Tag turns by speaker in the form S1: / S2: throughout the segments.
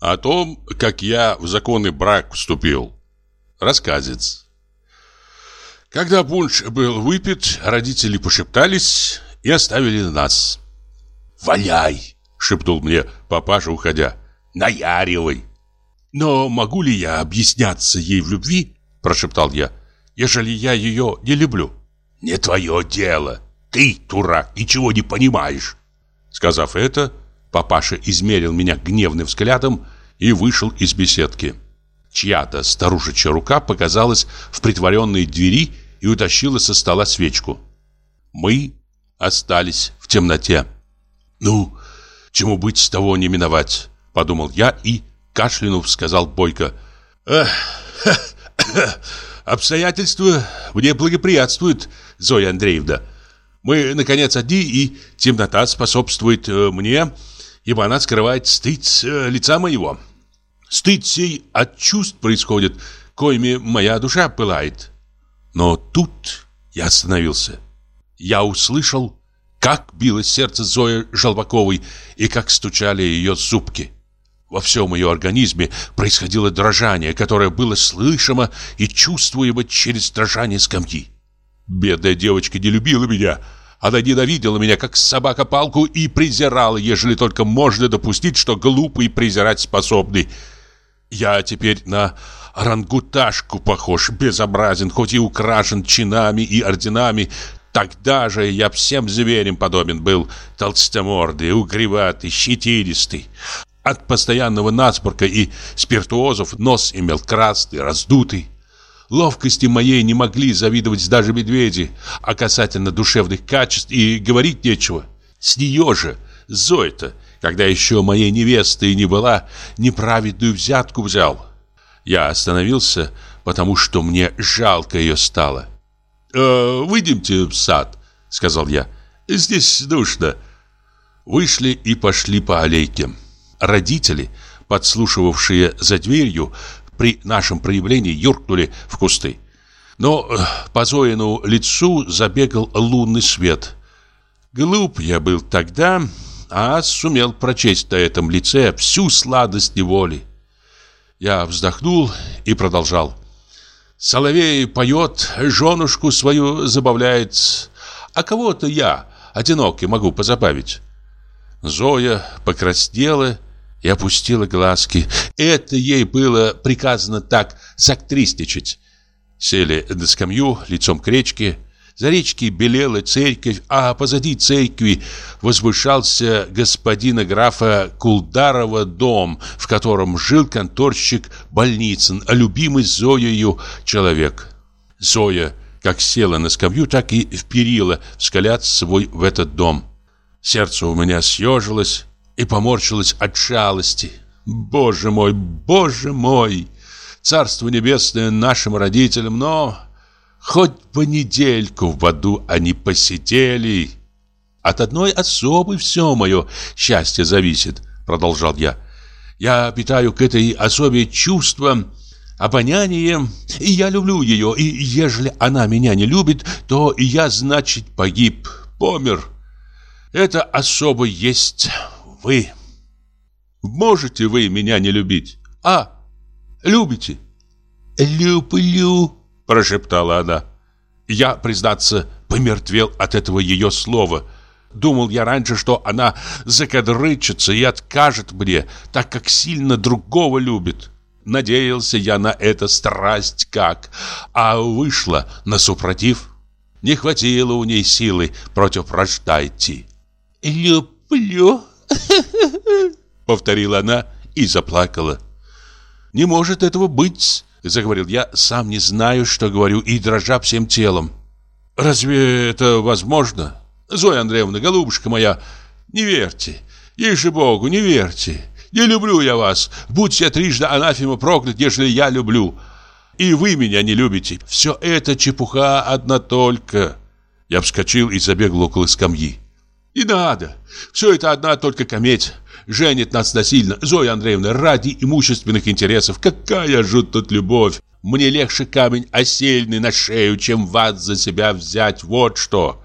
S1: О том, как я в законный брак вступил. Рассказец. Когда пунш был выпит, родители пошептались и оставили нас.
S2: «Валяй!»
S1: — шепнул мне папаша, уходя.
S2: «Наяривай!»
S1: «Но могу ли я объясняться ей в любви?» — прошептал я. «Ежели я ее не люблю».
S2: «Не твое дело. Ты, дурак, ничего не понимаешь».
S1: Сказав это, папаша измерил меня гневным взглядом и вышел из беседки. Чья-то старушечья рука показалась в притворенной двери и утащила со стола свечку. Мы остались в темноте. «Ну, чему быть, того не миновать», — подумал я и, кашлянув, сказал Бойко. «Эх, обстоятельства мне благоприятствуют, Зоя Андреевна. Мы, наконец, одни, и темнота способствует э, мне, ибо она скрывает стыд э, лица моего. Стыд сей от чувств происходит, коими моя душа пылает. Но тут я остановился. Я услышал, как билось сердце Зои Желваковой и как стучали ее зубки. Во всем ее организме происходило дрожание, которое было слышимо и чувствуемо через дрожание скамьи. Бедная девочка не любила меня. Она ненавидела меня, как собака палку, и презирала, ежели только можно допустить, что глупый презирать способный. Я теперь на орангуташку похож, безобразен, хоть и украшен чинами и орденами. Тогда же я всем зверям подобен был, толстомордый, угреватый, щетинистый. От постоянного насморка и спиртуозов нос имел красный, раздутый. Ловкости моей не могли завидовать даже медведи, а касательно душевных качеств и говорить нечего. С нее же, Зоя-то, когда еще моей невесты не была, неправедную взятку взял. Я остановился, потому что мне жалко ее стало. «Э, «Выйдемте в сад», — сказал я. «Здесь душно». Вышли и пошли по аллейке. Родители, подслушивавшие за дверью, при нашем проявлении юркнули в кусты. Но э, по Зоину лицу забегал лунный свет. Глуп я был тогда, а сумел прочесть на этом лице всю сладость неволи. Я вздохнул и продолжал. Соловей поет, женушку свою забавляет, а кого-то я, одинокий, могу позабавить. Зоя покраснела и опустила глазки. Это ей было приказано так сактрисничать. Сели на скамью лицом к речке. За речкой белела церковь, а позади церкви возвышался господина графа Кулдарова дом, в котором жил конторщик Больницын, а любимый Зоею человек. Зоя как села на скамью, так и вперила взгляд свой в этот дом. Сердце у меня съежилось, и поморщилась от жалости. Боже мой, боже мой! Царство небесное нашим родителям, но хоть бы недельку в аду они посидели. От одной особы все мое счастье зависит, продолжал я. Я питаю к этой особе чувство, обоняние, и я люблю ее, и ежели она меня не любит, то я, значит, погиб, помер. Это особо есть вы. Можете вы меня не любить? А, любите? Люблю, прошептала она. Я, признаться, помертвел от этого ее слова. Думал я раньше, что она закадрычится и откажет мне, так как сильно другого любит. Надеялся я на это страсть как, а вышла на супротив. Не хватило у ней силы против вражда идти. «Люблю», Повторила она и заплакала. «Не может этого быть!» Заговорил я, сам не знаю, что говорю, и дрожа всем телом. «Разве это возможно? Зоя Андреевна, голубушка моя, не верьте! Ей Богу, не верьте! Не люблю я вас! Будь я трижды анафема проклят, ежели я люблю! И вы меня не любите! Все это чепуха одна только!» Я вскочил и забегал около скамьи. «Не надо! Все это одна только кометь. Женит нас насильно. Зоя Андреевна, ради имущественных интересов. Какая же тут любовь! Мне легче камень осельный на шею, чем вас за себя взять. Вот что!»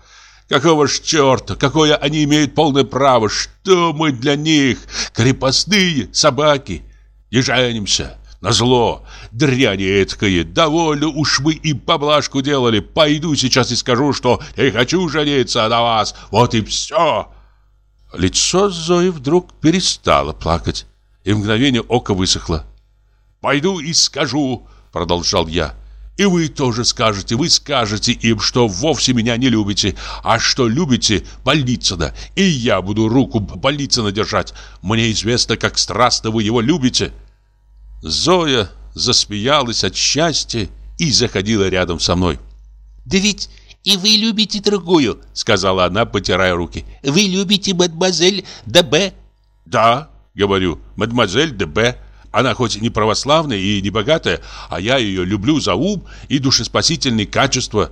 S1: Какого ж черта? Какое они имеют полное право? Что мы для них? Крепостные собаки? Не женимся. Назло, дряни эткое, довольно уж мы и поблажку делали. Пойду сейчас и скажу, что я хочу жениться на вас. Вот и все. Лицо Зои вдруг перестало плакать, и в мгновение ока высохло. «Пойду и скажу», — продолжал я. «И вы тоже скажете, вы скажете им, что вовсе меня не любите, а что любите Больницына, и я буду руку Больницына держать. Мне известно, как страстно вы его любите». Зоя засмеялась от счастья и заходила рядом со мной.
S3: «Да ведь и вы любите другую», — сказала она, потирая руки. «Вы любите мадемуазель Д.Б.»
S1: «Да», — говорю, — «мадемуазель Д.Б.» Она хоть не православная и не богатая, а я ее люблю за ум и душеспасительные качества.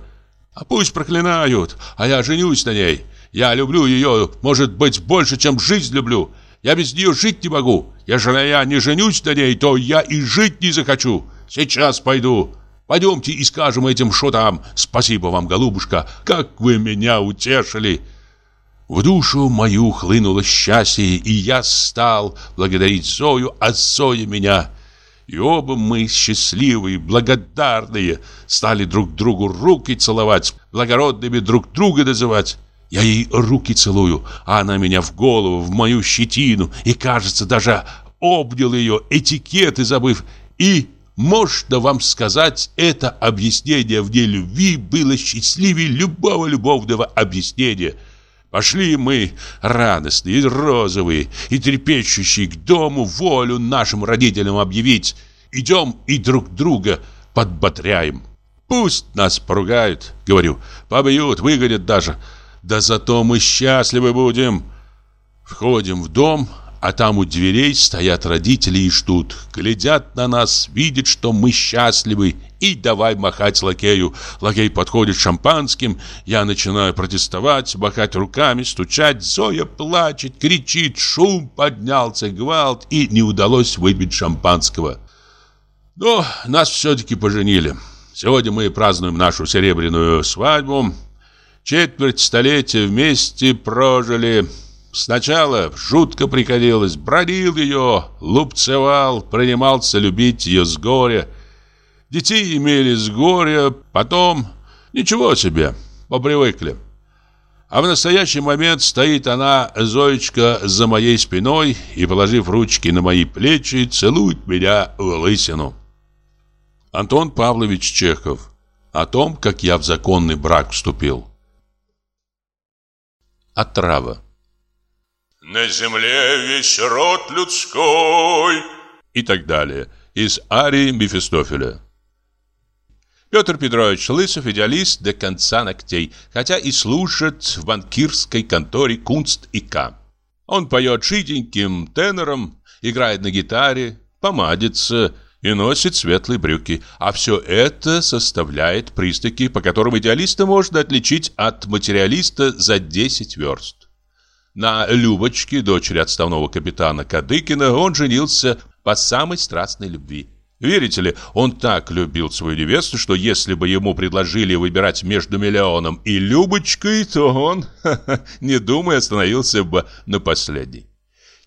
S1: А пусть проклинают, а я женюсь на ней. Я люблю ее, может быть, больше, чем жизнь люблю. Я без нее жить не могу. Ежели я не женюсь на ней, то я и жить не захочу. Сейчас пойду. Пойдемте и скажем этим шутам «Спасибо вам, голубушка, как вы меня утешили!» В душу мою хлынуло счастье, и я стал благодарить Зою, а Зоя меня. И оба мы счастливые, благодарные, стали друг другу руки целовать, благородными друг друга называть. Я ей руки целую, а она меня в голову, в мою щетину, и, кажется, даже обнял ее, этикеты забыв, и можно вам сказать, это объяснение в ней любви было счастливее любого любовного объяснения. Пошли мы радостные, и розовые, и трепещущие к дому волю нашим родителям объявить. Идем и друг друга подбодряем. Пусть нас поругают, говорю, побьют, выгонят даже. Да зато мы счастливы будем. Входим в дом, а там у дверей стоят родители и ждут. Глядят на нас, видят, что мы счастливы, и давай махать лакею. Лакей подходит шампанским, я начинаю протестовать, махать руками, стучать. Зоя плачет, кричит, шум поднялся, гвалт, и не удалось выпить шампанского. Но нас все-таки поженили. Сегодня мы празднуем нашу серебряную свадьбу. Четверть столетия вместе прожили, Сначала жутко приходилось, бродил ее, лупцевал, принимался любить ее с горя. Детей имели с горя, потом ничего себе, попривыкли. А в настоящий момент стоит она, Зоечка, за моей спиной и, положив ручки на мои плечи, целует меня в лысину. Антон Павлович Чехов. О том, как я в законный брак вступил. Отрава.
S2: На земле весь род людской
S1: и так далее из арии Мефистофеля. Петр Петрович Лысов идеалист до конца ногтей, хотя и служит в банкирской конторе Кунст и К. Он поет жиденьким тенором, играет на гитаре, помадится и носит светлые брюки. А все это составляет признаки, по которым идеалиста можно отличить от материалиста за 10 верст. На Любочке, дочери отставного капитана Кадыкина, он женился по самой страстной любви. Верите ли, он так любил свою невесту, что если бы ему предложили выбирать между миллионом и Любочкой, то он, не думая, остановился бы на последней.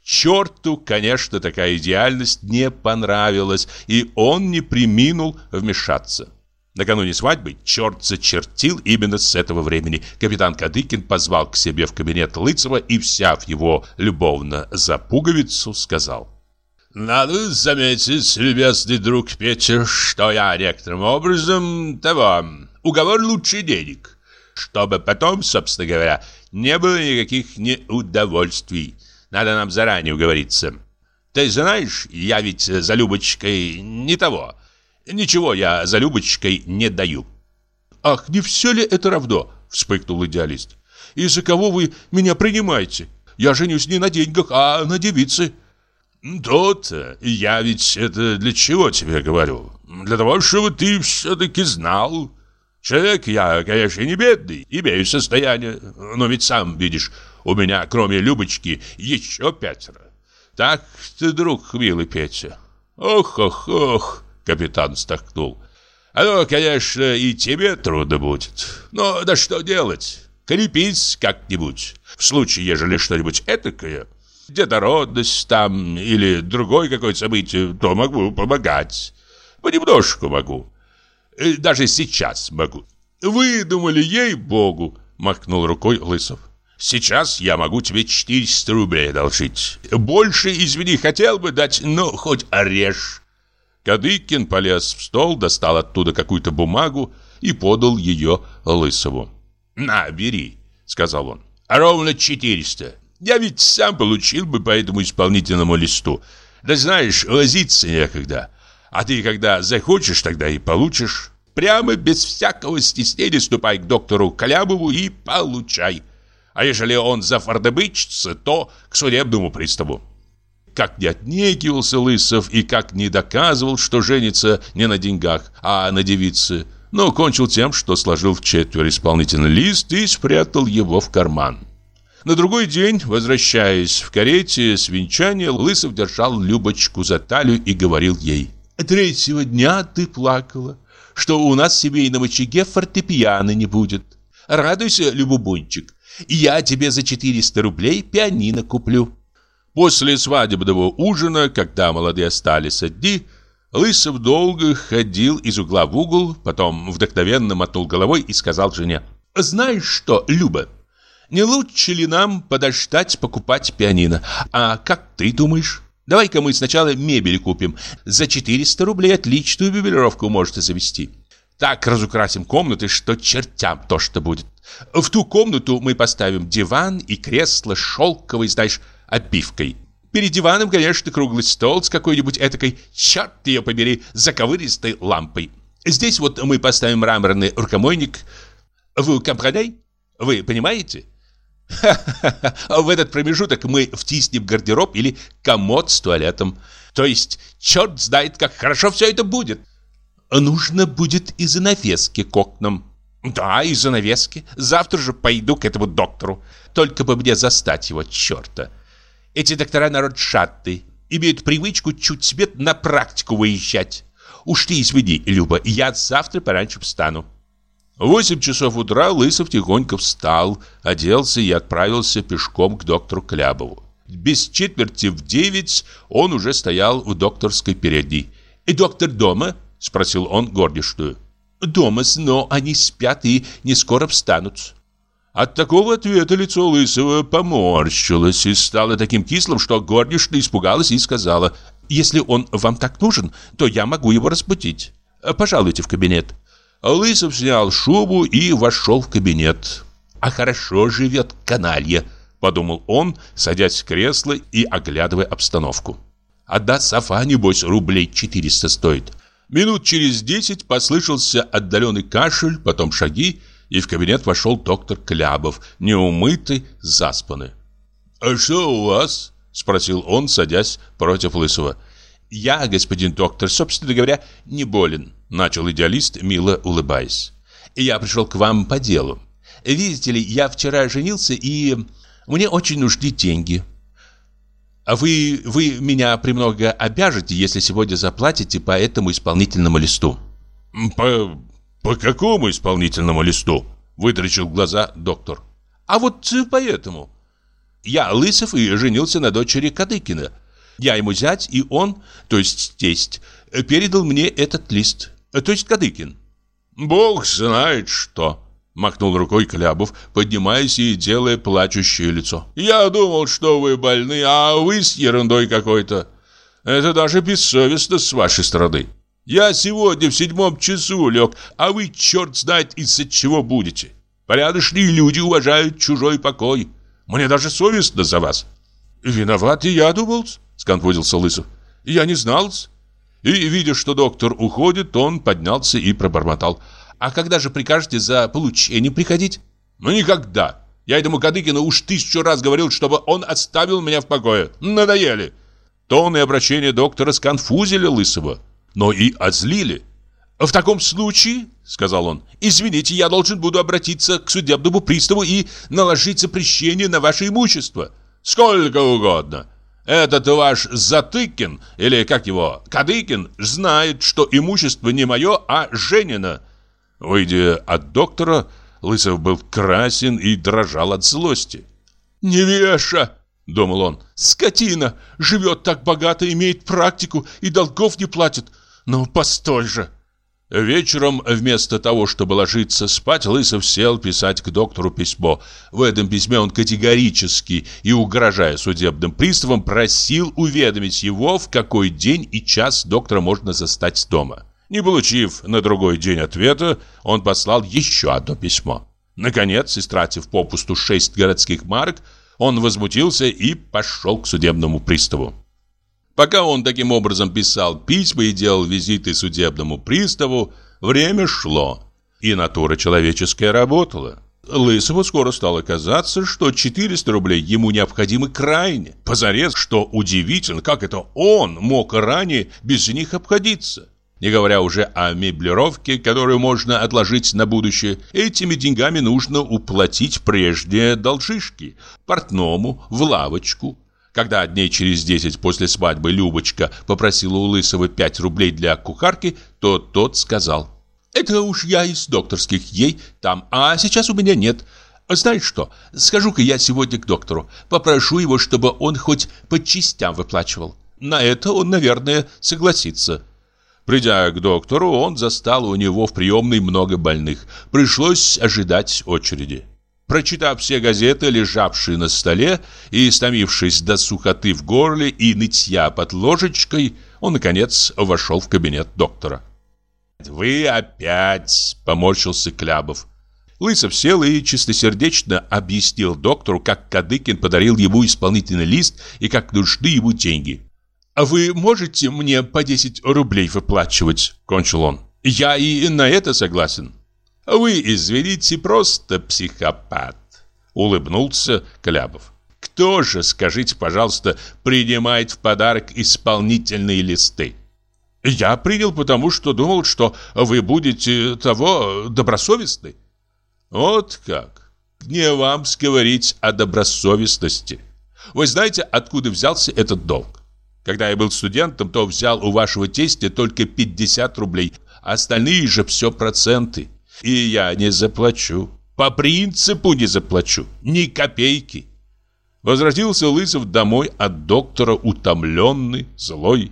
S1: Черту, конечно, такая идеальность не понравилась, и он не приминул вмешаться. Накануне свадьбы черт зачертил именно с этого времени. Капитан Кадыкин позвал к себе в кабинет Лыцева и, взяв его любовно за пуговицу, сказал. «Надо заметить, любезный друг Петя, что я некоторым образом того, уговор лучше денег, чтобы потом, собственно говоря, не было никаких неудовольствий. Надо нам заранее уговориться. Ты знаешь, я ведь за Любочкой не того». Ничего я за Любочкой не даю. Ах, не все ли это равно? Вспыхнул идеалист. И за кого вы меня принимаете? Я женюсь не на деньгах, а на девице. Тот, я ведь это для чего тебе говорю? Для того, чтобы ты все-таки знал. Человек я, конечно, не бедный, имею состояние, но ведь сам видишь, у меня, кроме Любочки, еще пятеро. Так ты, друг милый Петя. Ох-ох-ох. Капитан вздохнул. Оно, конечно, и тебе трудно будет. Но да что делать? Крепись как-нибудь. В случае, ежели что-нибудь этакое. детородность там или другое какое-то событие, то могу помогать. Понемножку могу. Э, даже сейчас могу. Вы думали, ей-богу, махнул рукой Лысов. Сейчас я могу тебе 400 рублей одолжить. Больше, извини, хотел бы дать, но хоть орежь. Кадыкин полез в стол, достал оттуда какую-то бумагу и подал ее Лысову. «На, бери», — сказал он. «Ровно 400. Я ведь сам получил бы по этому исполнительному листу. Да знаешь, возиться некогда. А ты, когда захочешь, тогда и получишь. Прямо без всякого стеснения ступай к доктору Калябову и получай. А ежели он зафардобычится, то к судебному приставу. Как не отнекивался Лысов и как не доказывал, что женится не на деньгах, а на девице, но кончил тем, что сложил в четверо исполнительный лист и спрятал его в карман. На другой день, возвращаясь в карете с венчания, Лысов держал Любочку за талию и говорил ей «Третьего дня ты плакала, что у нас в семейном очаге фортепиано не будет. Радуйся, Любубунчик, я тебе за 400 рублей пианино куплю. После свадебного ужина, когда молодые остались одни, Лысов долго ходил из угла в угол, потом вдохновенно мотнул головой и сказал жене, «Знаешь что, Люба, не лучше ли нам подождать покупать пианино? А как ты думаешь?» Давай-ка мы сначала мебель купим. За 400 рублей отличную мебелировку можете завести. Так разукрасим комнаты, что чертям то, что будет. В ту комнату мы поставим диван и кресло шелковой, знаешь, обивкой. Перед диваном, конечно, круглый стол с какой-нибудь этакой, черт ее побери, заковыристой лампой. Здесь вот мы поставим мраморный рукомойник. Вы компрадей? Вы понимаете? Ха-ха-ха. В этот промежуток мы втиснем гардероб или комод с туалетом. То есть, черт знает, как хорошо все это будет. Нужно будет и занавески к окнам. Да, и занавески. Завтра же пойду к этому доктору. Только бы мне застать его, черта. Эти доктора народ шатты. Имеют привычку чуть себе на практику выезжать. Уж ты извини, Люба, я завтра пораньше встану. В восемь часов утра Лысов тихонько встал, оделся и отправился пешком к доктору Клябову. Без четверти в девять он уже стоял в докторской передней. «И доктор дома?» – спросил он горничную. «Дома, но они спят и не скоро встанут». От такого ответа лицо Лысого поморщилось и стало таким кислым, что горничная испугалась и сказала, «Если он вам так нужен, то я могу его разбудить. Пожалуйте в кабинет». Лысов снял шубу и вошел в кабинет. «А хорошо живет каналья», — подумал он, садясь в кресло и оглядывая обстановку. «Одна софа, небось, рублей 400 стоит». Минут через десять послышался отдаленный кашель, потом шаги, и в кабинет вошел доктор Клябов, неумытый, заспанный. «А что у вас?» – спросил он, садясь против Лысого. «Я, господин доктор, собственно говоря, не болен», – начал идеалист, мило улыбаясь. «Я пришел к вам по делу. Видите ли, я вчера женился, и мне очень нужны деньги. А вы, вы меня премного обяжете, если сегодня заплатите по этому исполнительному листу. По, по какому исполнительному листу? Вытрачил глаза доктор.
S3: А вот поэтому. Я Лысов и женился на дочери Кадыкина. Я ему зять, и он, то есть тесть, передал мне этот лист, то есть Кадыкин.
S1: Бог знает что. Махнул рукой Клябов, поднимаясь и делая плачущее лицо. «Я думал, что вы больны, а вы с ерундой какой-то. Это даже бессовестно с вашей стороны. Я сегодня в седьмом часу лег, а вы черт знает из-за чего будете. Порядочные люди уважают чужой покой. Мне даже совестно за вас».
S3: «Виноват и я думал», — сконфузился Лысов. «Я не знал».
S1: И, видя, что доктор уходит, он поднялся и пробормотал.
S3: А когда же прикажете за получением приходить?
S1: Ну никогда. Я этому Кадыкину уж тысячу раз говорил, чтобы он оставил меня в покое. Надоели. Тон и обращение доктора сконфузили Лысого, но и озлили. «В таком случае, — сказал он, — извините, я должен буду обратиться к судебному приставу и наложить запрещение на ваше имущество. Сколько угодно. Этот ваш Затыкин, или как его, Кадыкин, знает, что имущество не мое, а Женина. Выйдя от доктора, Лысов был красен и дрожал от злости.
S3: «Невеша!» Думал он, скотина, живет так богато, имеет практику и долгов не платит. Ну, постой же. Вечером, вместо того, чтобы ложиться спать, Лысов сел писать к доктору письмо. В этом письме он категорически и угрожая судебным приставам просил уведомить его, в какой день и час доктора можно застать дома. Не получив на другой день ответа, он послал еще одно письмо. Наконец, истратив попусту шесть городских марок, он возмутился и пошел к судебному приставу. Пока он таким образом писал письма и делал визиты судебному приставу, время шло, и натура человеческая работала. Лысову скоро стало казаться, что 400 рублей ему необходимы крайне. Позарез, что удивительно, как это он мог ранее без них обходиться. Не говоря уже о меблировке, которую можно отложить на будущее, этими деньгами нужно уплатить прежние должишки. Портному, в лавочку, когда дней через десять после свадьбы Любочка попросила у Лысого пять рублей для кухарки, то тот сказал «Это уж я из докторских ей там, а сейчас у меня нет». Знаешь что, скажу-ка я сегодня к доктору, попрошу его, чтобы он хоть по частям выплачивал. На это он, наверное, согласится. Придя к доктору, он застал у него в приемной много больных. Пришлось ожидать очереди. Прочитав все газеты, лежавшие на столе, и стомившись до сухоты в горле и нытья под ложечкой, он, наконец, вошел в кабинет доктора. «Вы опять!» — поморщился Клябов. Лысов сел и чистосердечно объяснил доктору, как Кадыкин подарил ему исполнительный лист и как нужны ему деньги. «А вы можете мне по 10 рублей выплачивать?» — кончил он. «Я и на это согласен». Вы, извините, просто психопат, улыбнулся Клябов. Кто же, скажите, пожалуйста, принимает в подарок исполнительные листы? Я принял, потому что думал, что вы будете того добросовестны. Вот как. Не вам говорить о добросовестности. Вы знаете, откуда взялся этот долг? Когда я был студентом, то взял у вашего тестя только 50 рублей, а остальные же все проценты. И я не заплачу. По принципу не заплачу. Ни копейки. Возвратился Лысов домой от доктора утомленный, злой.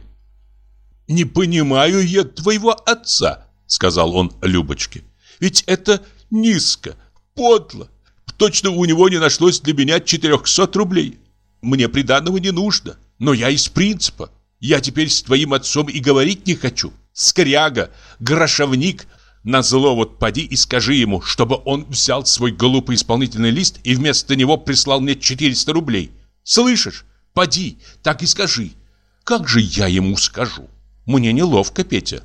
S3: «Не понимаю я твоего отца», — сказал он Любочке. «Ведь это низко, подло. Точно у него не нашлось для меня 400 рублей. Мне приданного не нужно, но я из принципа. Я теперь с твоим отцом и говорить не хочу. Скряга, грошовник, на зло вот поди и скажи ему, чтобы он взял свой глупый исполнительный лист и вместо него прислал мне 400 рублей. Слышишь? Поди, так и скажи. Как же я ему скажу? Мне неловко, Петя.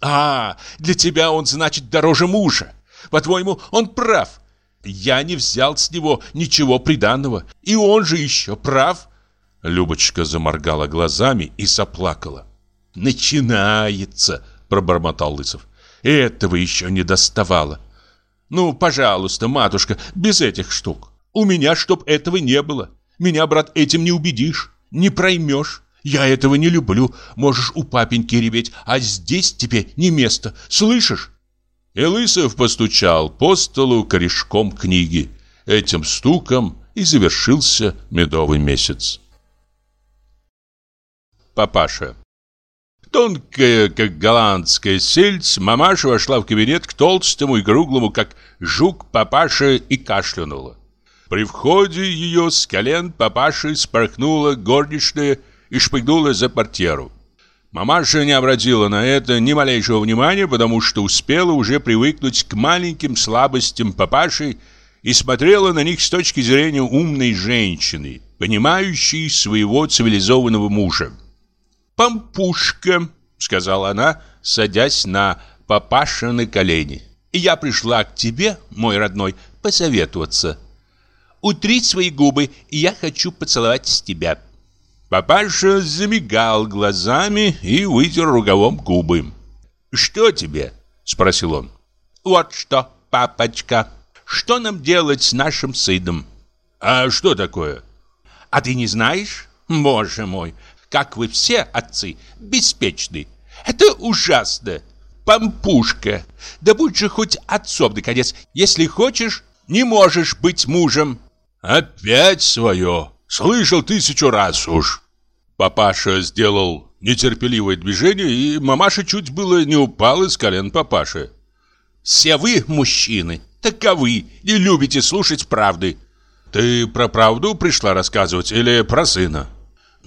S3: А, для тебя он, значит, дороже мужа. По-твоему, он прав. Я не взял с него ничего приданного. И он же еще прав. Любочка заморгала глазами и заплакала. «Начинается!» – пробормотал Лысов. Этого еще не доставало. Ну, пожалуйста, матушка, без этих штук. У меня чтоб этого не было. Меня, брат, этим не убедишь, не проймешь. Я этого не люблю. Можешь у папеньки реветь, а здесь тебе не место. Слышишь? И Лысов постучал по столу корешком книги. Этим стуком и завершился медовый месяц. Папаша Тонкая, как голландская сельдь, мамаша вошла в кабинет к толстому и круглому, как жук папаше, и кашлянула. При входе ее с колен папаши спорхнула горничная и шпыгнула за портьеру. Мамаша не обратила на это ни малейшего внимания, потому что успела уже привыкнуть к маленьким слабостям папаши и смотрела на них с точки зрения умной женщины, понимающей своего цивилизованного мужа. «Пампушка», — сказала она, садясь на папашины колени. «Я пришла к тебе, мой родной, посоветоваться. Утри свои губы, и я хочу поцеловать тебя». Папаша замигал глазами и вытер рукавом губы. «Что тебе?» — спросил он. «Вот что, папочка, что нам делать с нашим сыном?» «А что такое?» «А ты не знаешь? Боже мой, как вы все, отцы, беспечны. Это ужасно. Пампушка. Да будь же хоть отцом, наконец. Если хочешь, не можешь быть мужем.
S1: Опять свое,
S2: Слышал тысячу раз уж.
S3: Папаша сделал нетерпеливое движение, и мамаша чуть было не упала с колен папаши.
S1: «Все вы, мужчины, таковы, не любите слушать правды».
S3: «Ты про правду пришла рассказывать или про сына?»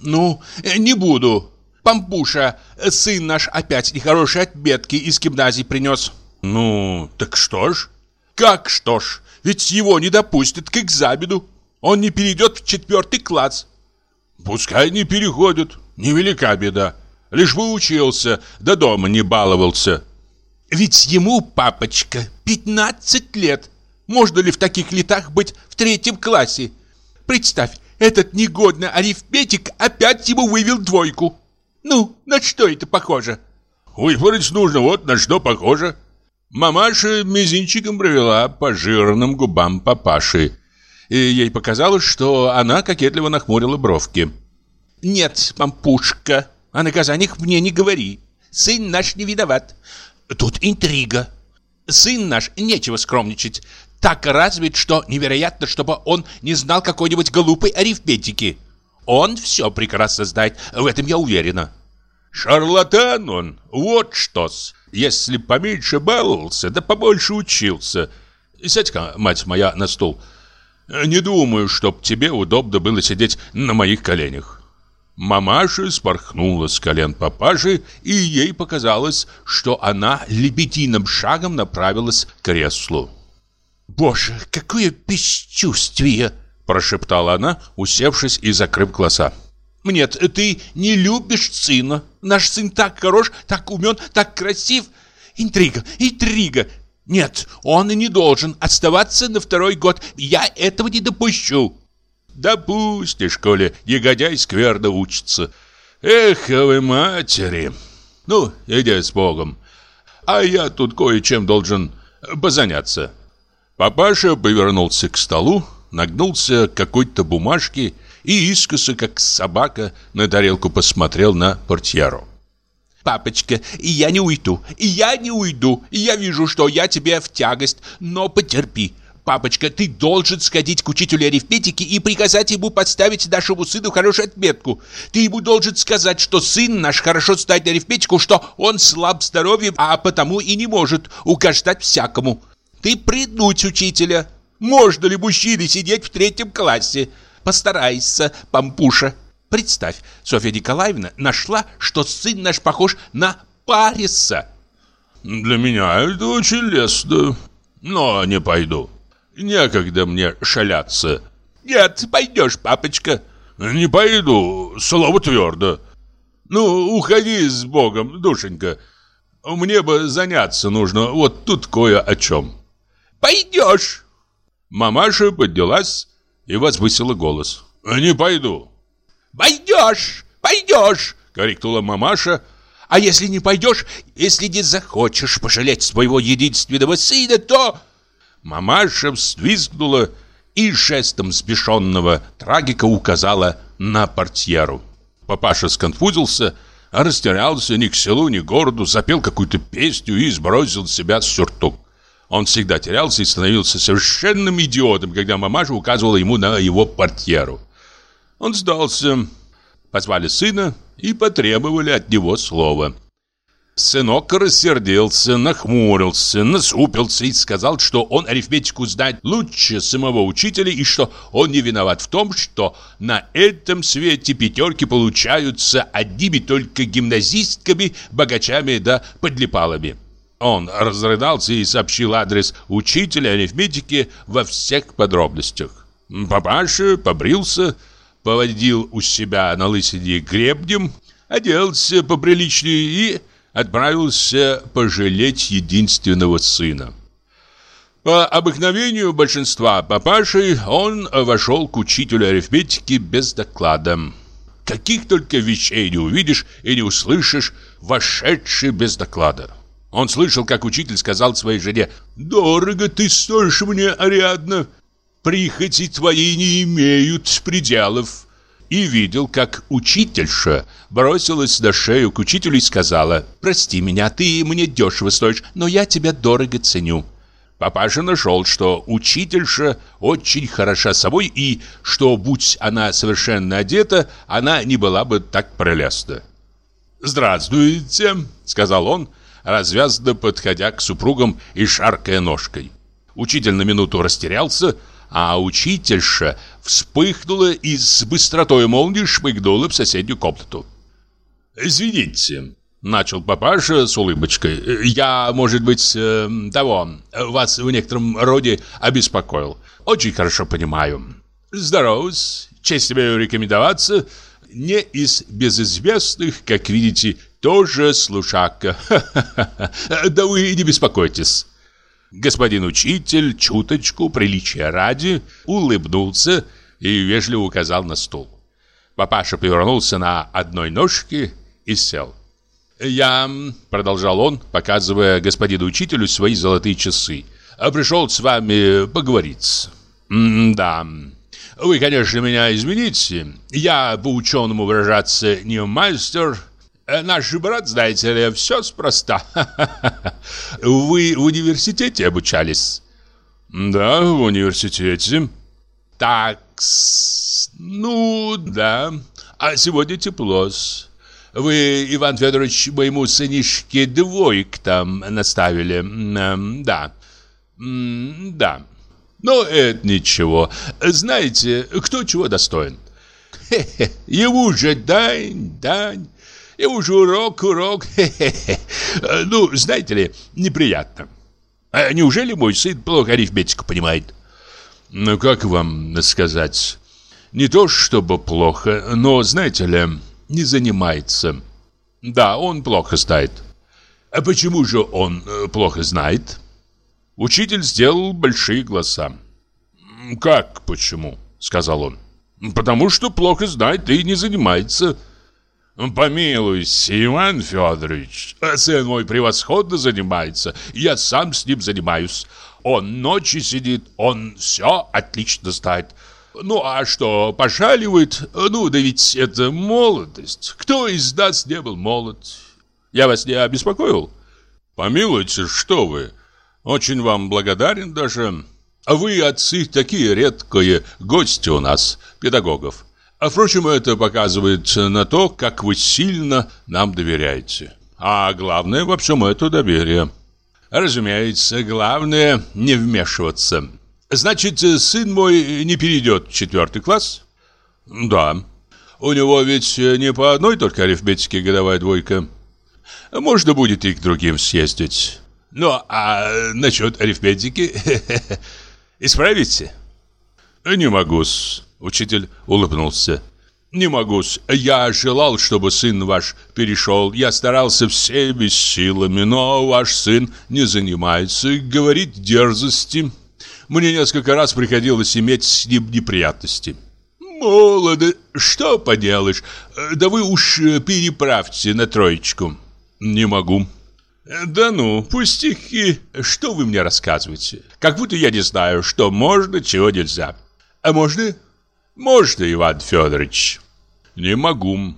S1: «Ну, не буду. Пампуша, сын наш опять нехорошие отметки из гимназии принес».
S3: «Ну, так что ж?»
S1: «Как что ж? Ведь его не допустят к экзамену. Он не перейдет в четвертый класс».
S3: «Пускай не переходит. Невелика беда. Лишь бы учился, да дома не баловался».
S1: «Ведь ему, папочка, 15 лет. Можно ли в таких летах быть в третьем классе? Представь, этот негодный арифметик опять ему вывел двойку. Ну, на что это похоже?»
S3: «Выпороть нужно, вот на что похоже». Мамаша мизинчиком провела по жирным губам папаши. И ей показалось, что она кокетливо нахмурила бровки.
S1: «Нет, мампушка, о наказаниях мне не говори. Сын наш не виноват. Тут интрига. Сын наш, нечего скромничать. Так развит, что невероятно, чтобы он не знал какой-нибудь глупой арифметики. Он все прекрасно знает, в этом я уверена».
S3: «Шарлатан он, вот что-с!» Если поменьше баловался, да побольше учился. Сядь-ка, мать моя, на стул. Не думаю, чтоб тебе удобно было сидеть на моих коленях. Мамаша спорхнула с колен папаши, и ей показалось, что она лебединым шагом направилась к креслу.
S1: «Боже, какое бесчувствие!» – прошептала она, усевшись и закрыв глаза. Нет, ты не любишь сына. Наш сын так хорош, так умен, так красив. Интрига, интрига. Нет, он и не должен оставаться на второй год. Я этого не допущу.
S3: Допустишь, коли негодяй скверно учится. Эх, вы матери. Ну, иди с Богом. А я тут кое-чем должен позаняться. Папаша повернулся к столу, нагнулся к какой-то бумажке и искоса, как собака, на тарелку посмотрел на портьеру.
S1: «Папочка, я не уйду, я не уйду, я вижу, что я тебе в тягость, но потерпи. Папочка, ты должен сходить к учителю арифметики и приказать ему подставить нашему сыну хорошую отметку. Ты ему должен сказать, что сын наш хорошо знает арифметику, что он слаб здоровьем, а потому и не может угождать всякому. Ты принуть учителя. Можно ли мужчине сидеть в третьем классе? Постарайся, пампуша. Представь, Софья Николаевна нашла, что сын наш похож на Париса.
S3: Для меня это очень лестно, но не пойду. Некогда мне шаляться.
S1: Нет, пойдешь, папочка.
S3: Не пойду, слово твердо. Ну, уходи с Богом, душенька. Мне бы заняться нужно вот тут кое о чем.
S1: Пойдешь.
S3: Мамаша поднялась и возвысила голос. «Не пойду».
S1: «Пойдешь, пойдешь!» — крикнула мамаша. «А если не пойдешь, если не захочешь пожалеть своего единственного сына, то...» Мамаша взвизгнула и жестом сбешенного трагика указала на портьеру.
S3: Папаша сконфузился, растерялся ни к селу, ни к городу, запел какую-то песню и сбросил с себя сюртук. Он всегда терялся и становился совершенным идиотом, когда мамаша указывала ему на его портьеру. Он сдался. Позвали сына и потребовали от него слова. Сынок рассердился, нахмурился, насупился и сказал, что он арифметику знает лучше самого учителя и что он не виноват в том, что на этом свете пятерки получаются одними только гимназистками, богачами да подлипалами. Он разрыдался и сообщил адрес учителя арифметики во всех подробностях. Папаша побрился, поводил у себя на лысине гребнем, оделся поприличнее и отправился пожалеть единственного сына. По обыкновению большинства папашей он вошел к учителю арифметики без доклада. Каких только вещей не увидишь и не услышишь, вошедший без доклада. Он слышал, как учитель сказал своей жене «Дорого ты стоишь мне, Ариадна, прихоти твои не имеют пределов». И видел, как учительша бросилась на шею к учителю и сказала «Прости меня, ты мне дешево стоишь, но я тебя дорого ценю».
S1: Папаша нашел, что учительша очень хороша собой и что, будь она совершенно одета, она не была бы так прелестна. «Здравствуйте», — сказал он, развязно подходя к супругам и шаркая ножкой. Учитель на минуту растерялся, а учительша вспыхнула и с быстротой молнии шмыгнула в соседнюю комнату. «Извините», — начал папаша с улыбочкой, «я, может быть, э, того, вас в некотором роде обеспокоил. Очень хорошо понимаю. Здоровс, честь тебе рекомендоваться. Не из безызвестных, как видите, тоже слушака. Да вы не беспокойтесь». Господин учитель, чуточку, приличия ради, улыбнулся и вежливо указал на стул. Папаша повернулся на одной ножке и сел. «Я», — продолжал он, показывая господину учителю свои золотые часы, «пришел с вами поговорить». «Да, вы, конечно, меня извините. Я, по ученому выражаться, не мастер, наш брат, знаете ли, все спроста. Вы в университете обучались?
S3: Да, в университете.
S1: Так, ну да. А сегодня тепло. Вы, Иван Федорович, моему сынишке двоек там наставили. Да. Да. Но это ничего. Знаете, кто чего достоин? Хе -хе, ему же дань, дань. И уж урок, урок. Хе -хе -хе. Ну, знаете ли, неприятно. А неужели мой сын плохо арифметику понимает?
S3: Ну, как вам сказать? Не то чтобы плохо, но, знаете ли, не занимается. Да, он плохо знает.
S1: А почему же он э, плохо знает?
S3: Учитель сделал большие глаза. «Как почему?» — сказал он. «Потому что плохо знает и не занимается».
S1: Помилуйся, Иван Федорович, сын мой превосходно занимается, я сам с ним занимаюсь. Он ночи сидит, он все отлично знает. Ну а что, пошаливает? Ну да ведь это молодость. Кто из нас не был молод? Я вас не обеспокоил?
S3: Помилуйте, что вы. Очень вам благодарен даже. А вы, отцы, такие редкие гости у нас, педагогов. А впрочем, это показывает на то, как вы сильно нам доверяете. А главное во всем это доверие.
S1: Разумеется, главное не вмешиваться. Значит, сын мой не перейдет в четвертый класс?
S3: Да. У него ведь не по одной только арифметике годовая двойка.
S1: Можно будет и к другим съездить. Ну, а насчет арифметики исправите?
S3: Не могу-с. Учитель улыбнулся.
S1: «Не могу -с. Я желал, чтобы сын ваш перешел. Я старался всеми силами, но ваш сын не занимается, говорит дерзости. Мне несколько раз приходилось иметь с ним неприятности». «Молодо, что поделаешь? Да вы уж переправьте на троечку».
S3: «Не могу».
S1: «Да ну, пустяки, что вы мне рассказываете? Как будто я не знаю, что можно, чего нельзя». «А можно?» Можно, Иван Федорович?
S3: Не могу.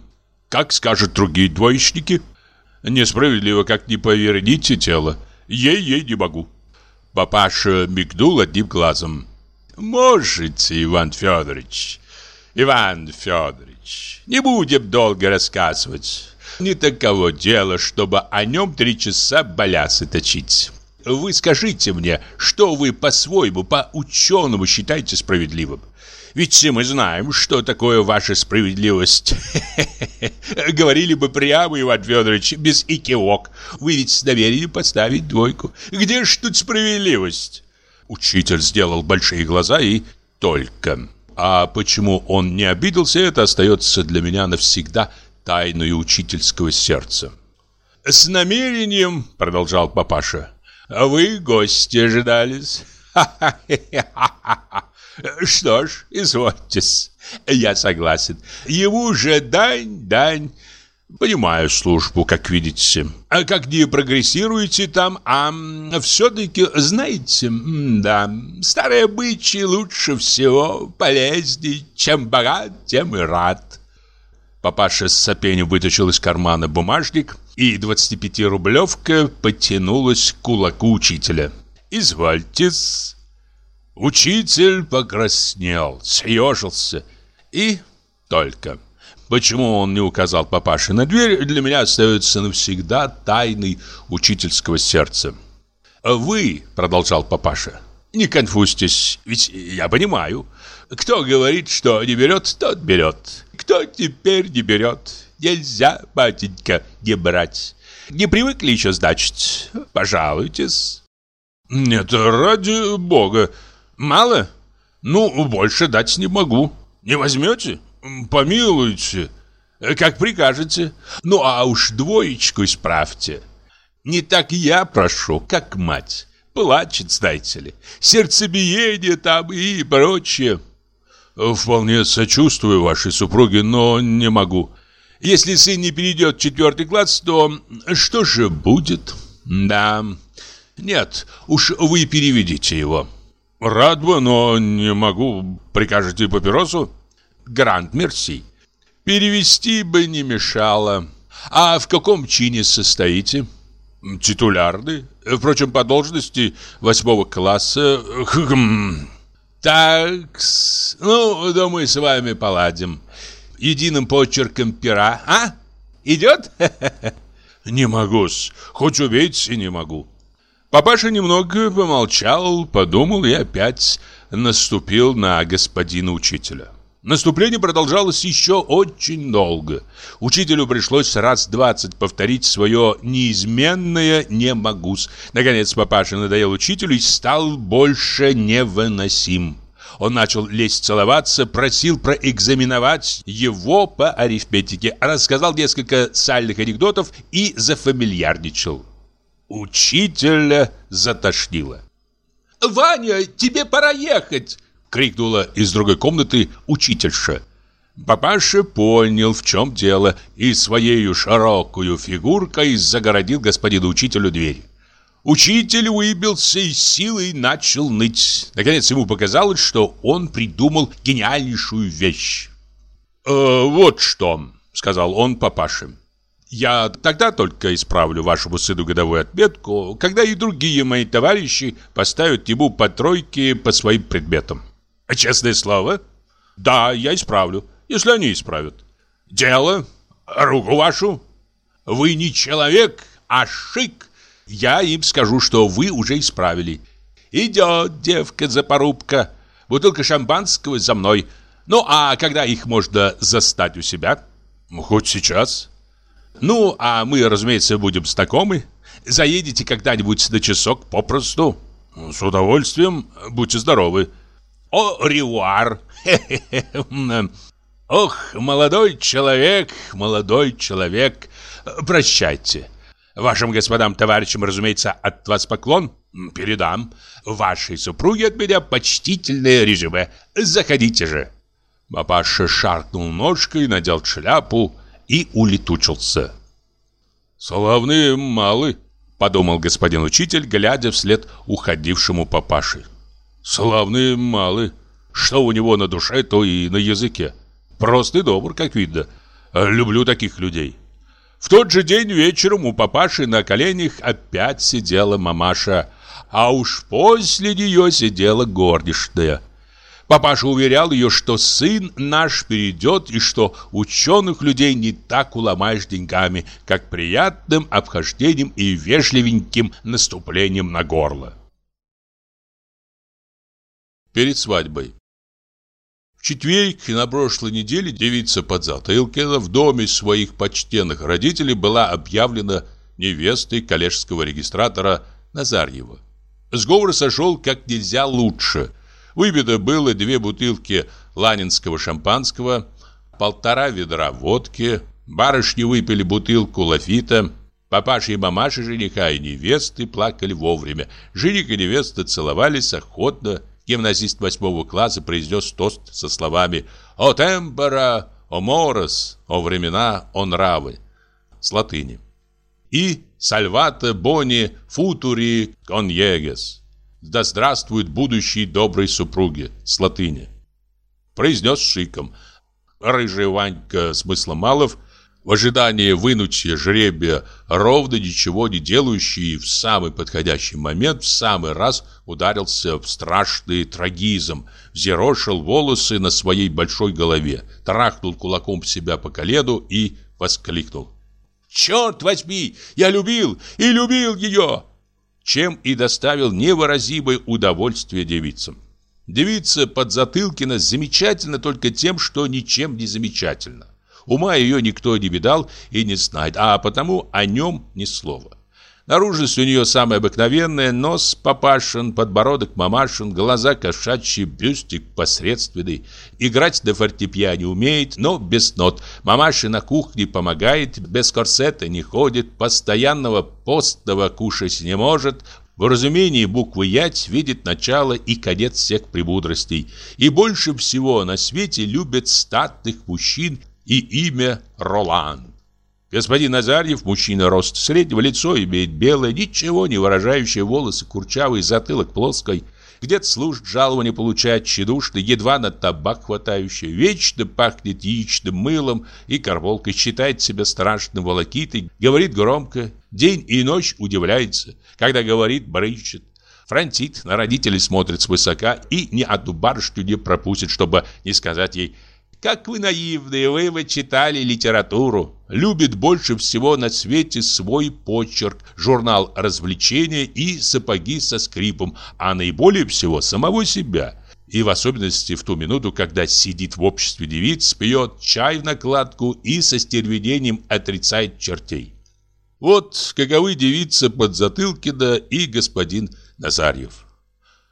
S3: Как скажут другие двоечники? Несправедливо, как не поверните тело. Ей-ей не могу.
S1: Папаша мигнул одним глазом. Можете, Иван Федорович. Иван Федорович, не будем долго рассказывать. Не таково дело, чтобы о нем три часа балясы точить. Вы скажите мне, что вы по-своему, по-ученому считаете справедливым? Ведь все мы знаем, что такое ваша справедливость. Говорили бы прямо, Иван Федорович, без икивок. Вы ведь с намерением поставить двойку. Где ж тут справедливость? Учитель сделал большие глаза и только. А почему он не обиделся, это остается для меня навсегда тайной учительского сердца. «С намерением», — продолжал папаша, — «вы гости ожидались». Что ж, извольтесь. Я согласен. Ему же дань, дань. Понимаю службу, как видите. А как не прогрессируете там, а все-таки, знаете, да, старые обычаи лучше всего, полезней. Чем богат, тем и рад. Папаша с сопением вытащил из кармана бумажник, и 25-рублевка потянулась к кулаку учителя. Извольтесь. Учитель покраснел, съежился и только. Почему он не указал папаше на дверь, для меня остается навсегда тайной учительского сердца. «Вы», — продолжал папаша, — «не конфузьтесь, ведь я понимаю. Кто говорит, что не берет, тот берет. Кто теперь не берет? Нельзя, батенька, не брать. Не привыкли еще, значит? Пожалуйтесь». «Нет, ради бога. Мало? Ну, больше дать не могу. Не возьмете?» Помилуйте, как прикажете. Ну, а уж двоечку исправьте. Не так я прошу, как мать. Плачет, знаете ли. Сердцебиение там и прочее. Вполне сочувствую вашей супруге, но не могу. Если сын не перейдет в четвертый класс, то что же будет? Да, нет, уж вы переведите его. Рад бы, но не могу. Прикажете папиросу? Гранд Мерси. Перевести бы не мешало. А в каком чине состоите? Титулярный. Впрочем, по должности восьмого класса. Так, ну, да мы с вами поладим. Единым почерком пера, а? Идет? Не могу-с. Хоть убейте, не могу. Папаша немного помолчал, подумал и опять наступил на господина учителя. Наступление продолжалось еще очень долго. Учителю пришлось раз двадцать повторить свое неизменное «не могу-с». Наконец папаша надоел учителю и стал больше невыносим. Он начал лезть целоваться, просил проэкзаменовать его по арифметике, рассказал несколько сальных анекдотов и зафамильярничал. Учителя затошнило. «Ваня, тебе пора ехать!» Крикнула из другой комнаты учительша. Папаша понял, в чем дело, и своей широкую фигуркой загородил господину учителю дверь. Учитель выбился из силы и начал ныть. Наконец ему показалось, что он придумал гениальнейшую вещь. «Э, «Вот что», — сказал он папаше. «Я тогда только исправлю вашему сыну годовую отметку, когда и другие мои товарищи поставят ему по тройке по своим предметам. Честное слово? Да, я исправлю, если они исправят. Дело, руку вашу. Вы не человек, а шик. Я им скажу, что вы уже исправили. Идет девка за порубка. Бутылка шампанского за мной. Ну, а когда их можно застать у себя? Хоть сейчас. Ну, а мы, разумеется, будем знакомы. Заедете когда-нибудь на часок попросту. С удовольствием. Будьте здоровы. О, ревуар! Ох, молодой человек, молодой человек, прощайте. Вашим господам товарищам, разумеется, от вас поклон. Передам. Вашей супруге от меня почтительное резюме. Заходите же. Папаша шаркнул ножкой, надел шляпу и улетучился. «Славные малы», — подумал господин учитель, глядя вслед уходившему папаше. Славный малый. Что у него на душе, то и на языке. Прост и добр, как видно. Люблю таких людей. В тот же день вечером у папаши на коленях опять сидела мамаша, а уж после нее сидела горничная. Папаша уверял ее, что сын наш перейдет и что ученых людей не так уломаешь деньгами, как приятным обхождением и вежливеньким наступлением на горло перед свадьбой. В четверг на прошлой неделе девица Подзатылкина в доме своих почтенных родителей была объявлена невестой коллежского регистратора Назарьева. Сговор сошел как нельзя лучше. Выбито было две бутылки ланинского шампанского, полтора ведра водки, барышни выпили бутылку лафита, Папаша и мамаша жениха и невесты плакали вовремя. Жених и невеста целовались охотно Гимназист восьмого класса произнес тост со словами «О темпора, о морос, о времена, о нравы» с латыни. И «Сальвата бони футури коньегес» «Да здравствует будущие добрые супруги» с латыни. Произнес шиком. Рыжий Ванька Смысломалов В ожидании вынутия жребия ровно ничего не делающий в самый подходящий момент в самый раз ударился в страшный трагизм, взъерошил волосы на своей большой голове, трахнул кулаком себя по колену и воскликнул. «Черт возьми! Я любил и любил ее!» Чем и доставил невыразимое удовольствие девицам. Девица Подзатылкина замечательна только тем, что ничем не замечательна. Ума ее никто не видал и не знает, а потому о нем ни слова. Наружность у нее самая обыкновенная, нос папашин, подбородок мамашин, глаза кошачьи, бюстик посредственный. Играть на фортепиано умеет, но без нот. Мамаша на кухне помогает, без корсета не ходит, постоянного постного кушать не может, в разумении буквы «ять» видит начало и конец всех премудростей. И больше всего на свете любят статных мужчин и имя Ролан. Господин Назарьев, мужчина рост среднего, лицо имеет белое, ничего не выражающее волосы, курчавый, затылок плоской. Где-то служит, жалование получает тщедушный, едва на табак хватающий, вечно пахнет яичным мылом и карболкой, считает себя страшным волокитой, говорит громко, день и ночь удивляется, когда говорит, брычет. Франтит на родителей смотрит свысока и ни одну барышню не пропустит, чтобы не сказать ей как вы наивные, вы бы читали литературу. Любит больше всего на свете свой почерк, журнал развлечения и сапоги со скрипом, а наиболее всего самого себя. И в особенности в ту минуту, когда сидит в обществе девиц, пьет чай в накладку и со стервенением отрицает чертей. Вот каковы девица Подзатылкина и господин Назарьев.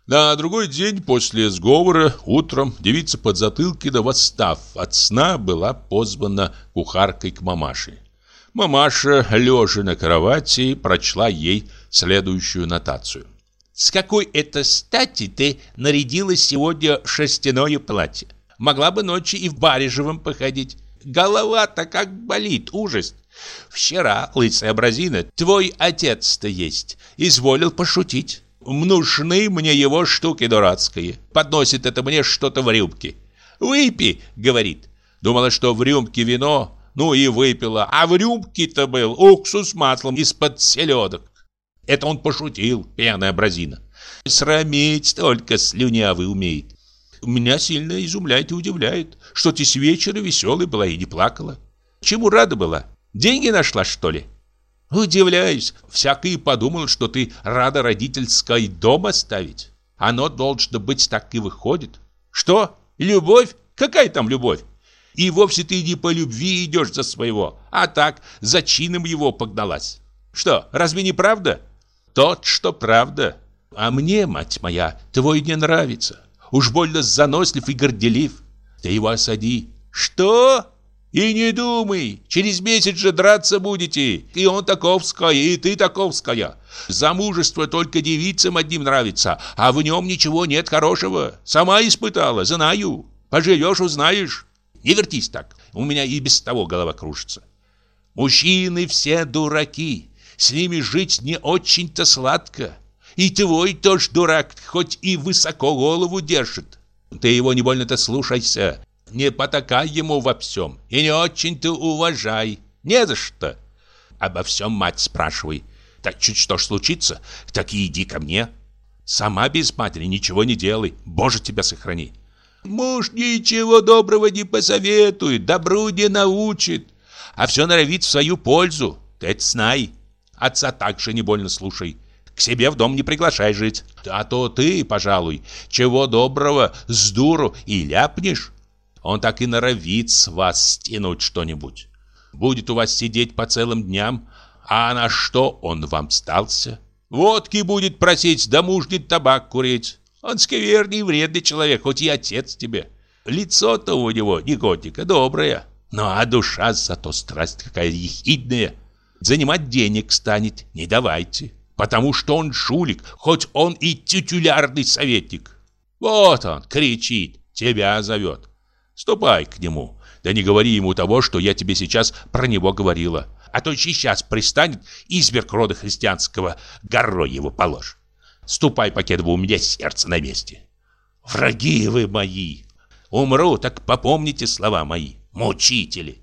S1: На другой день после сговора утром девица Подзатылкина, восстав от сна, была позвана кухаркой к мамаше. Мамаша, лежа на кровати, прочла ей следующую нотацию. «С какой это стати ты нарядилась сегодня шерстяное платье? Могла бы ночью и в барежевом походить. Голова-то как болит, ужас. Вчера, лысая бразина, твой отец-то есть, изволил пошутить нужны мне его штуки дурацкие. Подносит это мне что-то в рюмке. «Выпей», — говорит. Думала, что в рюмке вино, ну и выпила. А в рюмке-то был уксус с маслом из-под селедок. Это он пошутил, пьяная бразина. Сраметь только слюнявый умеет. Меня сильно изумляет и удивляет, что ты с вечера веселой была и не плакала. Чему рада была? Деньги нашла, что ли? Удивляюсь, всякий подумал, что ты рада родительской дом оставить. Оно должно быть так и выходит. Что? Любовь? Какая там любовь? И вовсе ты не по любви идешь за своего, а так, за чином его погналась. Что, разве не правда? Тот, что правда. А мне, мать моя, твой не нравится. Уж больно занослив и горделив. Ты его осади. Что? И не думай, через месяц же драться будете. И он таковская, и ты таковская. Замужество только девицам одним нравится, а в нем ничего нет хорошего. Сама испытала, знаю. Поживешь, узнаешь. Не вертись так, у меня и без того голова кружится. Мужчины все дураки, с ними жить не очень-то сладко. И твой тоже дурак, хоть и высоко голову держит. Ты его не больно-то слушайся не потакай ему во всем и не очень-то уважай. Не за что. Обо всем мать спрашивай. Так чуть что ж случится, так и иди ко мне. Сама без матери ничего не делай. Боже, тебя сохрани. Муж ничего доброго не посоветует, добру не научит, а все норовит в свою пользу. Ты это знай. Отца также не больно слушай. К себе в дом не приглашай жить. А то ты, пожалуй, чего доброго, с дуру и ляпнешь. Он так и норовит с вас стянуть что-нибудь. Будет у вас сидеть по целым дням, а на что он вам стался? Водки будет просить, да мужний табак курить. Он скверный и вредный человек, хоть и отец тебе. Лицо-то у него не готика, доброе. Ну а душа зато страсть какая ехидная. Занимать денег станет, не давайте. Потому что он жулик, хоть он и титулярный советник. Вот он кричит, тебя зовет. Ступай к нему. Да не говори ему того, что я тебе сейчас про него говорила. А то сейчас пристанет изверг рода христианского, горой его положь. Ступай, Покедова, у меня сердце на месте. Враги вы мои! Умру, так попомните слова мои, мучители.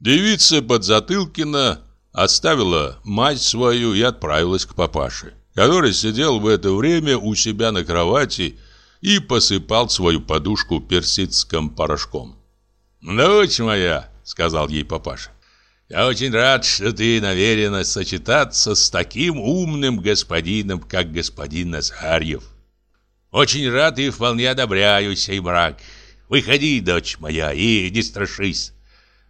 S3: Девица Подзатылкина оставила мать свою и отправилась к папаше, который сидел в это время у себя на кровати и посыпал свою подушку персидским порошком. «Дочь моя», — сказал ей папаша, — «я очень рад, что ты намерена сочетаться с таким умным господином, как господин Назарьев. Очень рад и вполне одобряю сей брак. Выходи, дочь моя, и не страшись.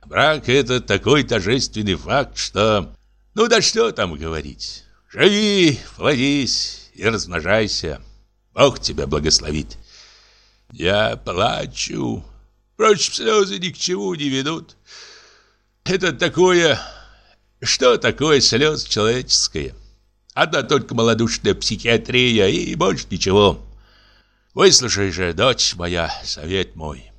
S3: Брак — это такой торжественный факт, что... Ну да что там говорить. Живи, плодись и размножайся. Бог тебя благословит. Я плачу. Впрочем, слезы ни к чему не ведут. Это такое... Что такое слез человеческое? Одна только малодушная психиатрия и больше ничего. Выслушай же, дочь моя, совет мой.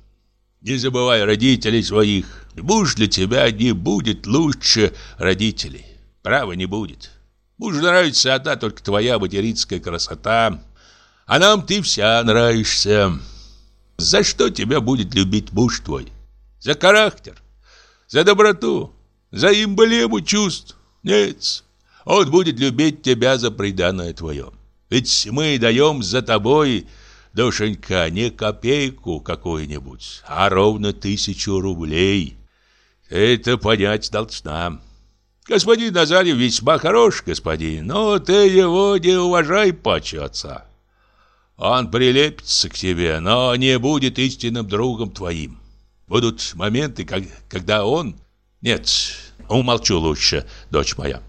S3: Не забывай родителей своих. Муж для тебя не будет лучше родителей. Права не будет. Мужу нравится одна только твоя материнская красота. А нам ты вся нравишься. За что тебя будет любить муж твой? За характер? За доброту? За эмблему чувств? Нет. Он будет любить тебя за преданное твое. Ведь мы даем за тобой, душенька, не копейку какую-нибудь, а ровно тысячу рублей. Это понять должна. Господин Назарев весьма хорош, господин, но ты его не уважай паче отца. Он прилепится к тебе, но не будет истинным другом твоим. Будут моменты, как, когда он... Нет, умолчу лучше, дочь моя.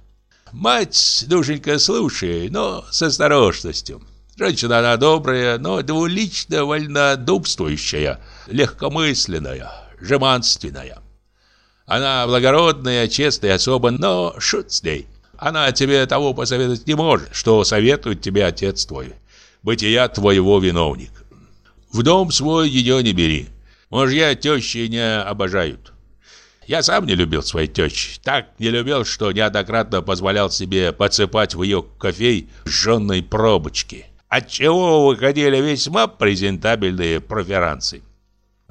S3: Мать, душенька, слушай, но с осторожностью. Женщина она добрая, но двулично вольнодумствующая, легкомысленная, жеманственная. Она благородная, честная особа, но шут с ней. Она тебе того посоветовать не может, что советует тебе отец твой. Бытия твоего виновник. В дом свой ее не бери. Мужья тещи не обожают. Я сам не любил своей тещи. Так не любил, что неоднократно позволял себе подсыпать в ее кофей жженой пробочки. Отчего выходили весьма презентабельные проферансы.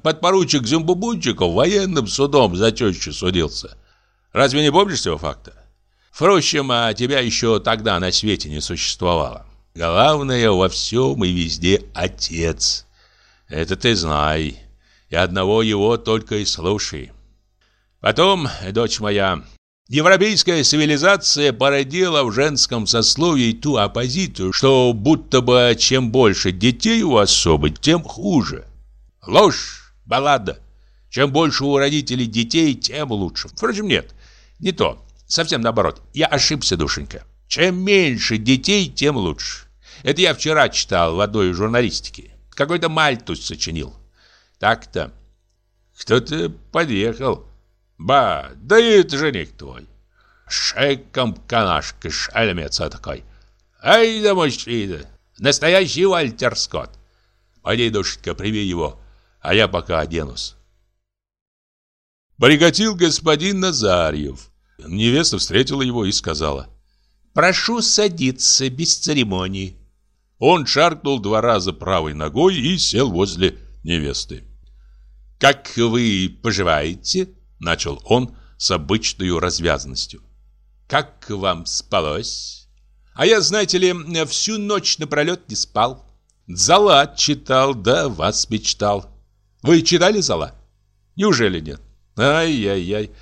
S3: Подпоручик Зюмбубунчиков военным судом за тещу судился. Разве не помнишь этого факта? Впрочем, а тебя еще тогда на свете не существовало. Главное во всем и везде отец. Это ты знай. И одного его только и слушай. Потом, дочь моя, европейская цивилизация породила в женском сословии ту оппозицию, что будто бы чем больше детей у особы, тем хуже. Ложь! Баллада. Чем больше у родителей детей, тем лучше. Впрочем, нет, не то. Совсем наоборот. Я ошибся, душенька. Чем меньше детей, тем лучше. Это я вчера читал в одной журналистике. Какой-то мальтус сочинил. Так-то. Кто-то подъехал. Ба, да это жених твой. Шеком канашка, шальмец такой. Ай да мужчина. Настоящий Вальтер Скотт. Пойди, душенька, прими его а я пока оденусь. Прикатил господин Назарьев. Невеста встретила его и сказала. «Прошу садиться без церемоний». Он шаркнул два раза правой ногой и сел возле невесты. «Как вы поживаете?» — начал он с обычной развязанностью. «Как вам спалось?» «А я, знаете ли, всю ночь напролет не спал. Залат читал, да вас мечтал. Вы читали Зала? Неужели нет? Ай-яй-яй.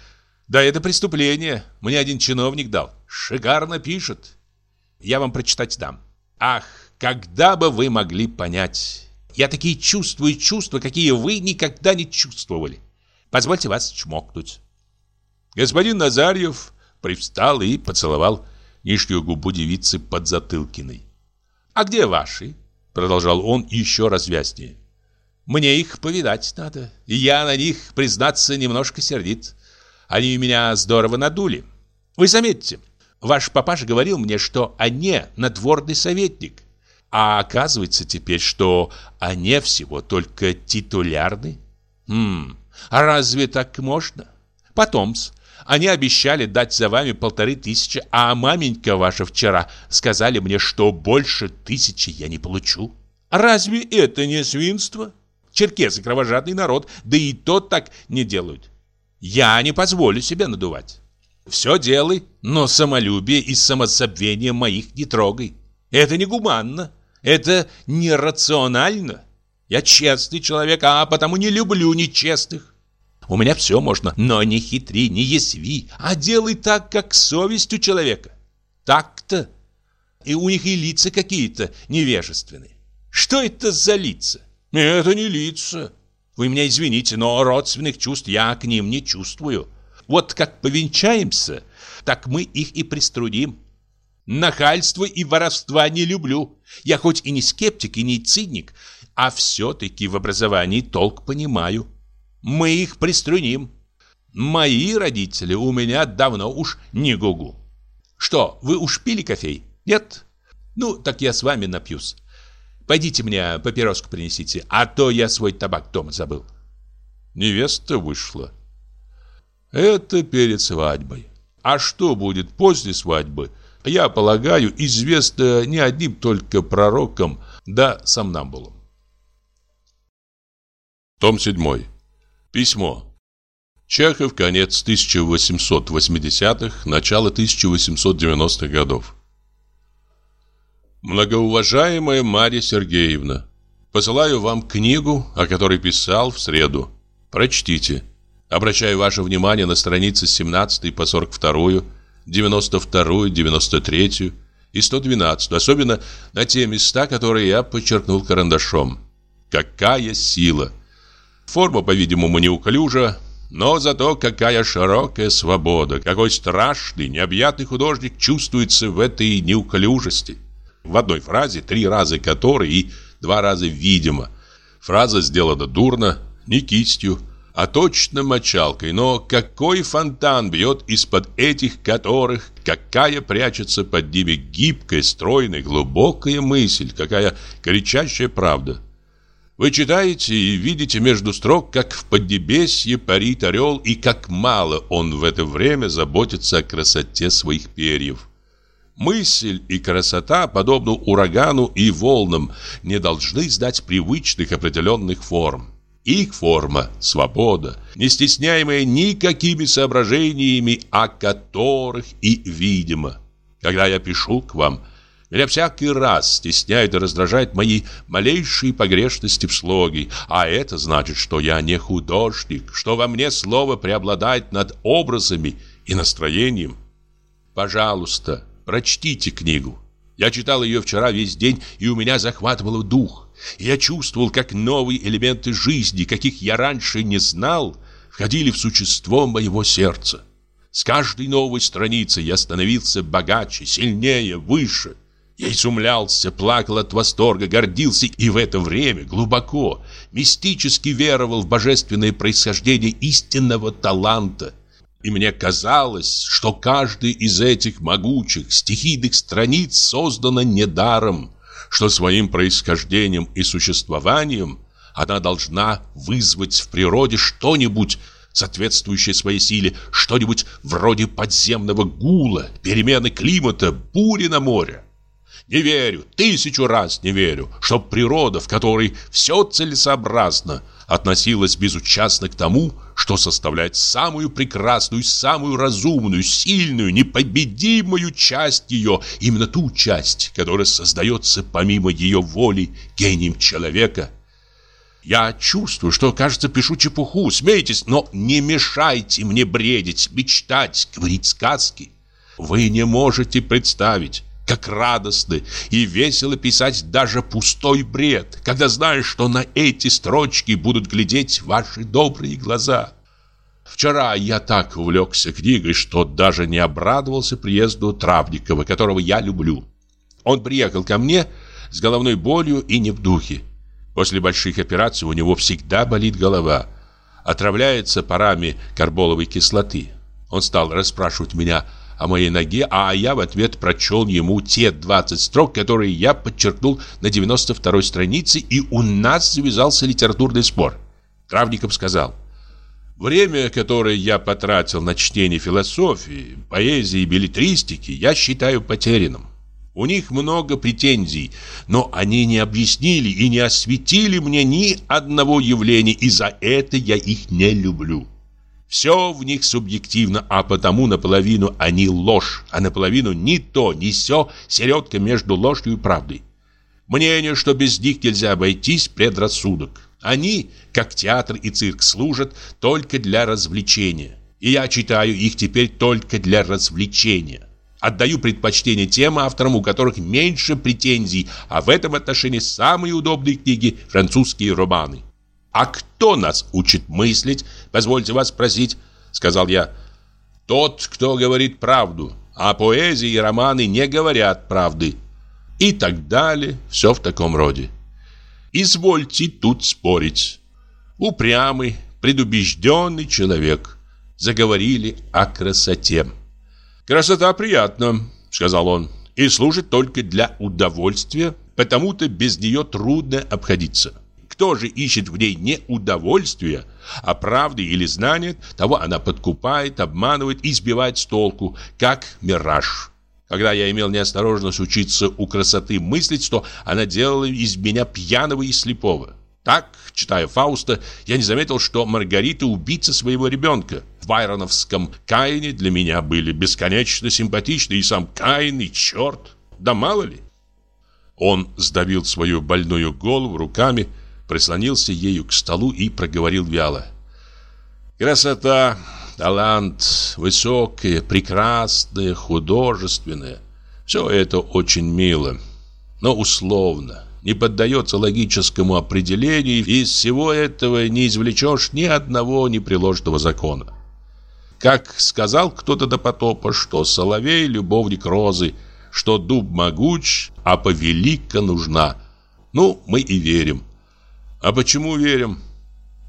S3: Да это преступление. Мне один чиновник дал. Шикарно пишет. Я вам прочитать дам. Ах, когда бы вы могли понять. Я такие чувствую чувства, какие вы никогда не чувствовали. Позвольте вас чмокнуть. Господин Назарьев привстал и поцеловал нижнюю губу девицы под Затылкиной. «А где ваши?» Продолжал он еще развязнее. Мне их повидать надо. И я на них, признаться, немножко сердит. Они меня здорово надули. Вы заметьте, ваш папаша говорил мне, что они надворный советник. А оказывается теперь, что они всего только титулярны. Хм, а разве так можно? Потом-с, они обещали дать за вами полторы тысячи, а маменька ваша вчера сказали мне, что больше тысячи я не получу. Разве это не свинство? Черкесы кровожадный народ, да и тот так не делают. Я не позволю себе надувать. Все делай, но самолюбие и самозабвение моих не трогай. Это негуманно, это нерационально. Я честный человек, а потому не люблю нечестных. У меня все можно, но не хитри, не ясви, а делай так, как совесть у человека. Так-то. И у них и лица какие-то невежественные. Что это за лица? Это не лица. Вы меня извините, но родственных чувств я к ним не чувствую. Вот как повенчаемся, так мы их и приструним. Нахальство и воровства не люблю. Я хоть и не скептик, и не циник, а все-таки в образовании толк понимаю. Мы их приструним. Мои родители у меня давно уж не гугу. Что, вы уж пили кофей? Нет? Ну, так я с вами напьюсь. Пойдите мне папироску принесите, а то я свой табак дома забыл.
S1: Невеста вышла. Это перед свадьбой. А что будет после свадьбы, я полагаю, известно не одним только пророкам да сомнамбулам. Том 7. Письмо. Чехов, конец 1880-х, начало 1890-х годов. Многоуважаемая Марья Сергеевна, посылаю вам книгу, о которой писал в среду. Прочтите. Обращаю ваше внимание на страницы 17 по 42, 92, 93 и 112, особенно на те места, которые я подчеркнул карандашом. Какая сила! Форма, по-видимому, неуклюжа, но зато какая широкая свобода, какой страшный, необъятный художник чувствуется в этой неуклюжести. В одной фразе три раза «который» и два раза «видимо». Фраза сделана дурно, не кистью, а точно мочалкой, но какой фонтан бьет из-под этих которых, какая прячется под ними гибкая, стройная, глубокая мысль, какая кричащая правда. Вы читаете и видите между строк, как в Поднебесье парит орел и как мало он в это время заботится о красоте своих перьев. Мысль и красота, подобно урагану и волнам, не должны сдать привычных определенных форм. Их форма – свобода, не стесняемая никакими соображениями, о которых и видимо. Когда я пишу к вам, меня всякий раз стесняют и раздражают мои малейшие погрешности в слоге, а это значит, что я не художник, что во мне слово преобладает над образами и настроением. Пожалуйста, прочтите книгу. Я читал ее вчера весь день, и у меня захватывало дух. Я чувствовал, как новые элементы жизни, каких я раньше не знал, входили в существо моего сердца. С каждой новой страницей я становился богаче, сильнее, выше. Я изумлялся, плакал от восторга, гордился и в это время глубоко, мистически веровал в божественное происхождение истинного таланта. И мне казалось, что каждый из этих могучих стихийных страниц создана недаром, что своим происхождением и существованием она должна вызвать в природе что-нибудь, соответствующее своей силе, что-нибудь вроде подземного гула, перемены климата, бури на море. Не верю, тысячу раз не верю, что природа, в которой все целесообразно, относилась безучастно к тому, что составляет самую прекрасную, самую разумную, сильную, непобедимую часть ее, именно ту часть, которая создается помимо ее воли гением человека. Я чувствую, что, кажется, пишу чепуху, смейтесь, но не мешайте мне бредить, мечтать, говорить сказки. Вы не можете представить, как радостно и весело писать даже пустой бред, когда знаешь, что на эти строчки будут глядеть ваши добрые глаза. Вчера я так увлекся книгой, что даже не обрадовался приезду Травникова, которого я люблю. Он приехал ко мне с головной болью и не в духе. После больших операций у него всегда болит голова. Отравляется парами карболовой кислоты. Он стал расспрашивать меня о моей ноге, а я в ответ прочел ему те 20 строк, которые я подчеркнул на 92-й странице, и у нас завязался литературный спор. Травников сказал, «Время, которое я потратил на чтение философии, поэзии и билетристики, я считаю потерянным. У них много претензий, но они не объяснили и не осветили мне ни одного явления, и за это я их не люблю. Все в них субъективно, а потому наполовину они ложь, а наполовину ни то, ни сё, середка между ложью и правдой. Мнение, что без них нельзя обойтись, предрассудок. Они, как театр и цирк, служат только для развлечения. И я читаю их теперь только для развлечения. Отдаю предпочтение тем авторам, у которых меньше претензий, а в этом отношении самые удобные книги – французские романы. «А кто нас учит мыслить?» «Позвольте вас спросить», — сказал я. «Тот, кто говорит правду, а поэзии и романы не говорят правды». И так далее, все в таком роде. Извольте тут спорить. Упрямый, предубежденный человек. Заговорили о красоте. «Красота приятна», — сказал он, — «и служит только для удовольствия, потому-то без нее трудно обходиться. Кто же ищет в ней не удовольствия, а правды или знания, того она подкупает, обманывает и сбивает с толку, как мираж. Когда я имел неосторожность учиться у красоты мыслить, то она делала из меня пьяного и слепого. Так, читая Фауста, я не заметил, что Маргарита убийца своего ребенка. В байроновском Каине для меня были бесконечно симпатичны и сам Каин, и черт. Да мало ли. Он сдавил свою больную голову руками, прислонился ею к столу и проговорил вяло. Красота талант, высокое, прекрасное, художественное. Все это очень мило, но условно, не поддается логическому определению, и из всего этого не извлечешь ни одного непреложного закона. Как сказал кто-то до потопа, что соловей – любовник розы, что дуб могуч, а повелика нужна. Ну, мы и верим. А почему верим?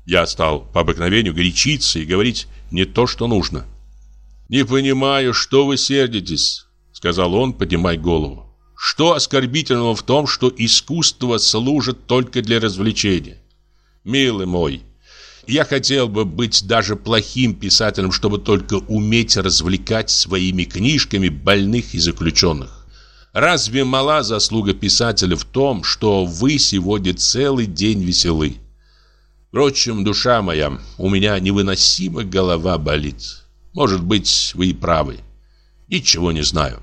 S1: Я стал по обыкновению горячиться и говорить не то, что нужно. «Не понимаю, что вы сердитесь», — сказал он, поднимая голову. «Что оскорбительного в том, что искусство служит только для развлечения? Милый мой, я хотел бы быть даже плохим писателем, чтобы только уметь развлекать своими книжками больных и заключенных. Разве мала заслуга писателя в том, что вы сегодня целый день веселы? Впрочем, душа моя, у меня невыносимо голова болит. Может быть, вы и правы. Ничего не знаю.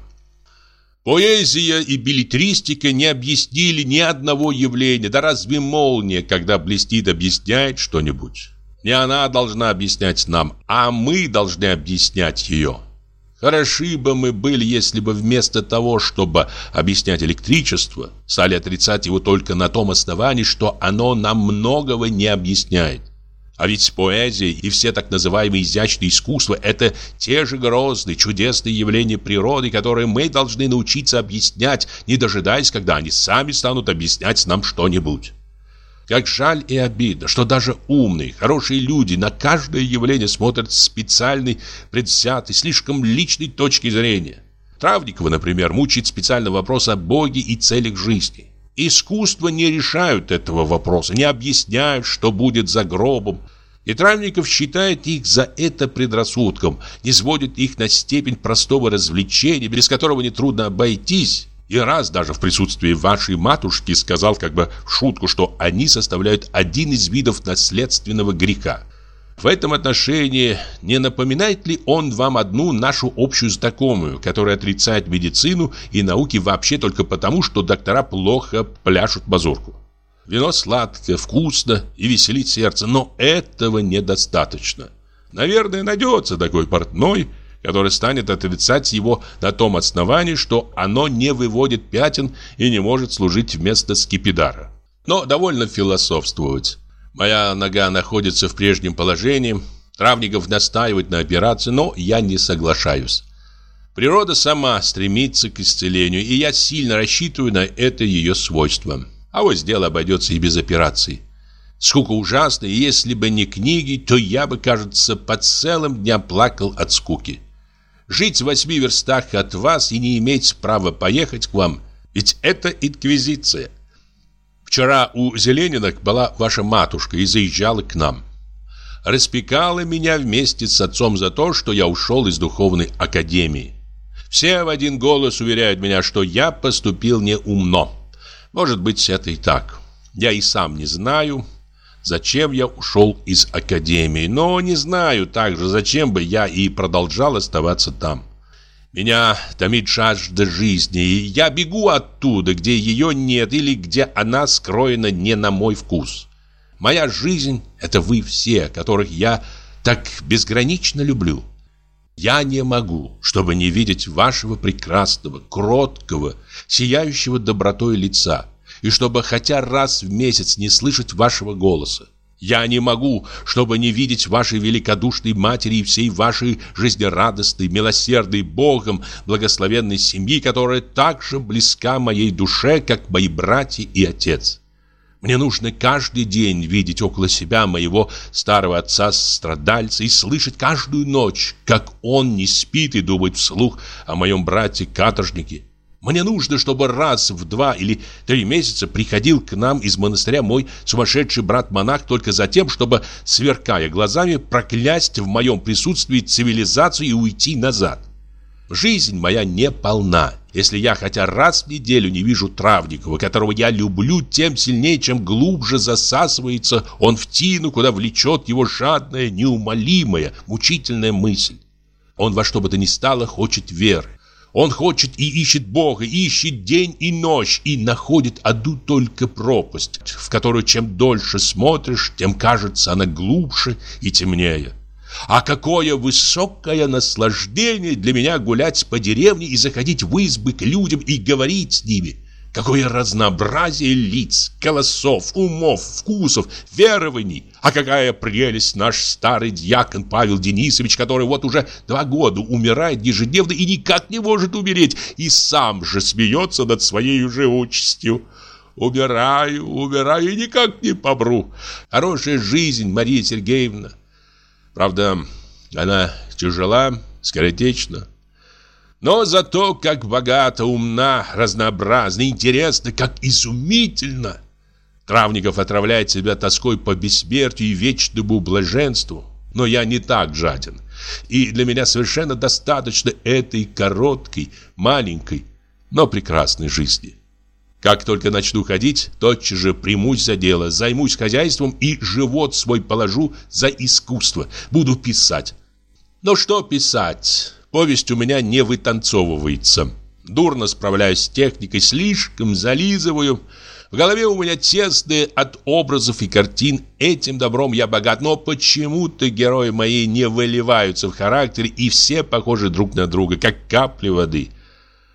S1: Поэзия и билетристика не объяснили ни одного явления. Да разве молния, когда блестит, объясняет что-нибудь? Не она должна объяснять нам, а мы должны объяснять ее. Хороши бы мы были, если бы вместо того, чтобы объяснять электричество, стали отрицать его только на том основании, что оно нам многого не объясняет. А ведь поэзия и все так называемые изящные искусства – это те же грозные, чудесные явления природы, которые мы должны научиться объяснять, не дожидаясь, когда они сами станут объяснять нам что-нибудь. Как жаль и обидно, что даже умные, хорошие люди на каждое явление смотрят с специальной, предвзятой, слишком личной точки зрения. Травникова, например, мучает специальный вопрос о Боге и целях жизни. Искусство не решают этого вопроса, не объясняют, что будет за гробом. И Травников считает их за это предрассудком, не сводит их на степень простого развлечения, без которого нетрудно обойтись, и раз даже в присутствии вашей матушки сказал как бы шутку, что они составляют один из видов наследственного греха. В этом отношении не напоминает ли он вам одну нашу общую знакомую, которая отрицает медицину и науки вообще только потому, что доктора плохо пляшут мазурку? Вино сладкое, вкусно и веселит сердце, но этого недостаточно. Наверное, найдется такой портной, который станет отрицать его на том основании, что оно не выводит пятен и не может служить вместо скипидара. Но довольно философствовать. Моя нога находится в прежнем положении, Травников настаивает на операции, но я не соглашаюсь. Природа сама стремится к исцелению, и я сильно рассчитываю на это ее свойство. А вот дело обойдется и без операции. Скука ужасная, и если бы не книги, то я бы, кажется, по целым дням плакал от скуки. Жить в восьми верстах от вас и не иметь права поехать к вам, ведь это инквизиция. Вчера у Зелениных была ваша матушка и заезжала к нам. Распекала меня вместе с отцом за то, что я ушел из духовной академии. Все в один голос уверяют меня, что я поступил неумно. Может быть, это и так. Я и сам не знаю. Зачем я ушел из академии, но не знаю также, зачем бы я и продолжал оставаться там. Меня томит жажда жизни, и я бегу оттуда, где ее нет или где она скроена не на мой вкус. Моя жизнь — это вы все, которых я так безгранично люблю. Я не могу, чтобы не видеть вашего прекрасного, кроткого, сияющего добротой лица, и чтобы хотя раз в месяц не слышать вашего голоса. Я не могу, чтобы не видеть вашей великодушной матери и всей вашей жизнерадостной, милосердной, Богом благословенной семьи, которая так же близка моей душе, как мои братья и отец. Мне нужно каждый день видеть около себя моего старого отца-страдальца и слышать каждую ночь, как он не спит и думает вслух о моем брате-каторжнике. Мне нужно, чтобы раз в два или три месяца приходил к нам из монастыря мой сумасшедший брат-монах только за тем, чтобы, сверкая глазами, проклясть в моем присутствии цивилизацию и уйти назад. Жизнь моя не полна, если я хотя раз в неделю не вижу Травникова, которого я люблю тем сильнее, чем глубже засасывается он в тину, куда влечет его жадная, неумолимая, мучительная мысль. Он во что бы то ни стало хочет веры. Он хочет и ищет Бога, ищет день и ночь, и находит одну только пропасть, в которую чем дольше смотришь, тем кажется она глубже и темнее. А какое высокое наслаждение для меня гулять по деревне и заходить в избы к людям и говорить с ними. Какое разнообразие лиц, голосов, умов, вкусов, верований. А какая прелесть наш старый дьякон Павел Денисович, который вот уже два года умирает ежедневно и никак не может умереть, и сам же смеется над своей живучестью. Умираю, умираю и никак не помру. Хорошая жизнь, Мария Сергеевна. Правда, она тяжела, скоротечна. Но зато как богата, умна, разнообразна, интересна, как изумительно. Травников отравляет себя тоской по бессмертию и вечному блаженству. Но я не так жаден. И для меня совершенно достаточно этой короткой, маленькой, но прекрасной жизни. Как только начну ходить, тотчас же примусь за дело, займусь хозяйством и живот свой положу за искусство. Буду писать. Но что писать? Повесть у меня не вытанцовывается. Дурно справляюсь с техникой, слишком зализываю. В голове у меня тесные от образов и картин. Этим добром я богат, но почему-то герои мои не выливаются в характере и все похожи друг на друга, как капли воды.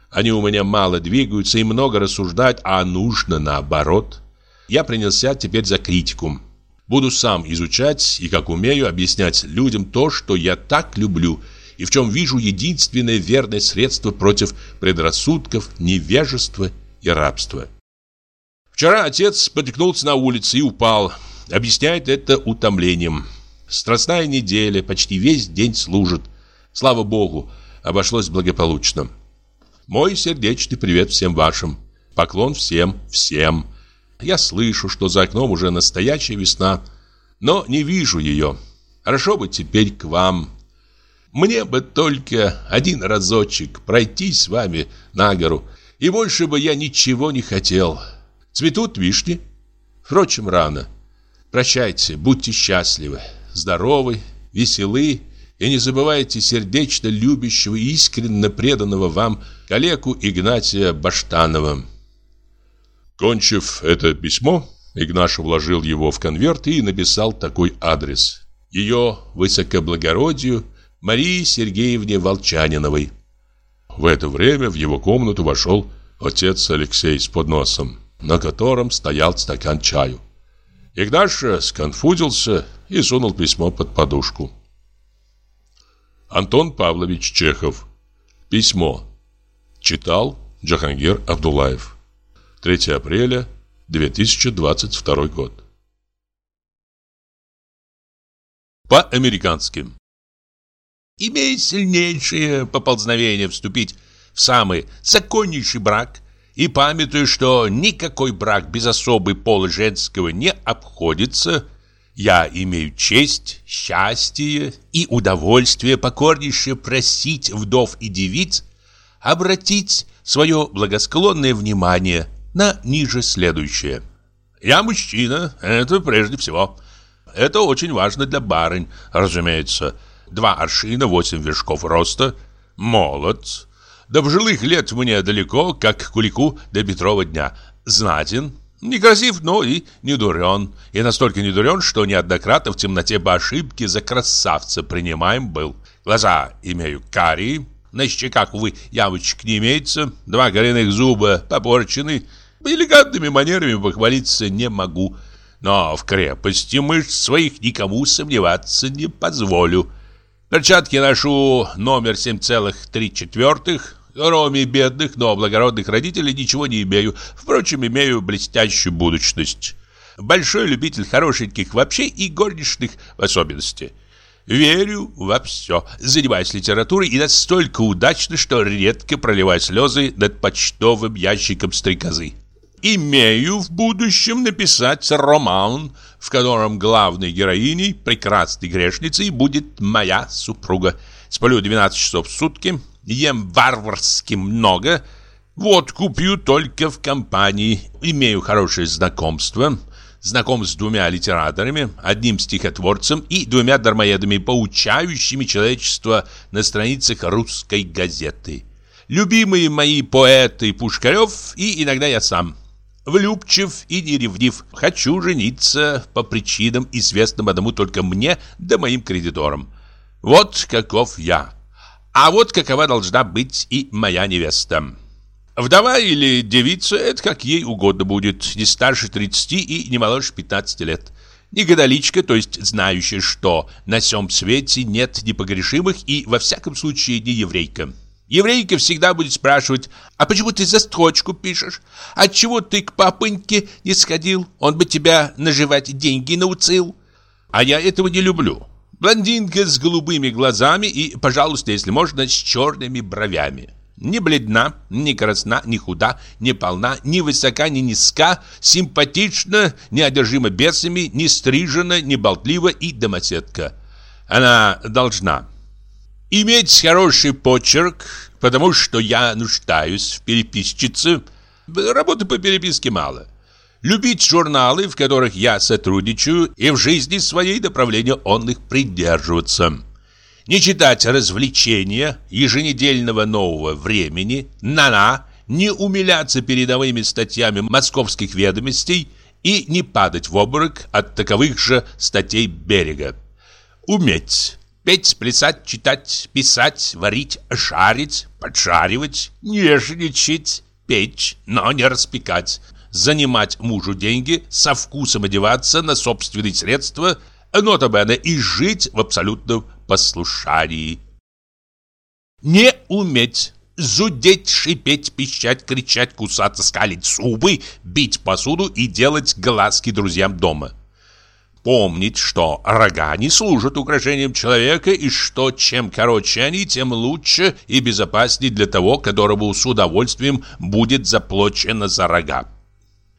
S1: Они у меня мало двигаются и много рассуждают, а нужно наоборот. Я принялся теперь за критику. Буду сам изучать и, как умею, объяснять людям то, что я так люблю, и в чем вижу единственное верное средство против предрассудков, невежества и рабства. Вчера отец споткнулся на улице и упал. Объясняет это утомлением. Страстная неделя, почти весь день служит. Слава Богу, обошлось благополучно. Мой сердечный привет всем вашим. Поклон всем, всем. Я слышу, что за окном уже настоящая весна, но не вижу ее. Хорошо бы теперь к вам. Мне бы только один разочек пройти с вами на гору, и больше бы я ничего не хотел. Цветут вишни. Впрочем, рано. Прощайте, будьте счастливы, здоровы, веселы и не забывайте сердечно любящего и искренне преданного вам коллегу Игнатия Баштанова. Кончив это письмо, Игнаша вложил его в конверт и написал такой адрес. Ее высокоблагородию Марии Сергеевне Волчаниновой. В это время в его комнату вошел отец Алексей с подносом, на котором стоял стакан чаю. Игнаша сконфузился и сунул письмо под подушку. Антон Павлович Чехов. Письмо. Читал Джахангир Абдулаев. 3 апреля 2022 год. По-американски. Имея сильнейшее поползновение вступить в самый законнейший брак и памятуя, что никакой брак без особой пола женского не обходится, я имею честь, счастье и удовольствие покорнейше просить вдов и девиц обратить свое благосклонное внимание на ниже следующее. Я мужчина, это прежде всего. Это очень важно для барынь, разумеется. Два аршина, восемь вершков роста, молод. До пожилых лет мне далеко, как кулику до Петрова дня. Знатен, некрасив, но и не дурен. И настолько не дурен, что неоднократно в темноте по ошибке за красавца принимаем был. Глаза имею карие, на щеках, увы, ямочек не имеется, два коренных зуба попорчены. Элегантными манерами похвалиться не могу. Но в крепости мышц своих никому сомневаться не позволю. Перчатки ношу номер 7,3 Кроме бедных, но благородных родителей ничего не имею. Впрочем, имею блестящую будущность. Большой любитель хорошеньких вообще и горничных в особенности. Верю во все. Занимаюсь литературой и настолько удачно, что редко проливаю слезы над почтовым ящиком стрекозы. Имею в будущем написать роман, в котором главной героиней, прекрасной грешницей, будет моя супруга. Сплю 12 часов в сутки, ем варварски много, водку пью только в компании, имею хорошее знакомство – знаком с двумя литераторами, одним стихотворцем и двумя дармоедами, поучающими человечество на страницах русской газеты. Любимые мои поэты Пушкарев и иногда я сам. Влюбчив и неревнив. Хочу жениться по причинам, известным одному только мне да моим кредиторам. Вот каков я. А вот какова должна быть и моя невеста. Вдова или девица, это как ей угодно будет, не старше 30 и не моложе 15 лет. Не гадаличка, то есть знающая, что на всем свете нет непогрешимых и, во всяком случае, не еврейка. Еврейка всегда будет спрашивать, а почему ты за строчку пишешь? Отчего ты к папыньке не сходил? Он бы тебя наживать деньги научил. А я этого не люблю. Блондинка с голубыми глазами и, пожалуйста, если можно, с черными бровями. Не бледна, не красна, не худа, не полна, ни высока, ни низка, симпатична, не одержима бесами, не стрижена, не болтлива и домоседка. Она должна иметь хороший почерк, потому что я нуждаюсь в переписчице. Работы по переписке мало. Любить журналы, в которых я сотрудничаю, и в жизни своей направления он их придерживаться не читать развлечения еженедельного нового времени, на-на, не умиляться передовыми статьями московских ведомостей и не падать в обморок от таковых же статей берега. Уметь петь, плясать, читать, писать, варить, жарить, поджаривать, нежничать, печь, но не распекать, занимать мужу деньги, со вкусом одеваться на собственные средства, нотабene и жить в абсолютном послушании. Не уметь зудеть, шипеть, пищать, кричать, кусаться, скалить зубы, бить посуду и делать глазки друзьям дома. Помнить, что рога не служат украшением человека и что чем короче они, тем лучше и безопаснее для того, которому с удовольствием будет заплачено за рога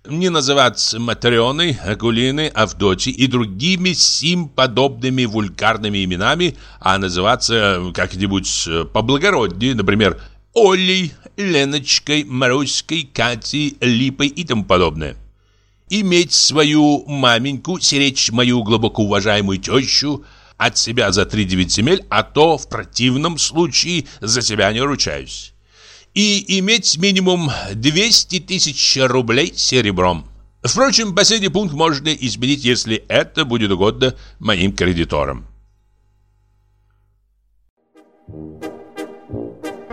S1: не называться Матрёной, Акулиной, Авдотьей и другими сим подобными вульгарными именами, а называться как-нибудь э, поблагороднее, например, Олей, Леночкой, Маруськой, Катей, Липой и тому подобное. Иметь свою маменьку, сиречь мою глубоко уважаемую тещу, от себя за три девять земель, а то в противном случае за себя не ручаюсь и иметь минимум 200 тысяч рублей серебром. Впрочем, последний пункт можно изменить, если это будет угодно моим кредиторам.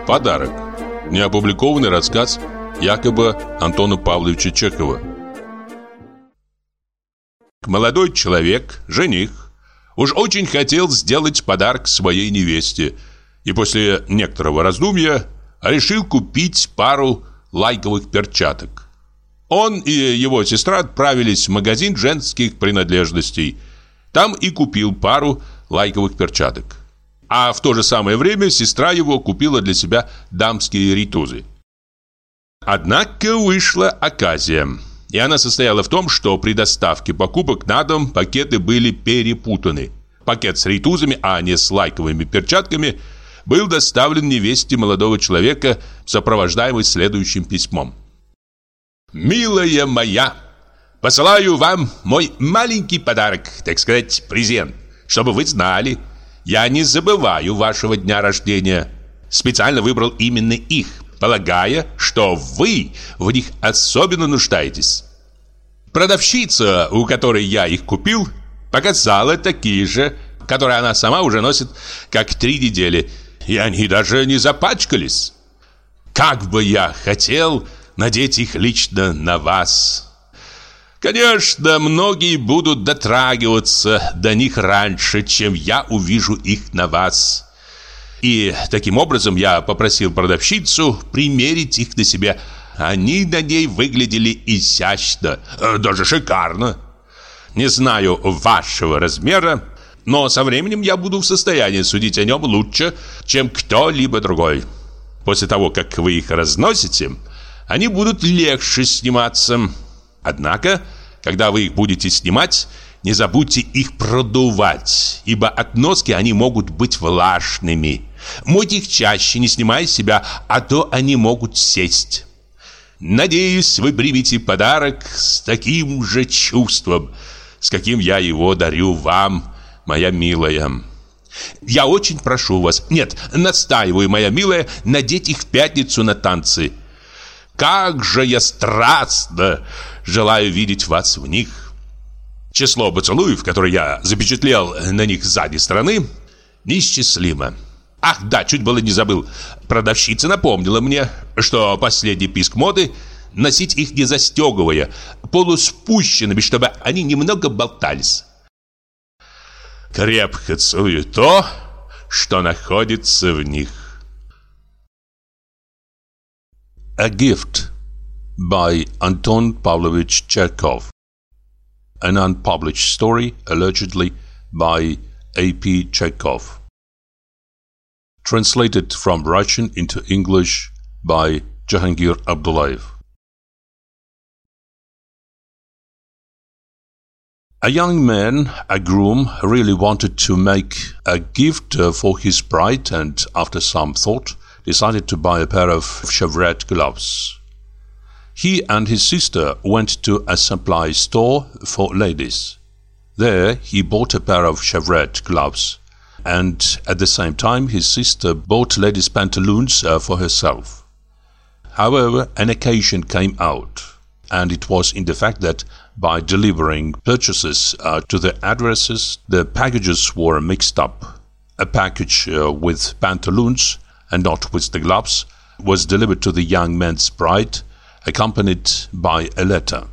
S3: Подарок. Неопубликованный рассказ якобы Антона Павловича Чехова. Молодой человек, жених, уж очень хотел сделать подарок своей невесте, и после некоторого раздумья решил купить пару лайковых перчаток. Он и его сестра отправились в магазин женских принадлежностей. Там и купил пару лайковых перчаток. А в то же самое время сестра его купила для себя дамские ритузы. Однако вышла оказия. И она состояла в том, что при доставке покупок на дом пакеты были перепутаны. Пакет с ритузами, а не с лайковыми перчатками – был доставлен невесте молодого человека, сопровождаемый следующим письмом. «Милая моя,
S1: Посылаю вам мой маленький подарок, так сказать, презент, чтобы вы знали, я не забываю вашего дня рождения. Специально выбрал именно их, полагая, что вы в них особенно нуждаетесь. Продавщица, у которой я их купил, показала такие же, которые она сама уже носит как три недели, и они даже не запачкались. Как бы я хотел надеть их лично на вас. Конечно, многие будут дотрагиваться до них раньше, чем я увижу их на вас. И таким образом я попросил продавщицу примерить их на себя. Они на ней выглядели изящно, э, даже шикарно. Не знаю вашего размера, но со временем я буду в состоянии судить о нем лучше, чем кто-либо другой. После того, как вы их разносите, они будут легче сниматься. Однако, когда вы их будете снимать, не забудьте их продувать, ибо от носки они могут быть влажными. Мойте их чаще, не снимая себя, а то они могут сесть. Надеюсь, вы примете подарок с таким же чувством, с каким я его дарю вам, моя милая. Я очень прошу вас, нет, настаиваю, моя милая, надеть их в пятницу на танцы. Как же я страстно желаю видеть вас в них. Число поцелуев, которые я запечатлел на них сзади стороны, неисчислимо. Ах, да, чуть было не забыл. Продавщица напомнила мне, что последний писк моды носить их не застегивая, полуспущенными, чтобы они немного болтались. Крепко целую то, что находится в них.
S3: A Gift by Anton Pavlovich Chekhov An unpublished story allegedly by A.P. Chekhov Translated from Russian into English by Jahangir Abdullayev A young man, a groom, really wanted to make a gift uh, for his bride and, after some thought, decided to buy a pair of chevrette gloves. He and his sister went to a supply store for ladies. There he bought a pair of chevrette gloves, and at the same time his sister bought ladies' pantaloons uh, for herself. However, an occasion came out, and it was in the fact that by delivering purchases uh, to the addresses, the packages were mixed up. A package uh, with pantaloons and not with the gloves was delivered to the young man's bride, accompanied by a letter.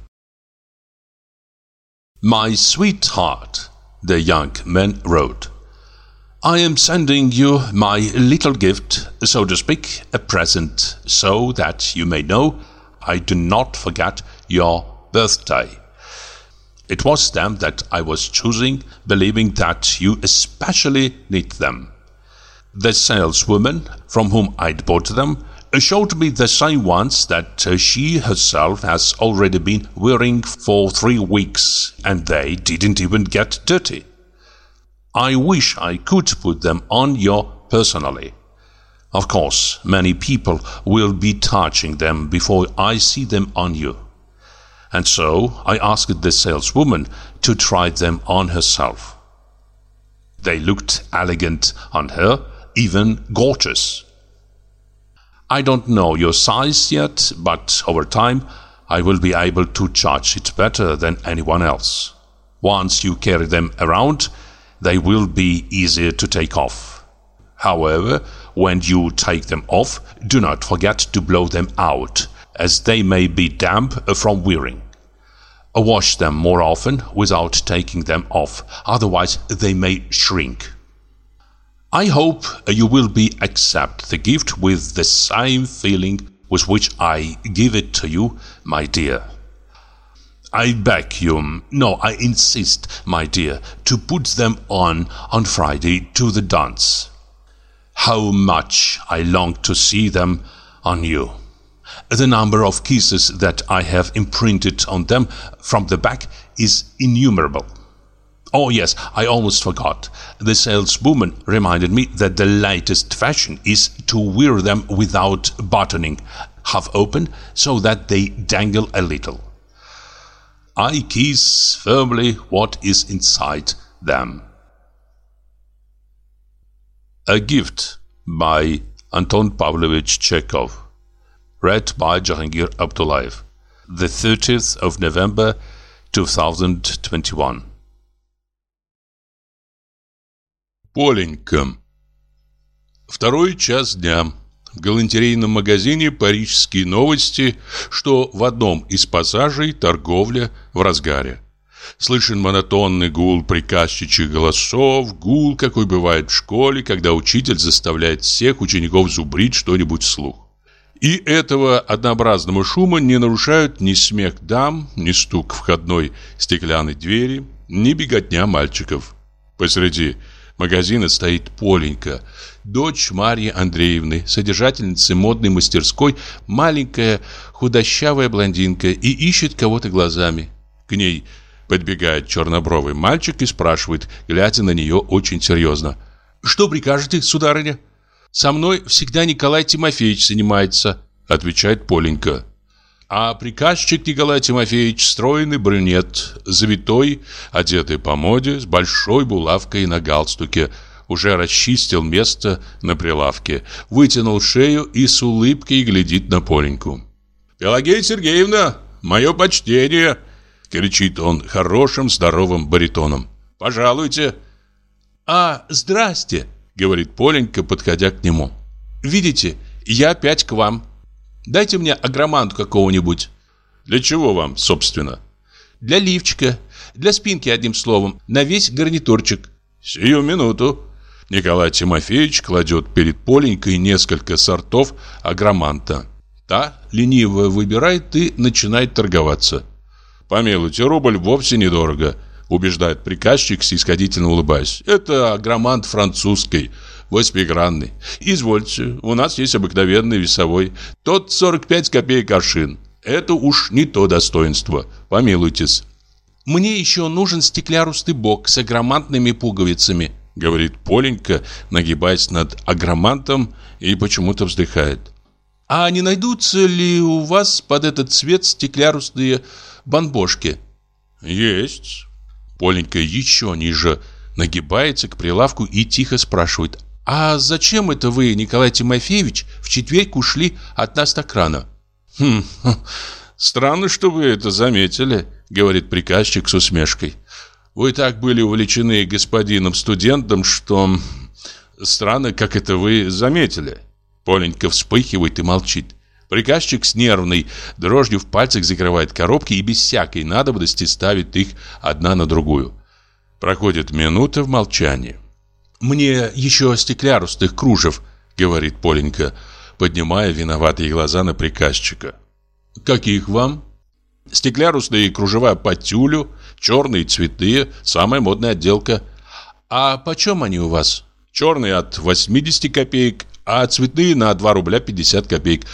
S3: My sweetheart, the young man wrote, I am sending you my little gift, so to speak, a present, so that you may know I do not forget your birthday. It was them that I was choosing, believing that you especially need them. The saleswoman from whom I'd bought them showed me the same ones that uh, she herself has already been wearing for three weeks, and they didn't even get dirty. I wish I could put them on you personally. Of course, many people will be touching them before I see them on you and so I asked the saleswoman to try them on herself. They looked elegant on her, even gorgeous. I don't know your size yet, but over time I will be able to judge it better than anyone else. Once you carry them around, they will be easier to take off. However, when you take them off, do not forget to blow them out as they may be damp from wearing. Wash them more often without taking them off, otherwise they may shrink. I hope you will be accept the gift with the same feeling with which I give it to you, my dear. I beg you, no, I insist, my dear, to put them on on Friday to the dance. How much I long to see them on you. The number of kisses that I have imprinted on them from the back is innumerable. Oh, yes, I almost forgot. The saleswoman reminded me that the latest fashion is to wear them without buttoning, half open, so that they dangle a little.
S1: I kiss firmly what is inside them. A Gift by Anton Pavlovich Chekhov. Read by Jahangir Abdullayev. The 30th of November 2021. Поленька. Второй час дня. В галантерейном магазине «Парижские новости», что в одном из пассажей торговля в разгаре. Слышен монотонный гул приказчичьих голосов, гул, какой бывает в школе, когда учитель заставляет всех учеников зубрить что-нибудь вслух. И этого однообразного шума не нарушают ни смех дам, ни стук входной стеклянной двери, ни беготня мальчиков. Посреди магазина стоит Поленька, дочь Марьи Андреевны, содержательницы модной мастерской, маленькая худощавая блондинка и ищет кого-то глазами. К ней подбегает чернобровый мальчик и спрашивает, глядя на нее очень серьезно. «Что прикажете, сударыня?» «Со мной всегда Николай Тимофеевич занимается», — отвечает Поленька. А приказчик Николай Тимофеевич стройный брюнет, завитой, одетый по моде, с большой булавкой на галстуке, уже расчистил место на прилавке, вытянул шею и с улыбкой глядит на Поленьку. «Пелагея Сергеевна, мое почтение!» — кричит он хорошим здоровым баритоном. «Пожалуйте!» «А, здрасте!» — говорит Поленька, подходя к нему. «Видите, я опять к вам. Дайте мне агроманту какого-нибудь». «Для чего вам, собственно?» «Для лифчика, для спинки, одним словом, на весь гарнитурчик». «Сию минуту». Николай Тимофеевич кладет перед Поленькой несколько сортов агроманта. Та лениво выбирает и начинает торговаться. «Помилуйте, рубль вовсе недорого», убеждает приказчик, снисходительно улыбаясь. «Это агромант французский, восьмигранный. Извольте, у нас есть обыкновенный весовой. Тот 45 копеек аршин. Это уж не то достоинство. Помилуйтесь».
S4: «Мне еще нужен стеклярустый бок с агромантными пуговицами»,
S1: говорит Поленька, нагибаясь над агромантом и почему-то вздыхает.
S4: «А не найдутся ли у вас под этот цвет стеклярустые бомбошки?»
S1: «Есть». Поленька еще ниже нагибается к прилавку и тихо спрашивает.
S4: «А зачем это вы, Николай Тимофеевич, в четверг ушли от нас так рано?»
S1: «Хм, странно, что вы это заметили», — говорит приказчик с усмешкой. «Вы так были увлечены господином-студентом, что... Странно, как это вы заметили». Поленька вспыхивает и молчит. Приказчик с нервной дрожью в пальцах закрывает коробки и без всякой надобности ставит их одна на другую. Проходит минута в молчании.
S4: «Мне еще стеклярустых кружев», — говорит Поленька, поднимая виноватые глаза на приказчика.
S1: «Каких вам?» «Стеклярусные кружева по тюлю, черные цветы, самая модная отделка».
S4: «А почем они у вас?»
S1: «Черные от 80 копеек, а цветные на 2 рубля 50 копеек.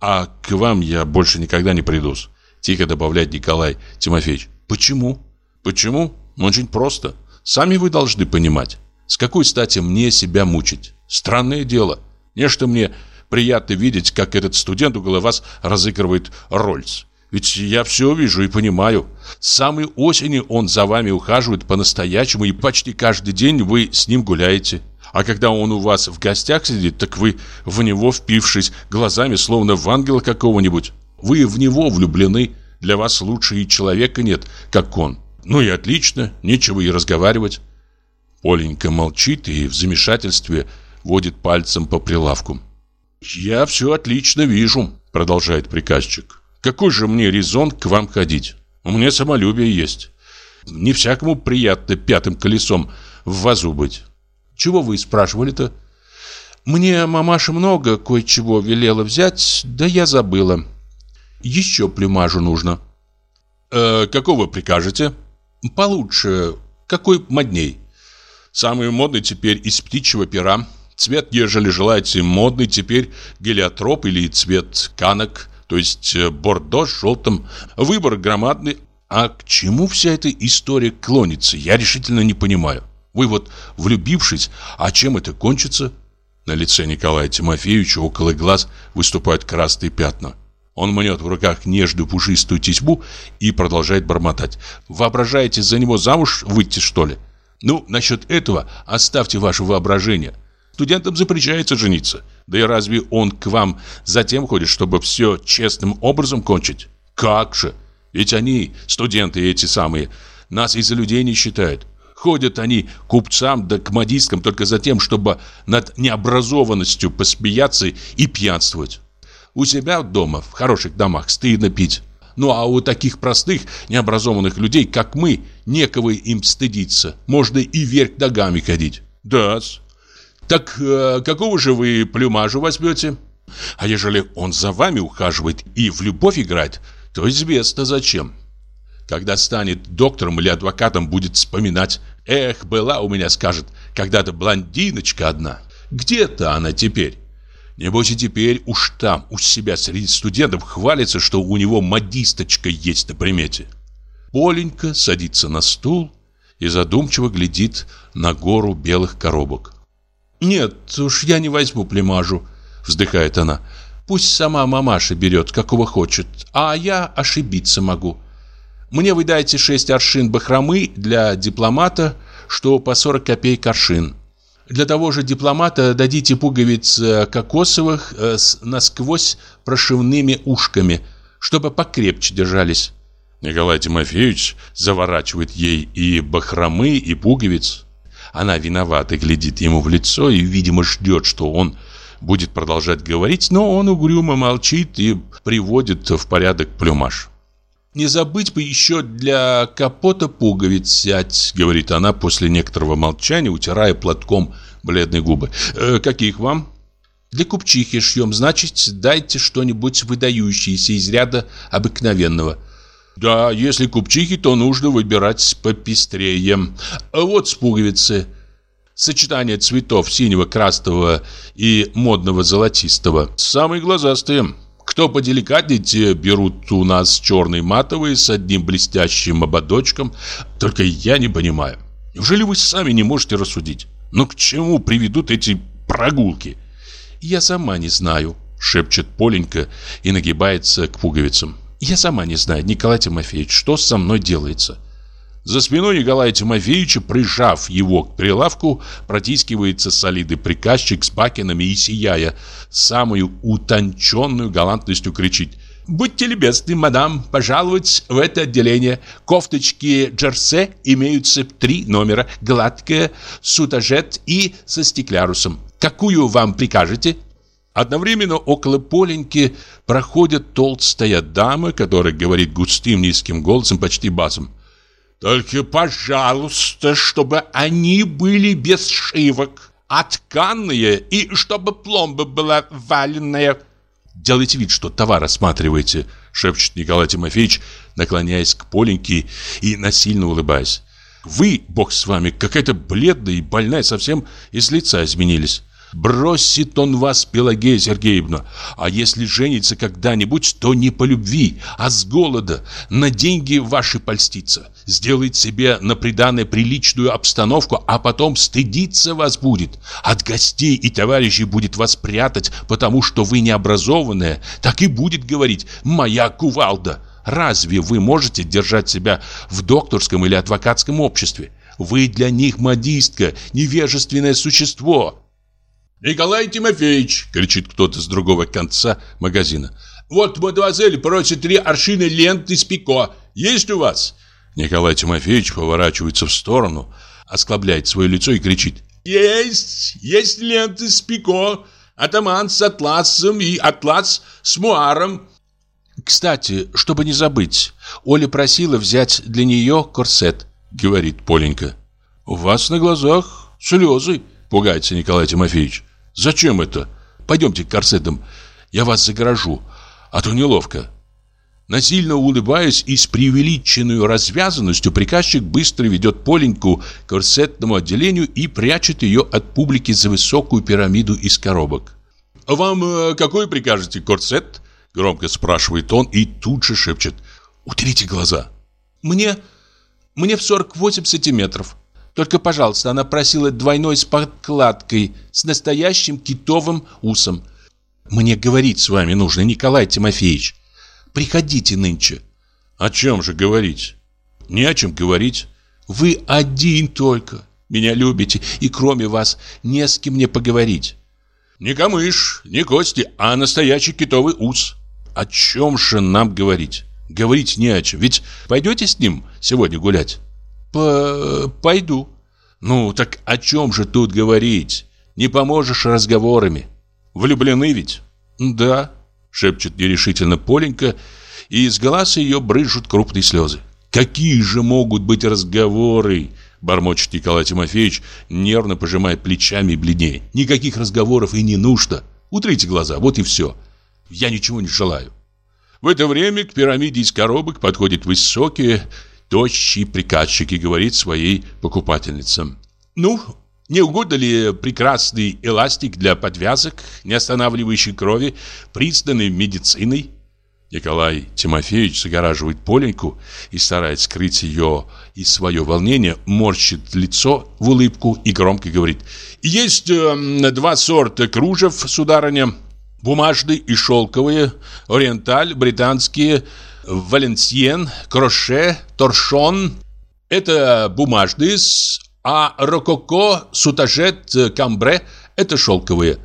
S1: А к вам я больше никогда не приду. Тихо добавляет Николай Тимофеевич. Почему? Почему? Очень просто. Сами вы должны понимать. С какой стати мне себя мучить? Странное дело. Нечто мне приятно видеть, как этот студент около вас разыгрывает рольс. Ведь я все вижу и понимаю. С самой осени он за вами ухаживает по-настоящему, и почти каждый день вы с ним гуляете. А когда он у вас в гостях сидит, так вы в него впившись глазами, словно в ангела какого-нибудь. Вы в него влюблены. Для вас лучше и человека нет, как он. Ну и отлично, нечего и разговаривать. Оленька молчит и в замешательстве водит пальцем по прилавку. «Я все отлично вижу», — продолжает приказчик. «Какой же мне резон к вам ходить? У меня самолюбие есть. Не всякому приятно пятым колесом в вазу быть. Чего вы спрашивали-то? Мне мамаша много кое-чего велела взять, да я забыла. Еще плюмажу нужно. Э, какого прикажете? Получше. Какой модней? Самый модный теперь из птичьего пера. Цвет, ежели желаете, модный теперь гелиотроп или цвет канок, то есть э, бордо с желтым. Выбор громадный. А к чему вся эта история клонится, я решительно не понимаю. Вы вот влюбившись, а чем это кончится? На лице Николая Тимофеевича около глаз выступают красные пятна.
S4: Он мнет в руках нежную пушистую тесьму и продолжает бормотать. «Воображаете за него замуж выйти, что ли? Ну, насчет этого оставьте ваше воображение. Студентам запрещается жениться. Да и разве он к вам затем ходит, чтобы все честным образом кончить? Как же? Ведь они, студенты эти самые, нас из-за людей не считают. Ходят они к купцам да к модисткам только за тем, чтобы над необразованностью посмеяться и пьянствовать. У себя дома, в хороших домах, стыдно пить. Ну а у таких простых, необразованных людей, как мы, некого им стыдиться. Можно и вверх ногами ходить. да -с. Так э, какого же вы плюмажу возьмете? А ежели он за вами ухаживает и в любовь играет, то известно зачем. Когда станет доктором или адвокатом, будет вспоминать. Эх, была у меня, скажет, когда-то блондиночка одна. Где-то она теперь. Небось и теперь уж там, у себя среди студентов хвалится, что у него модисточка есть на примете. Поленька садится на стул и задумчиво глядит на гору белых коробок. «Нет уж, я не возьму племажу», — вздыхает она. «Пусть сама мамаша берет, какого хочет, а я ошибиться могу. Мне вы дайте шесть аршин бахромы для дипломата, что по 40 копеек аршин. Для того же дипломата дадите пуговиц э, кокосовых э, с насквозь прошивными ушками, чтобы покрепче держались. Николай Тимофеевич заворачивает ей и бахромы, и пуговиц. Она виновата глядит ему в лицо и, видимо, ждет, что он будет продолжать говорить, но он угрюмо молчит и приводит в порядок плюмаж. «Не забыть бы еще для капота пуговиц взять», — говорит она после некоторого молчания, утирая платком бледные губы. «Э, «Каких вам?» «Для купчихи шьем, значит, дайте что-нибудь выдающееся из ряда обыкновенного». «Да, если купчихи, то нужно выбирать попестрее. Вот с пуговицы». Сочетание цветов синего, красного и модного золотистого. Самые глазастые. Кто поделикатнее, те берут у нас черный матовый с одним блестящим ободочком. Только я не понимаю. Неужели вы сами не можете рассудить? Ну к чему приведут эти прогулки? Я сама не знаю, шепчет Поленька и нагибается к пуговицам. Я сама не знаю, Николай Тимофеевич, что со мной делается. За спиной Николая Тимофеевича, прижав его к прилавку, протискивается солидный приказчик с бакенами и, сияя самую утонченную галантностью, кричит «Будьте любезны, мадам, пожаловать в это отделение. Кофточки джерсе имеются три номера, гладкая, сутажет и со стеклярусом. Какую вам прикажете?» Одновременно около Поленьки проходит толстая дама, которая говорит густым низким голосом, почти басом. Только, пожалуйста, чтобы они были без шивок, тканые и чтобы пломба была валенная. Делайте вид, что товар осматриваете, шепчет Николай Тимофеевич, наклоняясь к Поленьке и насильно улыбаясь. Вы, бог с вами, какая-то бледная и больная, совсем из лица изменились. Бросит он вас, Пелагея Сергеевна. А если женится когда-нибудь, то не по любви, а с голода, на деньги ваши польстится. Сделает себе на приданное приличную обстановку, а потом стыдиться вас будет. От гостей и товарищей будет вас прятать, потому что вы необразованная. Так и будет говорить «моя кувалда». Разве вы можете держать себя в докторском или адвокатском обществе? Вы для них модистка, невежественное существо. «Николай Тимофеевич!» — кричит кто-то с другого конца магазина. «Вот мадемуазель просит три аршины ленты из пико. Есть у вас?» Николай Тимофеевич поворачивается в сторону, осклабляет свое лицо и кричит. «Есть! Есть ленты с пико! Атаман с атласом и атлас с муаром!» «Кстати, чтобы не забыть, Оля просила взять для нее корсет», — говорит Поленька. «У вас на глазах слезы», — пугается Николай Тимофеевич. Зачем это? Пойдемте к корсетам, я вас загорожу, а то неловко. Насильно улыбаясь и с преувеличенной развязанностью, приказчик быстро ведет Поленьку к корсетному отделению и прячет ее от публики за высокую пирамиду из коробок. «Вам э, какой прикажете корсет?» – громко спрашивает он и тут же шепчет. «Утрите глаза». «Мне... мне в 48 сантиметров», только, пожалуйста, она просила двойной с подкладкой, с настоящим китовым усом. Мне говорить с вами нужно, Николай Тимофеевич.
S3: Приходите нынче.
S4: О чем же говорить? Не о чем говорить.
S3: Вы один только. Меня любите, и кроме вас не с кем мне поговорить.
S4: Не камыш, не кости, а настоящий китовый ус. О чем же нам говорить? Говорить не о чем. Ведь пойдете с ним сегодня гулять?
S3: П пойду.
S4: Ну, так о чем же тут говорить? Не поможешь разговорами. Влюблены ведь?
S3: Да,
S4: шепчет нерешительно Поленька, и из глаз ее брызжут крупные слезы. Какие же могут быть разговоры? Бормочет Николай Тимофеевич, нервно пожимая плечами и бледнее. Никаких разговоров и не нужно. Утрите глаза, вот и все. Я ничего не желаю. В это время к пирамиде из коробок подходит высокий, тощий приказчик и говорит своей покупательницам. «Ну, не угодно ли прекрасный эластик для подвязок, не останавливающий крови, признанный медициной?» Николай Тимофеевич загораживает Поленьку и, стараясь скрыть ее и свое волнение, морщит лицо в улыбку и громко говорит «Есть э, два сорта кружев, сударыня, бумажные и шелковые, ориенталь, британские, валенсиен, кроше, торшон. Это бумажные, а рококо, сутажет, камбре – это шелковые».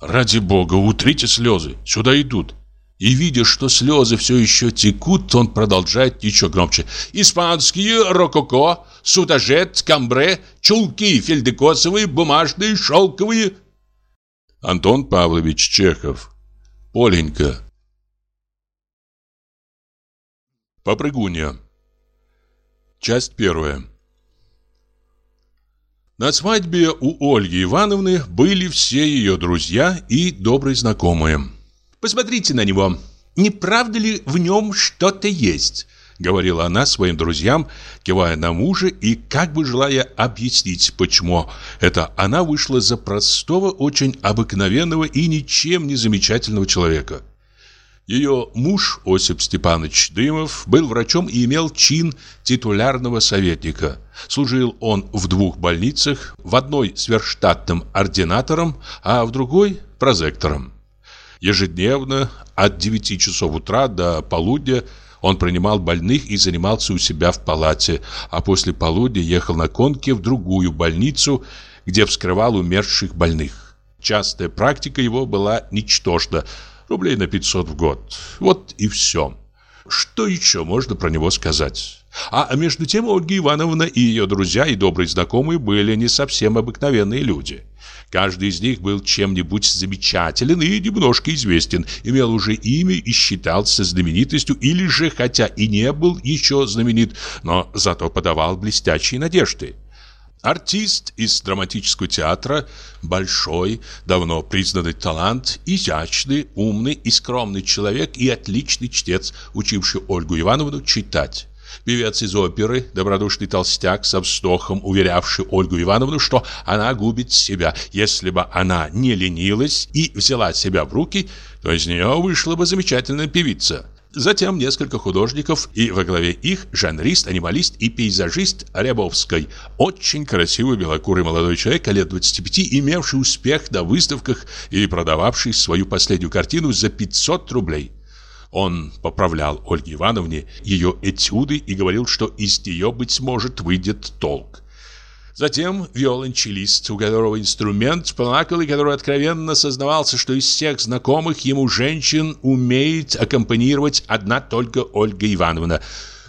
S4: «Ради бога, утрите слезы, сюда идут». И видя, что слезы все еще текут, он продолжает еще громче. Испанские, рококо, сутажет, камбре, чулки фельдекосовые, бумажные, шелковые. Антон Павлович Чехов. Поленька. Попрыгунья. Часть первая. На свадьбе у Ольги Ивановны были все ее друзья и добрые знакомые. Посмотрите на него. Не правда ли в нем что-то есть?» Говорила она своим друзьям, кивая на мужа и как бы желая объяснить, почему это она вышла за простого, очень обыкновенного и ничем не замечательного человека. Ее муж, Осип Степанович Дымов, был врачом и имел чин титулярного советника. Служил он в двух больницах, в одной сверхштатным ординатором, а в другой – прозектором. Ежедневно от 9 часов утра до полудня он принимал больных и занимался у себя в палате, а после полудня ехал на конке в другую больницу, где вскрывал умерших больных. Частая практика его была ничтожна, рублей на 500 в год. Вот и все. Что еще можно про него сказать? А между тем Ольга Ивановна и ее друзья и добрые знакомые были не совсем обыкновенные люди. Каждый из них был чем-нибудь замечателен и немножко известен, имел уже имя и считался знаменитостью, или же, хотя и не был еще знаменит, но зато подавал блестящие надежды. Артист из драматического театра, большой, давно признанный талант, изящный, умный и скромный человек и отличный чтец, учивший Ольгу Ивановну читать. Певец из оперы, добродушный толстяк со вздохом, уверявший Ольгу Ивановну, что она губит себя. Если бы она не ленилась и взяла себя в руки, то из нее вышла бы замечательная певица. Затем несколько художников, и во главе их жанрист, анималист и пейзажист Рябовской. Очень красивый белокурый молодой человек, лет 25, имевший успех на выставках и продававший свою последнюю картину за 500 рублей. Он поправлял Ольге Ивановне ее этюды и говорил, что из нее, быть может, выйдет толк. Затем виолончелист, у которого инструмент плакал и который откровенно сознавался, что из всех знакомых ему женщин умеет аккомпанировать одна только Ольга Ивановна.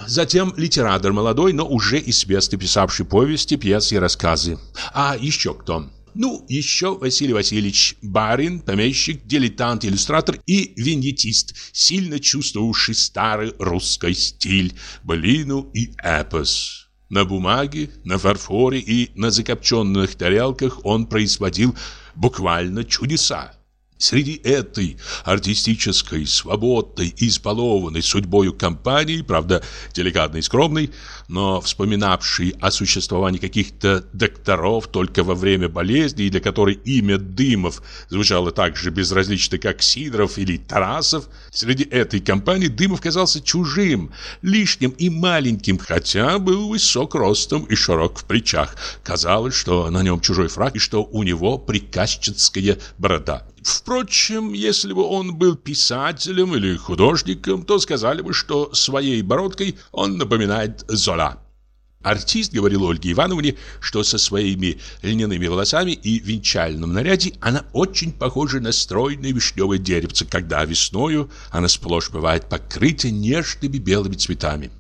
S4: Затем литератор молодой, но уже известный, писавший повести, пьесы и рассказы. А еще кто? Ну, еще Василий Васильевич барин, помещик, дилетант, иллюстратор и виньетист, сильно чувствовавший старый русский стиль, былину и эпос. На бумаге, на фарфоре и на закопченных тарелках он производил буквально чудеса. Среди этой артистической, свободной избалованной судьбою компании, правда, деликатной и скромной, но вспоминавшей о существовании каких-то докторов только во время болезни, и для которой имя Дымов звучало так же безразлично, как Сидоров или Тарасов, среди этой компании Дымов казался чужим, лишним и маленьким, хотя был высок ростом и широк в плечах. Казалось, что на нем чужой фраг и что у него приказчицкая борода.
S3: Впрочем, если бы он был писателем или художником, то сказали бы, что своей бородкой он напоминает Зола. Артист говорил Ольге Ивановне, что со своими льняными волосами и венчальном наряде она очень похожа на стройное вишневое деревце, когда весною она сплошь бывает покрыта нежными белыми цветами.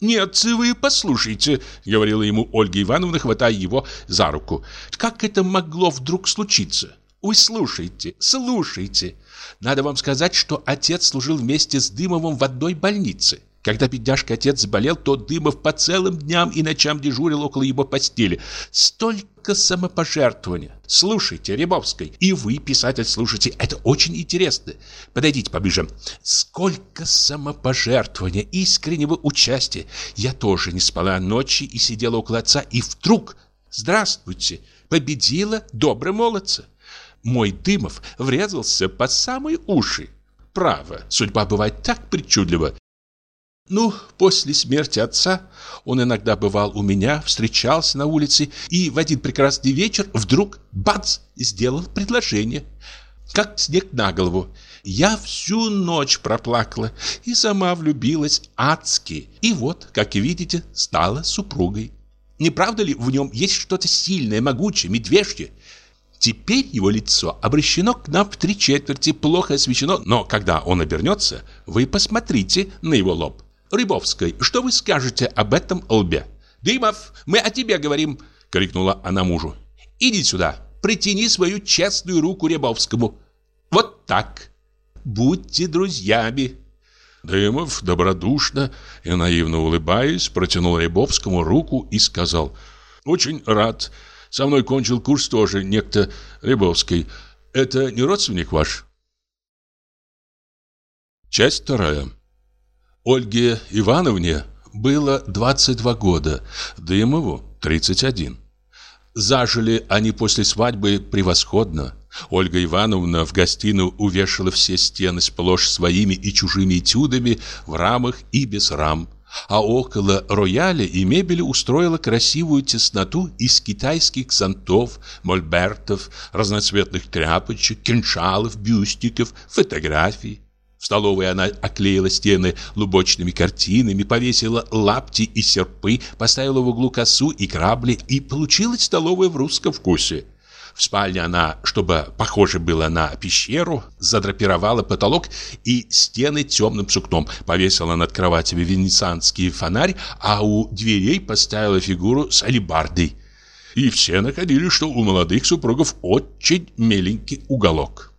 S3: «Нет, вы послушайте», — говорила ему Ольга Ивановна, хватая его за руку. «Как это могло вдруг случиться? Вы слушайте, слушайте. Надо вам сказать, что отец служил вместе с Дымовым в одной больнице. Когда бедняжка отец заболел, то Дымов по целым дням и ночам дежурил около его постели. Столько самопожертвования. Слушайте, Рябовской, и вы, писатель, слушайте, это очень интересно. Подойдите поближе. Сколько самопожертвования, искреннего участия. Я тоже не спала ночи и сидела около отца, и вдруг, здравствуйте, победила добрая молодца. Мой Дымов врезался по самые уши. Право, судьба бывает так причудлива. Ну, после смерти отца он иногда бывал у меня, встречался на улице и в один прекрасный вечер вдруг, бац, сделал предложение. Как снег на голову. Я всю ночь проплакала и сама влюбилась адски. И вот, как видите, стала супругой. Не правда ли в нем есть что-то сильное, могучее, медвежье? Теперь его лицо обращено к нам в три четверти, плохо освещено, но когда он обернется, вы посмотрите на его лоб. Рябовской, что вы скажете об этом лбе? Дымов, мы о тебе говорим, крикнула она мужу. Иди сюда, притяни свою честную руку Рябовскому. Вот так. Будьте друзьями.
S4: Дымов добродушно и наивно улыбаясь протянул Рябовскому руку и сказал «Очень рад. Со мной кончил курс тоже некто Рябовский. Это не родственник ваш?» Часть вторая. Ольге Ивановне было 22 года, Дымову 31. Зажили они после свадьбы превосходно. Ольга Ивановна в гостиную увешала все стены сплошь своими и чужими этюдами в рамах и без рам. А около рояля и мебели устроила красивую тесноту из китайских зонтов, мольбертов, разноцветных тряпочек, кинжалов, бюстиков, фотографий. В столовой она оклеила стены лубочными картинами, повесила лапти и серпы, поставила в углу косу и грабли, и получилась столовая в русском вкусе. В спальне она, чтобы похоже было на пещеру, задрапировала потолок и стены темным сукном, повесила над кроватями венецианский фонарь, а у дверей поставила фигуру с алебардой. И все находили, что у молодых супругов очень миленький уголок.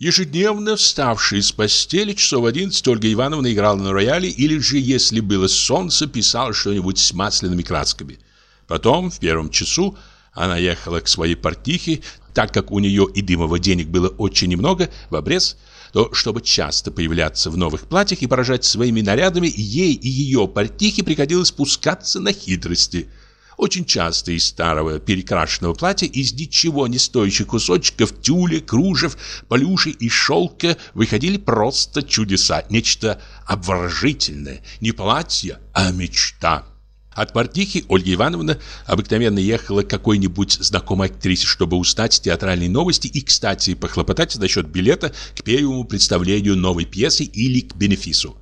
S4: Ежедневно вставший с постели часов одиннадцать Ольга Ивановна играла на рояле или же, если было солнце, писала что-нибудь с масляными красками. Потом, в первом часу, она ехала к своей портихе, так как у нее и дымового денег было очень немного, в обрез, то, чтобы часто появляться в новых платьях и поражать своими нарядами, ей и ее портихе приходилось спускаться на хитрости – очень часто из старого перекрашенного платья, из ничего не стоящих кусочков тюля, кружев, полюши и шелка выходили просто чудеса, нечто обворожительное, не платье, а мечта. От портихи Ольга Ивановна обыкновенно ехала к какой-нибудь знакомой актрисе, чтобы узнать театральные новости и, кстати, похлопотать насчет билета к первому представлению новой пьесы или к бенефису.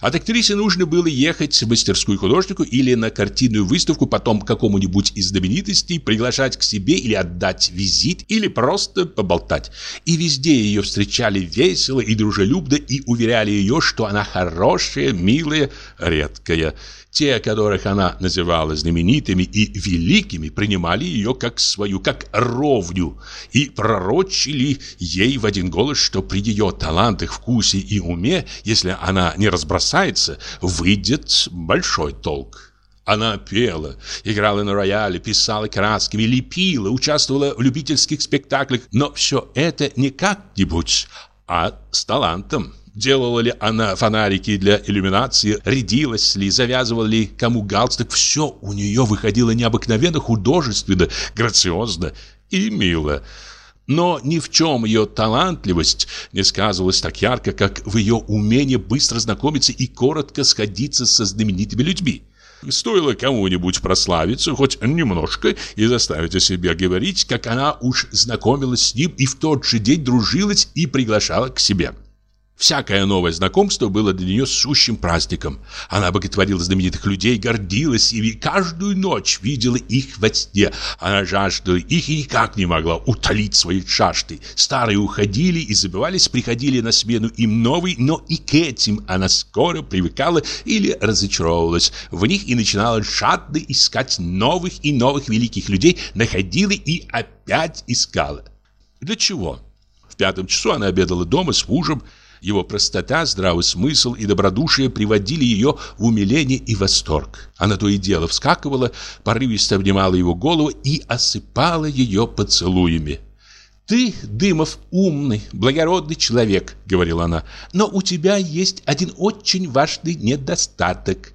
S4: От актрисы нужно было ехать в мастерскую художнику или на картинную выставку, потом к какому-нибудь из знаменитостей, приглашать к себе или отдать визит, или просто поболтать. И везде ее встречали весело и дружелюбно и уверяли ее, что она хорошая, милая, редкая. Те, которых она называла знаменитыми и великими, принимали ее как свою, как ровню, и пророчили ей в один голос, что при ее талантах, вкусе и уме, если она не разбросается, выйдет большой толк. Она пела, играла на рояле, писала красками, лепила, участвовала в любительских спектаклях, но все это не как-нибудь, а с талантом. Делала ли она фонарики для иллюминации, рядилась ли, завязывала ли кому галстук, все у нее выходило необыкновенно художественно, грациозно и мило. Но ни в чем ее талантливость не сказывалась так ярко, как в ее умении быстро знакомиться и коротко сходиться со знаменитыми людьми.
S3: Стоило кому-нибудь прославиться хоть немножко и заставить о себе говорить, как она уж знакомилась с ним и в тот же день дружилась и приглашала к себе. Всякое новое знакомство было для нее сущим праздником. Она боготворила знаменитых людей, гордилась ими, каждую ночь видела их во сне. Она жаждала их и никак не могла утолить свои жажды. Старые уходили и забывались, приходили на смену им новые, но и к этим она скоро привыкала или разочаровывалась в них и начинала жадно искать новых и новых великих людей, находила и опять искала. Для чего? В пятом часу она обедала дома с мужем, его простота, здравый смысл и добродушие приводили ее в умиление и восторг. Она то и дело вскакивала, порывисто обнимала его голову и осыпала ее поцелуями. «Ты, Дымов, умный, благородный человек», — говорила она, «но у тебя есть один очень важный недостаток.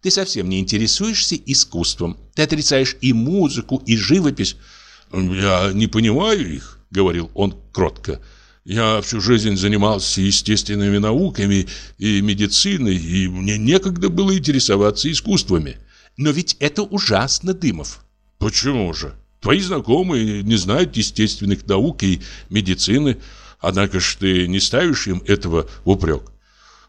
S3: Ты совсем не интересуешься искусством. Ты отрицаешь и музыку, и живопись». «Я не понимаю их», — говорил он кротко. Я всю жизнь занимался естественными науками и медициной, и мне некогда было интересоваться искусствами.
S4: Но ведь это ужасно, Дымов.
S3: Почему же? Твои знакомые не знают естественных наук и медицины, однако ж ты не ставишь им этого в упрек.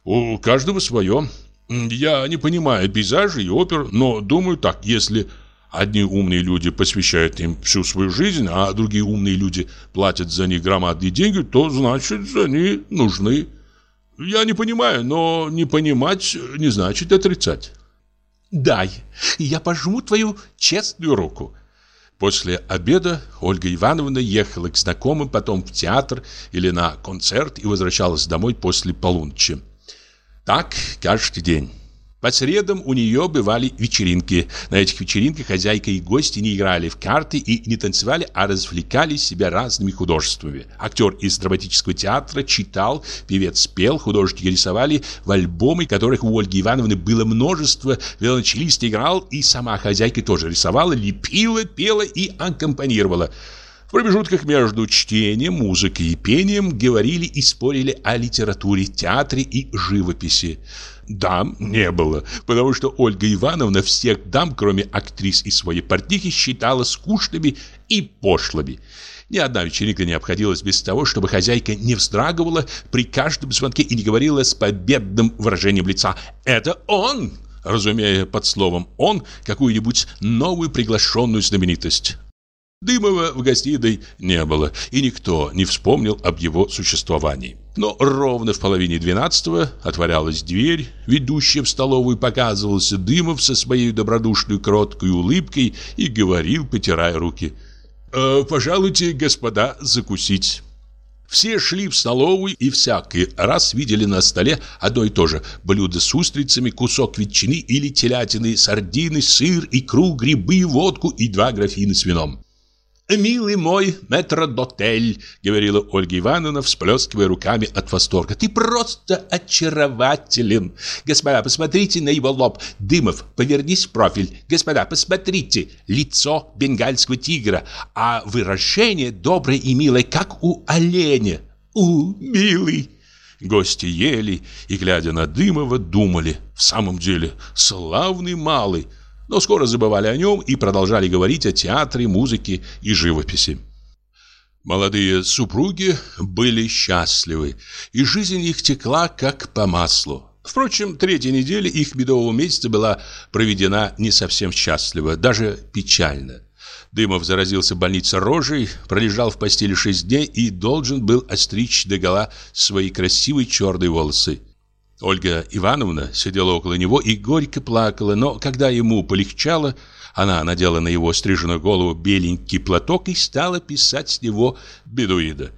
S3: У каждого свое. Я не понимаю пейзажей и опер, но думаю так, если Одни умные люди посвящают им всю свою жизнь, а другие умные люди платят за них громадные деньги, то значит, они нужны. Я не понимаю, но не понимать не значит отрицать.
S4: Дай, я пожму твою честную руку.
S3: После обеда Ольга Ивановна ехала к знакомым, потом в театр или на концерт и возвращалась домой после полуночи. Так каждый день. По средам у нее бывали вечеринки. На этих вечеринках хозяйка и гости не играли в карты и не танцевали, а развлекали себя разными художествами. Актер из драматического театра читал, певец пел, художники рисовали в альбомы, которых у Ольги Ивановны было множество, велончелист играл, и сама хозяйка тоже рисовала, лепила, пела и аккомпанировала. В промежутках между чтением, музыкой и пением говорили и спорили о литературе, театре и живописи. Дам не было, потому что Ольга Ивановна всех дам, кроме актрис и своей портнихи, считала скучными и пошлыми. Ни одна вечеринка не обходилась без того, чтобы хозяйка не вздрагивала при каждом звонке и не говорила с победным выражением лица «Это он!» разумея под словом «он» какую-нибудь новую приглашенную знаменитость. Дымова в гостиной не было, и никто не вспомнил об его существовании. Но ровно в половине двенадцатого отворялась дверь, ведущая в столовую показывался Дымов со своей добродушной кроткой улыбкой и говорил, потирая руки. «Э, «Пожалуйте, господа, закусить». Все шли в столовую и всякий раз видели на столе одно и то же блюдо с устрицами, кусок ветчины или телятины, сардины, сыр, икру, грибы, водку и два графина с вином. «Милый мой метродотель», — говорила Ольга Ивановна, всплескивая руками от восторга. «Ты просто очарователен! Господа, посмотрите на его лоб. Дымов, повернись в профиль. Господа, посмотрите. Лицо бенгальского тигра, а выражение доброе и милое, как у оленя. У, милый!» Гости ели и, глядя на Дымова, думали. В самом деле, славный малый но скоро забывали о нем и продолжали говорить о театре, музыке и живописи. Молодые супруги были счастливы, и жизнь их текла как по маслу. Впрочем, третья неделя их медового месяца была проведена не совсем счастливо, даже печально. Дымов заразился в больнице рожей, пролежал в постели шесть дней и должен был остричь догола свои красивые черные волосы. Ольга Ивановна сидела около него и горько плакала, но когда ему полегчало, она надела на его стриженную голову беленький платок и стала писать с него бедуида.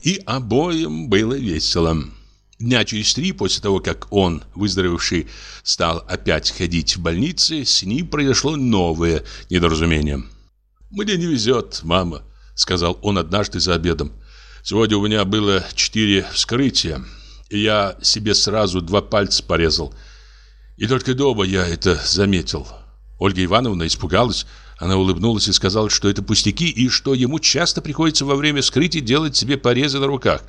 S3: И обоим было весело. Дня через три после того, как он, выздоровевший, стал опять ходить в больнице, с ним произошло новое недоразумение. «Мне не везет, мама», — сказал он однажды за обедом. «Сегодня у меня было четыре вскрытия я себе сразу два пальца порезал. И только дома я это заметил. Ольга Ивановна испугалась. Она улыбнулась и сказала, что это пустяки, и что ему часто приходится во время вскрытия делать себе порезы на руках.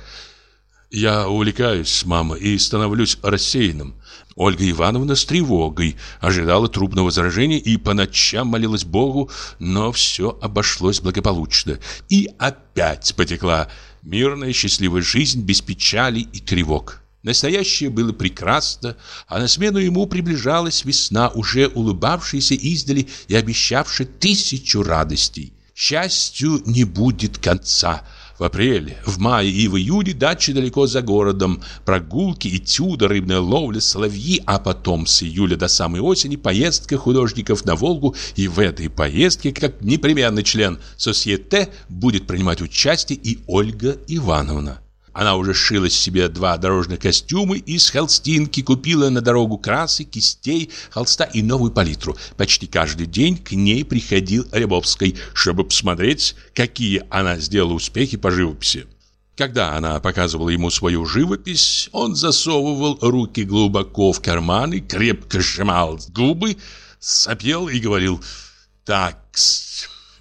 S4: Я увлекаюсь, мама, и становлюсь рассеянным. Ольга Ивановна с тревогой ожидала трубного возражения и по ночам молилась Богу, но все обошлось благополучно. И опять потекла мирная счастливая жизнь без печали и тревог. Настоящее было прекрасно, а на смену ему приближалась весна, уже улыбавшаяся издали и обещавшая тысячу радостей. Счастью не будет конца – в апреле, в мае и в июле дачи далеко за городом, прогулки, этюды, рыбная ловля, соловьи, а потом с июля до самой осени поездка художников на Волгу, и в этой поездке, как непременный член Сосьете, будет принимать участие и Ольга Ивановна. Она уже шила себе два дорожных костюма из холстинки, купила на дорогу красы, кистей, холста и новую палитру. Почти каждый день к ней приходил Рябовский, чтобы посмотреть, какие она сделала успехи по живописи. Когда она показывала ему свою живопись, он засовывал руки глубоко в карманы, крепко сжимал губы, сопел и говорил «Так,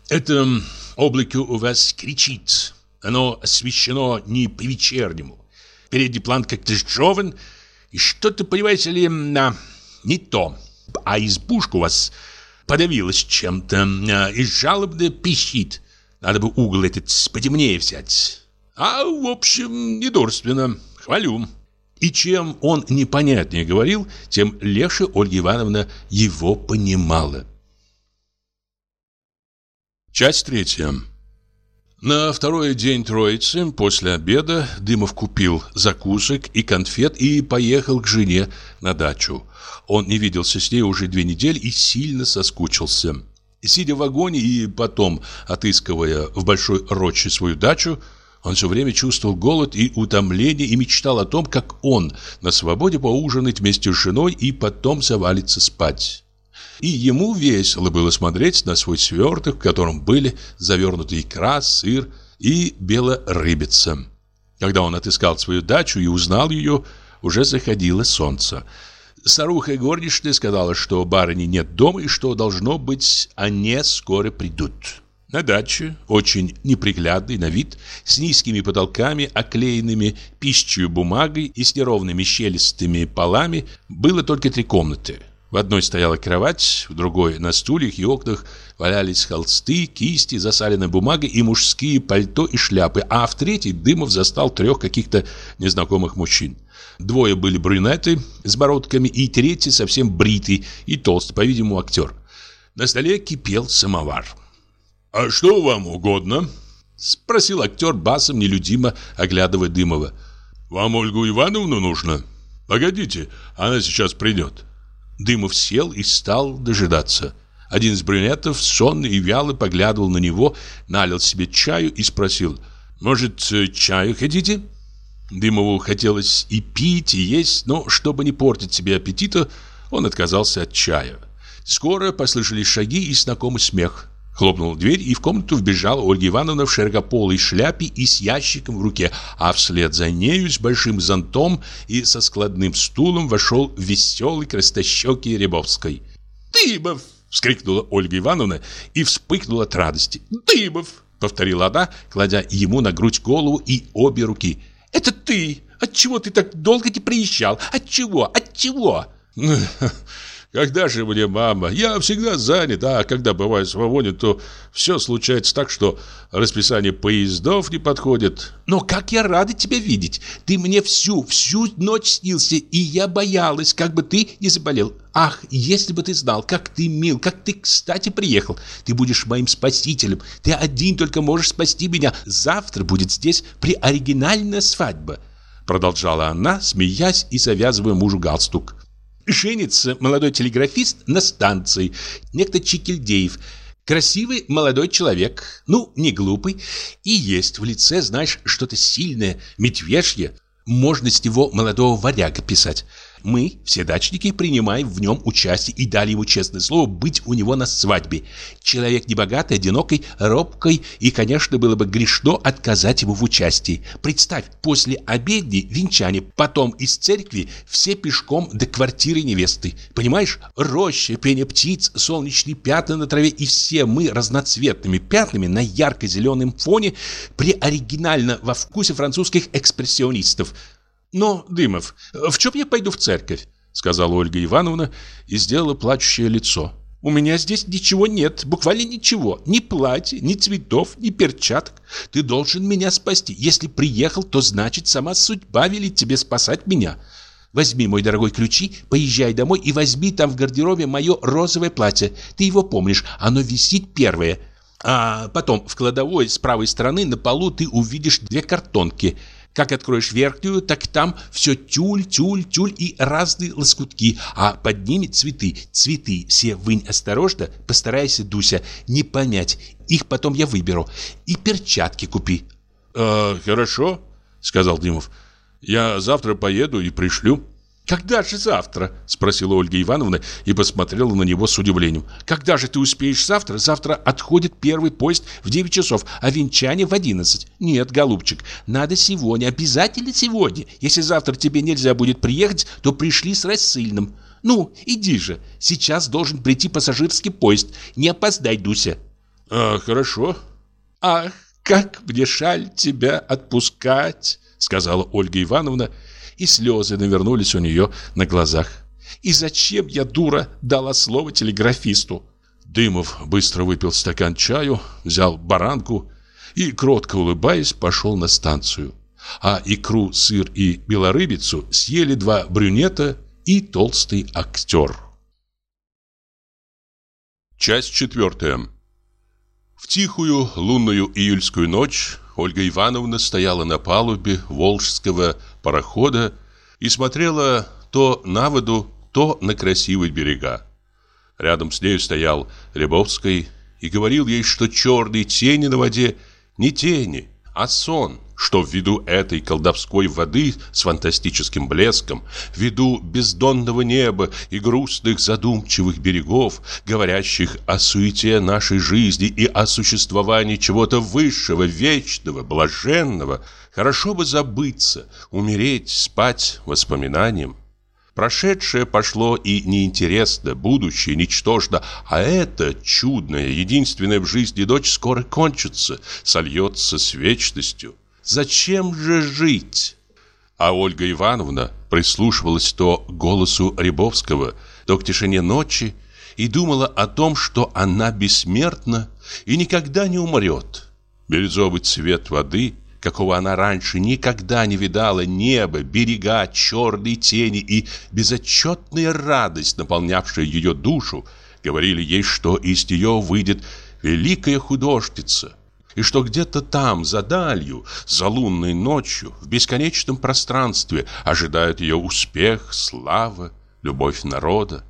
S4: это облако у вас кричит». Оно освещено не по-вечернему. Передний план как-то сжеван, и что-то, понимаете ли, на, не то. А избушка у вас подавилась чем-то а, и жалобно пищит. Надо бы угол этот потемнее взять. А, в общем, недурственно. Хвалю. И чем он непонятнее говорил, тем легче Ольга Ивановна его понимала. Часть третья. На второй день Троицы, после обеда, Дымов купил закусок и конфет и поехал к жене на дачу. Он не виделся с ней уже две недели и сильно соскучился. Сидя в вагоне и потом отыскивая в Большой Роще свою дачу, он все время чувствовал голод и утомление и мечтал о том, как он на свободе поужинать вместе с женой и потом завалится спать и ему весело было смотреть на свой сверток, в котором были завернуты икра, сыр и белорыбица. Когда он отыскал свою дачу и узнал ее, уже заходило солнце. Старуха горничная сказала, что барыни нет дома и что, должно быть, они скоро придут. На даче, очень неприглядный на вид, с низкими потолками, оклеенными пищей бумагой и с неровными щелистыми полами, было только три комнаты – в одной стояла кровать, в другой на стульях и окнах валялись холсты, кисти, засаленная бумага и мужские пальто и шляпы, а в третьей Дымов застал трех каких-то незнакомых мужчин. Двое были брюнеты с бородками, и третий совсем бритый и толстый, по-видимому, актер. На столе кипел самовар.
S1: «А что вам угодно?»
S4: Спросил актер басом, нелюдимо оглядывая Дымова.
S1: «Вам Ольгу Ивановну нужно? Погодите, она сейчас придет».
S4: Дымов сел и стал дожидаться. Один из брюнетов, сонный и вялый, поглядывал на него, налил себе чаю и спросил, «Может, э, чаю хотите?» Дымову хотелось и пить, и есть, но чтобы не портить себе аппетита, он отказался от чая. Скоро послышались шаги и знакомый смех. Хлопнула дверь, и в комнату вбежала Ольга Ивановна в широкополой шляпе и с ящиком в руке, а вслед за нею с большим зонтом и со складным стулом вошел веселый крастощекий Рябовской. «Дымов!» — вскрикнула Ольга Ивановна и вспыхнула от радости. «Дымов!» — повторила она, кладя ему на грудь голову и обе руки. «Это ты! Отчего ты так долго не приезжал? Отчего? Отчего?»
S1: Когда же мне мама? Я всегда занят, а когда бываю свободен, то все случается так, что расписание поездов не подходит.
S4: Но как я рада тебя видеть. Ты мне всю, всю ночь снился, и я боялась, как бы ты не заболел. Ах, если бы ты знал, как ты мил, как ты, кстати, приехал. Ты будешь моим спасителем. Ты один только можешь спасти меня. Завтра будет здесь приоригинальная свадьба. Продолжала она, смеясь и завязывая мужу галстук. Женится молодой телеграфист на станции, некто Чикельдеев. Красивый молодой человек, ну, не глупый, и есть в лице, знаешь, что-то сильное, медвежье. Можно с него молодого варяга писать.
S1: Мы, все дачники, принимаем в нем участие и дали ему честное слово быть у него на свадьбе. Человек небогатый, одинокий, робкий, и, конечно, было бы грешно отказать ему в участии. Представь, после обедни венчания, потом из церкви все пешком до квартиры невесты. Понимаешь? Роща, пение птиц, солнечные пятна на траве, и все мы разноцветными пятнами на ярко-зеленом фоне при оригинально во вкусе французских экспрессионистов. Но, Дымов, в чем я пойду в церковь? Сказала Ольга Ивановна и сделала плачущее лицо. У меня здесь ничего нет, буквально ничего. Ни платья, ни цветов, ни перчаток. Ты должен меня спасти. Если приехал, то значит сама судьба велит тебе спасать меня. Возьми, мой дорогой, ключи, поезжай домой и возьми там в гардеробе мое розовое платье. Ты его помнишь, оно висит первое. А потом в кладовой с правой стороны на полу ты увидишь две картонки. Как откроешь верхнюю, так там все тюль, тюль, тюль и разные лоскутки, а под ними цветы. Цветы все вынь осторожно, постарайся, Дуся, не помять. Их потом я выберу. И перчатки купи.
S3: «Э, «Хорошо», — сказал Димов. «Я завтра поеду и пришлю».
S1: «Когда же завтра?» – спросила Ольга Ивановна и посмотрела на него с удивлением. «Когда же ты успеешь завтра? Завтра отходит первый поезд в 9 часов, а венчание в 11. Нет, голубчик, надо сегодня, обязательно сегодня. Если завтра тебе нельзя будет приехать, то пришли с рассыльным. Ну, иди же, сейчас должен прийти пассажирский поезд. Не опоздай, Дуся».
S3: «А, хорошо».
S1: «Ах, как мне шаль тебя отпускать», – сказала Ольга Ивановна, – и слезы навернулись у нее на глазах. И зачем я, дура, дала слово телеграфисту?
S3: Дымов быстро выпил стакан чаю, взял баранку и, кротко улыбаясь, пошел на станцию. А икру, сыр и белорыбицу съели два брюнета и толстый актер. Часть четвертая. В тихую лунную июльскую ночь Ольга Ивановна стояла на палубе волжского парохода и смотрела то на воду, то на красивые берега. Рядом с ней стоял Рябовский и говорил ей, что черные тени на воде не тени, а сон, что ввиду этой колдовской воды с фантастическим блеском, ввиду бездонного неба и грустных задумчивых берегов, говорящих о суете нашей жизни и о существовании чего-то высшего, вечного, блаженного, хорошо бы забыться, умереть, спать воспоминанием. Прошедшее пошло и неинтересно, будущее ничтожно, а это чудное, единственное в жизни дочь скоро кончится, сольется с вечностью. Зачем же жить? А Ольга Ивановна прислушивалась то к голосу Рябовского, то к тишине ночи и думала о том, что она бессмертна и никогда не умрет. Бирюзовый цвет воды какого она раньше никогда не видала, небо, берега, черные тени и безотчетная радость, наполнявшая ее душу, говорили ей, что из нее выйдет великая художница, и что где-то там, за далью, за лунной ночью, в бесконечном пространстве ожидает ее успех, слава, любовь народа.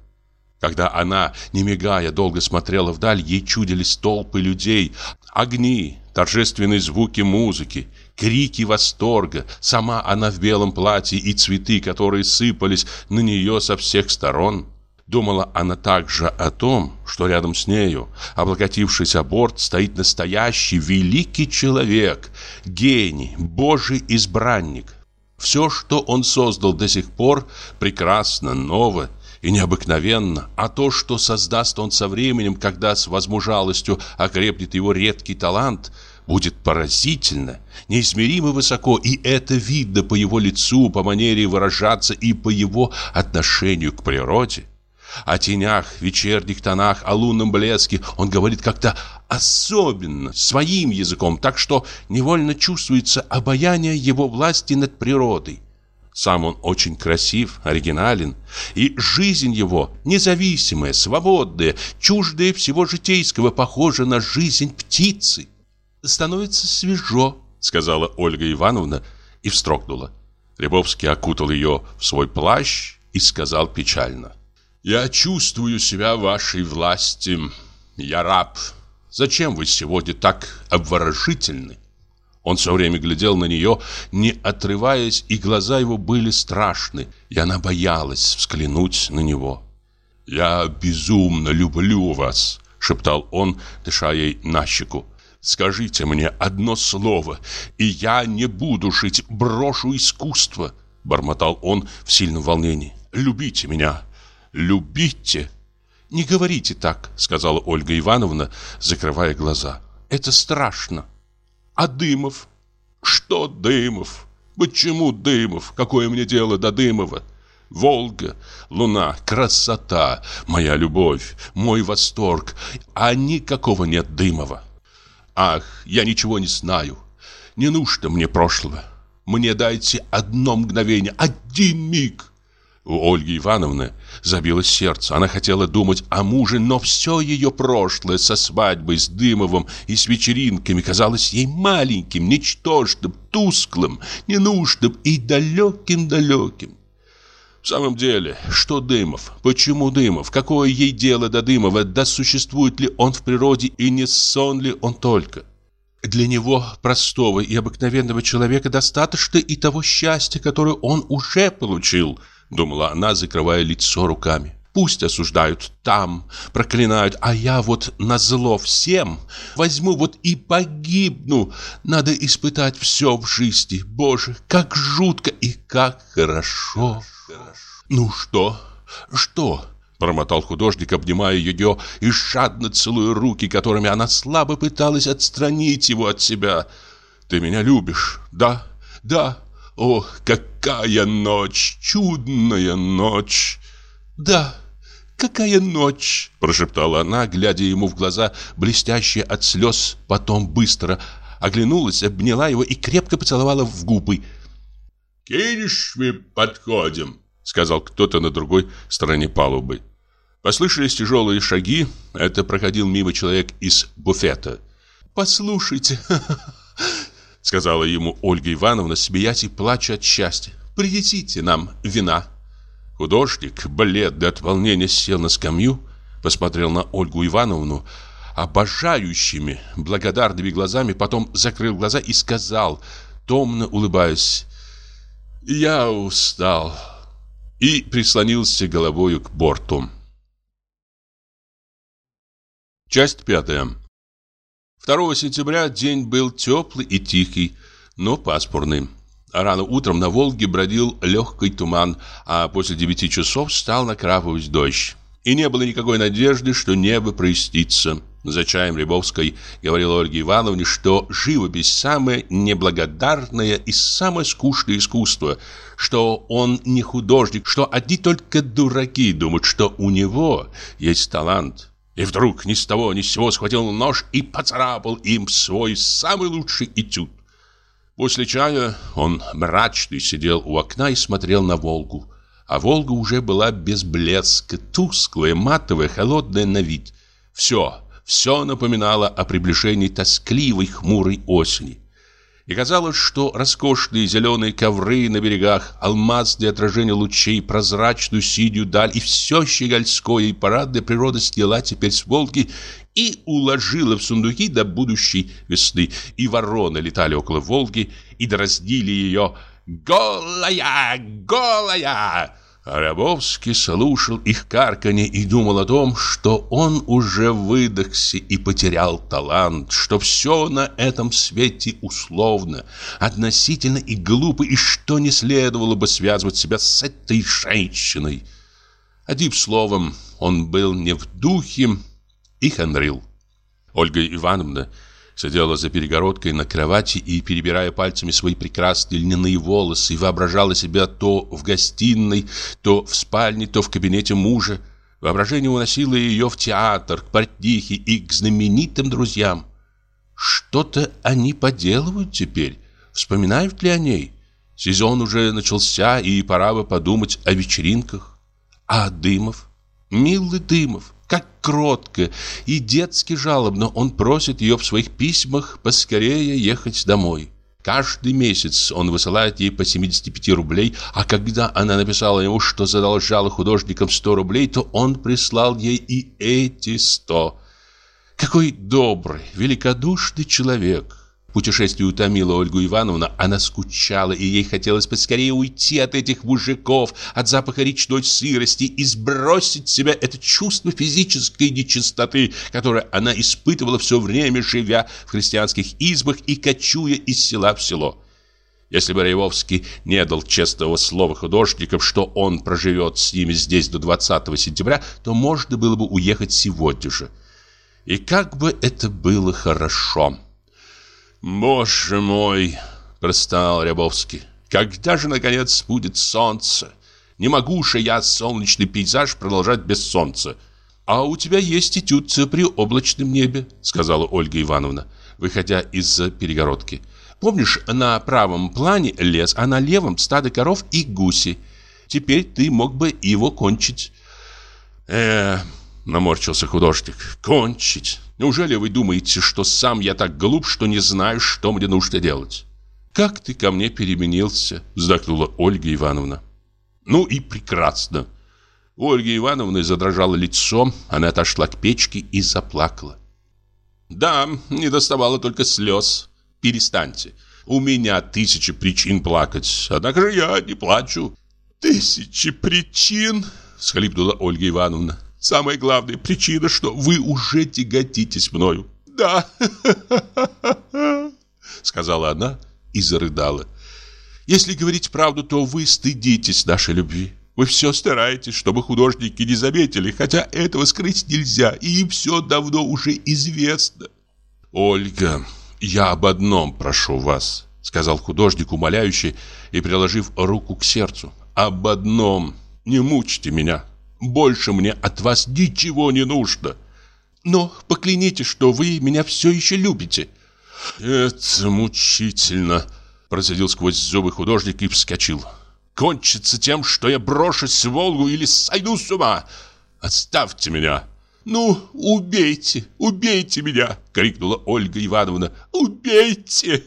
S3: Когда она, не мигая, долго смотрела вдаль, ей чудились толпы людей, огни, торжественные звуки музыки, крики восторга, сама она в белом платье и цветы, которые сыпались на нее со всех сторон. Думала она также о том, что рядом с нею, облокотившись о борт, стоит настоящий великий человек, гений, божий избранник. Все, что он создал до сих пор, прекрасно, ново и необыкновенно, а то, что создаст он со временем, когда с возмужалостью окрепнет его редкий талант – будет поразительно, неизмеримо высоко, и это видно по его лицу, по манере выражаться и по его отношению к природе. О тенях, вечерних тонах, о лунном блеске он говорит как-то особенно, своим языком, так что невольно чувствуется обаяние его власти над природой. Сам он очень красив, оригинален, и жизнь его независимая, свободная, чуждая всего житейского, похожа на жизнь птицы становится свежо», — сказала Ольга Ивановна и встрогнула. Рябовский окутал ее в свой плащ и сказал печально. «Я чувствую себя вашей власти. Я раб. Зачем вы сегодня так обворожительны?»
S4: Он все время глядел на нее, не отрываясь, и глаза его были страшны, и она боялась взглянуть на него. «Я безумно люблю вас», — шептал он, дыша ей на щеку. «Скажите мне одно слово, и я не буду жить, брошу искусство», — бормотал он в сильном волнении. «Любите меня, любите». «Не говорите так», — сказала Ольга Ивановна, закрывая глаза. «Это страшно». А Дымов? Что Дымов? Почему Дымов? Какое мне дело до Дымова? Волга, луна, красота, моя любовь, мой восторг, а никакого нет Дымова. Ах, я ничего не знаю. Не нужно мне прошлого. Мне дайте одно мгновение, один миг. У Ольги Ивановны забилось сердце. Она хотела думать о муже, но все ее прошлое со свадьбой с Дымовым и с вечеринками казалось ей маленьким, ничтожным, тусклым, ненужным и далеким-далеким. В самом деле, что Дымов? Почему Дымов? Какое ей дело до Дымова? Да существует ли он в природе и не сон ли он только? Для него, простого и обыкновенного человека, достаточно и того счастья, которое он уже получил – Думала она, закрывая лицо руками. Пусть осуждают там, проклинают, а я вот на зло всем возьму вот и погибну. Надо испытать все в жизни. Боже, как жутко и как хорошо. Ну что? Что? Промотал художник, обнимая ее и жадно целуя руки, которыми она слабо пыталась отстранить его от себя. Ты меня любишь, да? Да. О, какая ночь, чудная ночь! Да, какая ночь, прошептала она, глядя ему в глаза, блестящие от слез, потом быстро оглянулась, обняла его и крепко поцеловала в губы.
S1: «Кинешь мы подходим», — сказал кто-то на другой стороне палубы. Послышались тяжелые шаги. Это проходил мимо человек из буфета.
S3: «Послушайте,
S1: Сказала ему Ольга Ивановна, смеясь и плача от счастья.
S3: Принесите нам вина.
S1: Художник, бледный от волнения, сел на скамью, посмотрел на Ольгу Ивановну обожающими, благодарными глазами, потом закрыл глаза и сказал, томно улыбаясь, «Я устал» и прислонился головою к борту. Часть пятая. 2 сентября день был теплый и тихий, но пасмурный. Рано утром на Волге бродил легкий туман, а после девяти часов стал накрапывать дождь. И не было никакой надежды, что небо прояснится. За чаем Рябовской говорил Ольге Ивановне, что живопись самое неблагодарное и самое скучное искусство, что он не художник, что одни только дураки думают, что у него есть талант. И вдруг ни с того ни с сего схватил нож и поцарапал им свой самый лучший этюд. После чая он мрачный сидел у окна и смотрел на Волгу. А Волга уже была без блеска, тусклая, матовая, холодная на вид. Все, все напоминало о приближении тоскливой, хмурой осени. И казалось, что роскошные зеленые ковры на берегах, алмаз для отражения лучей, прозрачную синюю даль и все щегольское и парадная природа сняла теперь с Волги и уложила в сундуки до будущей весны. И вороны летали около Волги и дразнили ее «Голая! Голая!» Рябовский слушал их карканье и думал о том, что он уже выдохся и потерял талант, что все на этом свете условно, относительно и глупо, и что не следовало бы связывать себя с этой женщиной. Одним словом, он был не в духе и хандрил. Ольга Ивановна Сидела за перегородкой на кровати и, перебирая пальцами свои прекрасные льняные волосы, воображала себя то в гостиной, то в спальне, то в кабинете мужа. Воображение уносило ее в театр, к портнихе и к знаменитым друзьям. Что-то они поделывают теперь. Вспоминают ли о ней? Сезон уже начался, и пора бы подумать о вечеринках. А Дымов? Милый Дымов. Как кротко и детски жалобно он просит ее в своих письмах поскорее ехать домой. Каждый месяц он высылает ей по 75 рублей, а когда она написала ему, что задолжала художникам 100 рублей, то он прислал ей и эти 100. Какой добрый, великодушный человек.
S4: Путешествие утомило Ольгу Ивановну, она скучала, и ей хотелось поскорее уйти от этих мужиков, от запаха речной сырости и сбросить с себя это чувство физической нечистоты, которое она испытывала все время, живя в христианских избах и кочуя из села в село. Если бы Рябовский не дал честного слова художникам, что он проживет с ними здесь до 20 сентября, то можно было бы уехать сегодня же. И как бы это было хорошо. «Боже мой!» – простонал Рябовский. «Когда же, наконец, будет солнце? Не могу же я солнечный пейзаж продолжать без солнца». «А у тебя есть этюд при облачном небе», – сказала Ольга Ивановна, выходя из-за перегородки. «Помнишь, на правом плане лес, а на левом стадо коров и гуси. Теперь ты мог бы его кончить». «Э, Наморщился художник. Кончить. Неужели вы думаете, что сам я так глуп, что не знаю, что мне нужно делать? Как ты ко мне переменился, вздохнула Ольга Ивановна. Ну и прекрасно. У Ольги Ивановны задрожало лицо, она отошла к печке и заплакала. Да, не доставало только слез. Перестаньте. У меня тысячи причин плакать, однако же я не плачу. Тысячи причин, всхлипнула Ольга Ивановна. Самая главная причина, что вы уже тяготитесь мною. Да, сказала она и зарыдала. Если говорить правду, то вы стыдитесь нашей любви. Вы все стараетесь, чтобы художники не заметили, хотя этого скрыть нельзя, и им все давно уже известно. Ольга, я об одном прошу вас, сказал художник умоляюще и приложив руку к сердцу. Об одном, не мучьте меня. Больше мне от вас ничего не нужно. Но поклянитесь, что вы меня все еще любите. Это мучительно, процедил сквозь зубы художник и вскочил. Кончится тем, что я брошусь в Волгу или сойду с ума. Оставьте меня. «Ну, убейте, убейте меня!» — крикнула Ольга Ивановна. «Убейте!»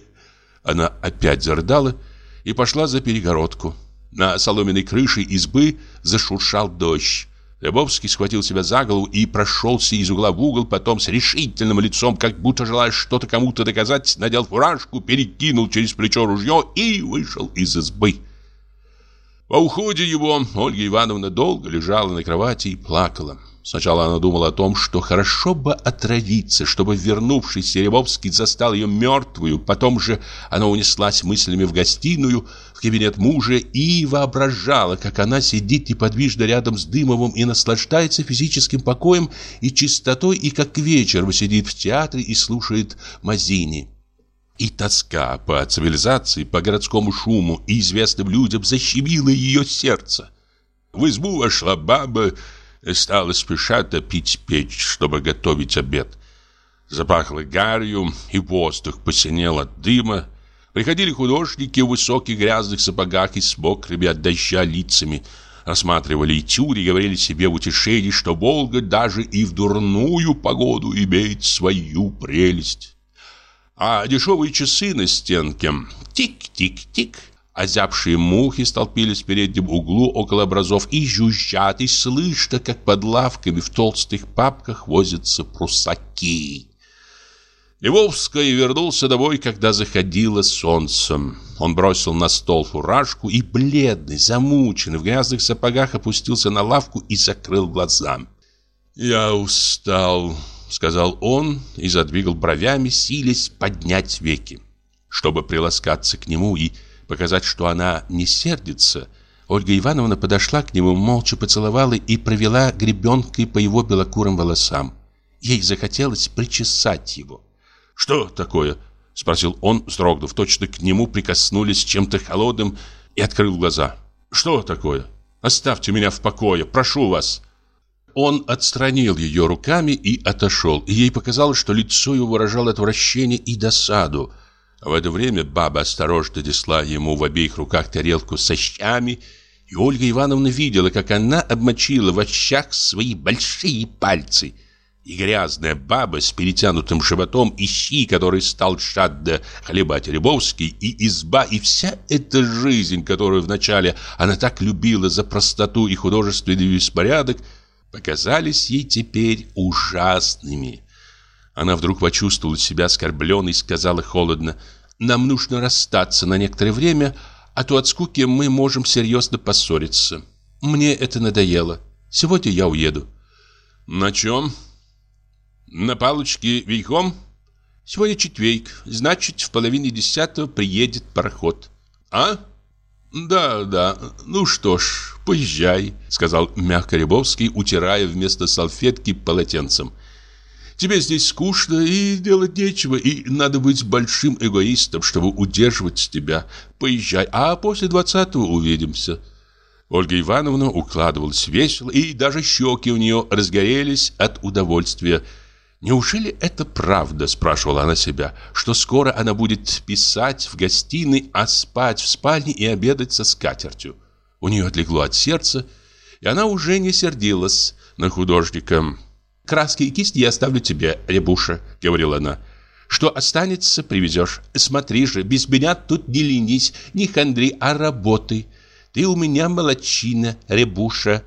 S4: Она опять зарыдала и пошла за перегородку. На соломенной крыше избы зашуршал дождь. Рябовский схватил себя за голову и прошелся из угла в угол, потом с решительным лицом, как будто желая что-то кому-то доказать, надел фуражку, перекинул через плечо ружье и вышел из избы. По уходе его Ольга Ивановна долго лежала на кровати и плакала. Сначала она думала о том, что хорошо бы отравиться, чтобы вернувшийся Рябовский застал ее мертвую. Потом же она унеслась мыслями в гостиную, в кабинет мужа и воображала, как она сидит неподвижно рядом с Дымовым и наслаждается физическим покоем и чистотой, и как вечером сидит в театре и слушает Мазини. И тоска по цивилизации, по городскому шуму и известным людям защемила ее сердце. В избу вошла баба, стала спеша топить печь, чтобы готовить обед. Запахло гарью, и воздух посинел от дыма. Приходили художники в высоких грязных сапогах и с мокрыми от дождя лицами, осматривали этюды и говорили себе в утешении, что Волга даже и в дурную погоду имеет свою прелесть. А дешевые часы на стенке тик-тик-тик Озябшие мухи столпились в переднем углу около образов и жужжат, и слышно, как под лавками в толстых папках возятся прусаки. Львовский вернулся домой, когда заходило солнце. Он бросил на стол фуражку и, бледный, замученный, в грязных сапогах, опустился на лавку и закрыл глаза. «Я устал», — сказал он и задвигал бровями, силясь поднять веки. Чтобы приласкаться к нему и показать, что она не сердится, Ольга Ивановна подошла к нему, молча поцеловала и провела гребенкой по его белокурым волосам. Ей захотелось причесать его. «Что такое?» — спросил он, вздрогнув. Точно к нему прикоснулись чем-то холодным и открыл глаза. «Что такое? Оставьте меня в покое, прошу вас!» Он отстранил ее руками и отошел, и ей показалось, что лицо его выражало отвращение и досаду. В это время баба осторожно несла ему в обеих руках тарелку со щами, и Ольга Ивановна видела, как она обмочила в щах свои большие пальцы. И грязная баба с перетянутым животом, и щи, который стал жадно хлебать Рябовский, и изба, и вся эта жизнь, которую вначале она так любила за простоту и художественный беспорядок, показались ей теперь ужасными. Она вдруг почувствовала себя оскорбленной и сказала холодно, «Нам нужно расстаться на некоторое время, а то от скуки мы можем серьезно поссориться. Мне это надоело. Сегодня я уеду».
S1: «На чем?» «На палочке верхом?»
S4: «Сегодня четверг, значит, в половине десятого приедет пароход».
S1: «А?» «Да, да, ну что ж, поезжай», — сказал мягко Рябовский, утирая вместо салфетки полотенцем. «Тебе здесь скучно и делать нечего, и надо быть большим эгоистом, чтобы удерживать тебя. Поезжай, а после двадцатого увидимся». Ольга Ивановна укладывалась весело, и даже щеки у нее разгорелись от удовольствия. «Неужели это правда?» – спрашивала она себя, что скоро она будет писать в гостиной, а спать в спальне и обедать со скатертью. У нее отлегло от сердца, и она уже не сердилась на художника. «Краски и кисть я оставлю тебе, Рябуша», — говорила она. «Что останется, привезешь. Смотри же, без меня тут не ленись, не хандри, а работай. Ты у меня молочина, Рябуша».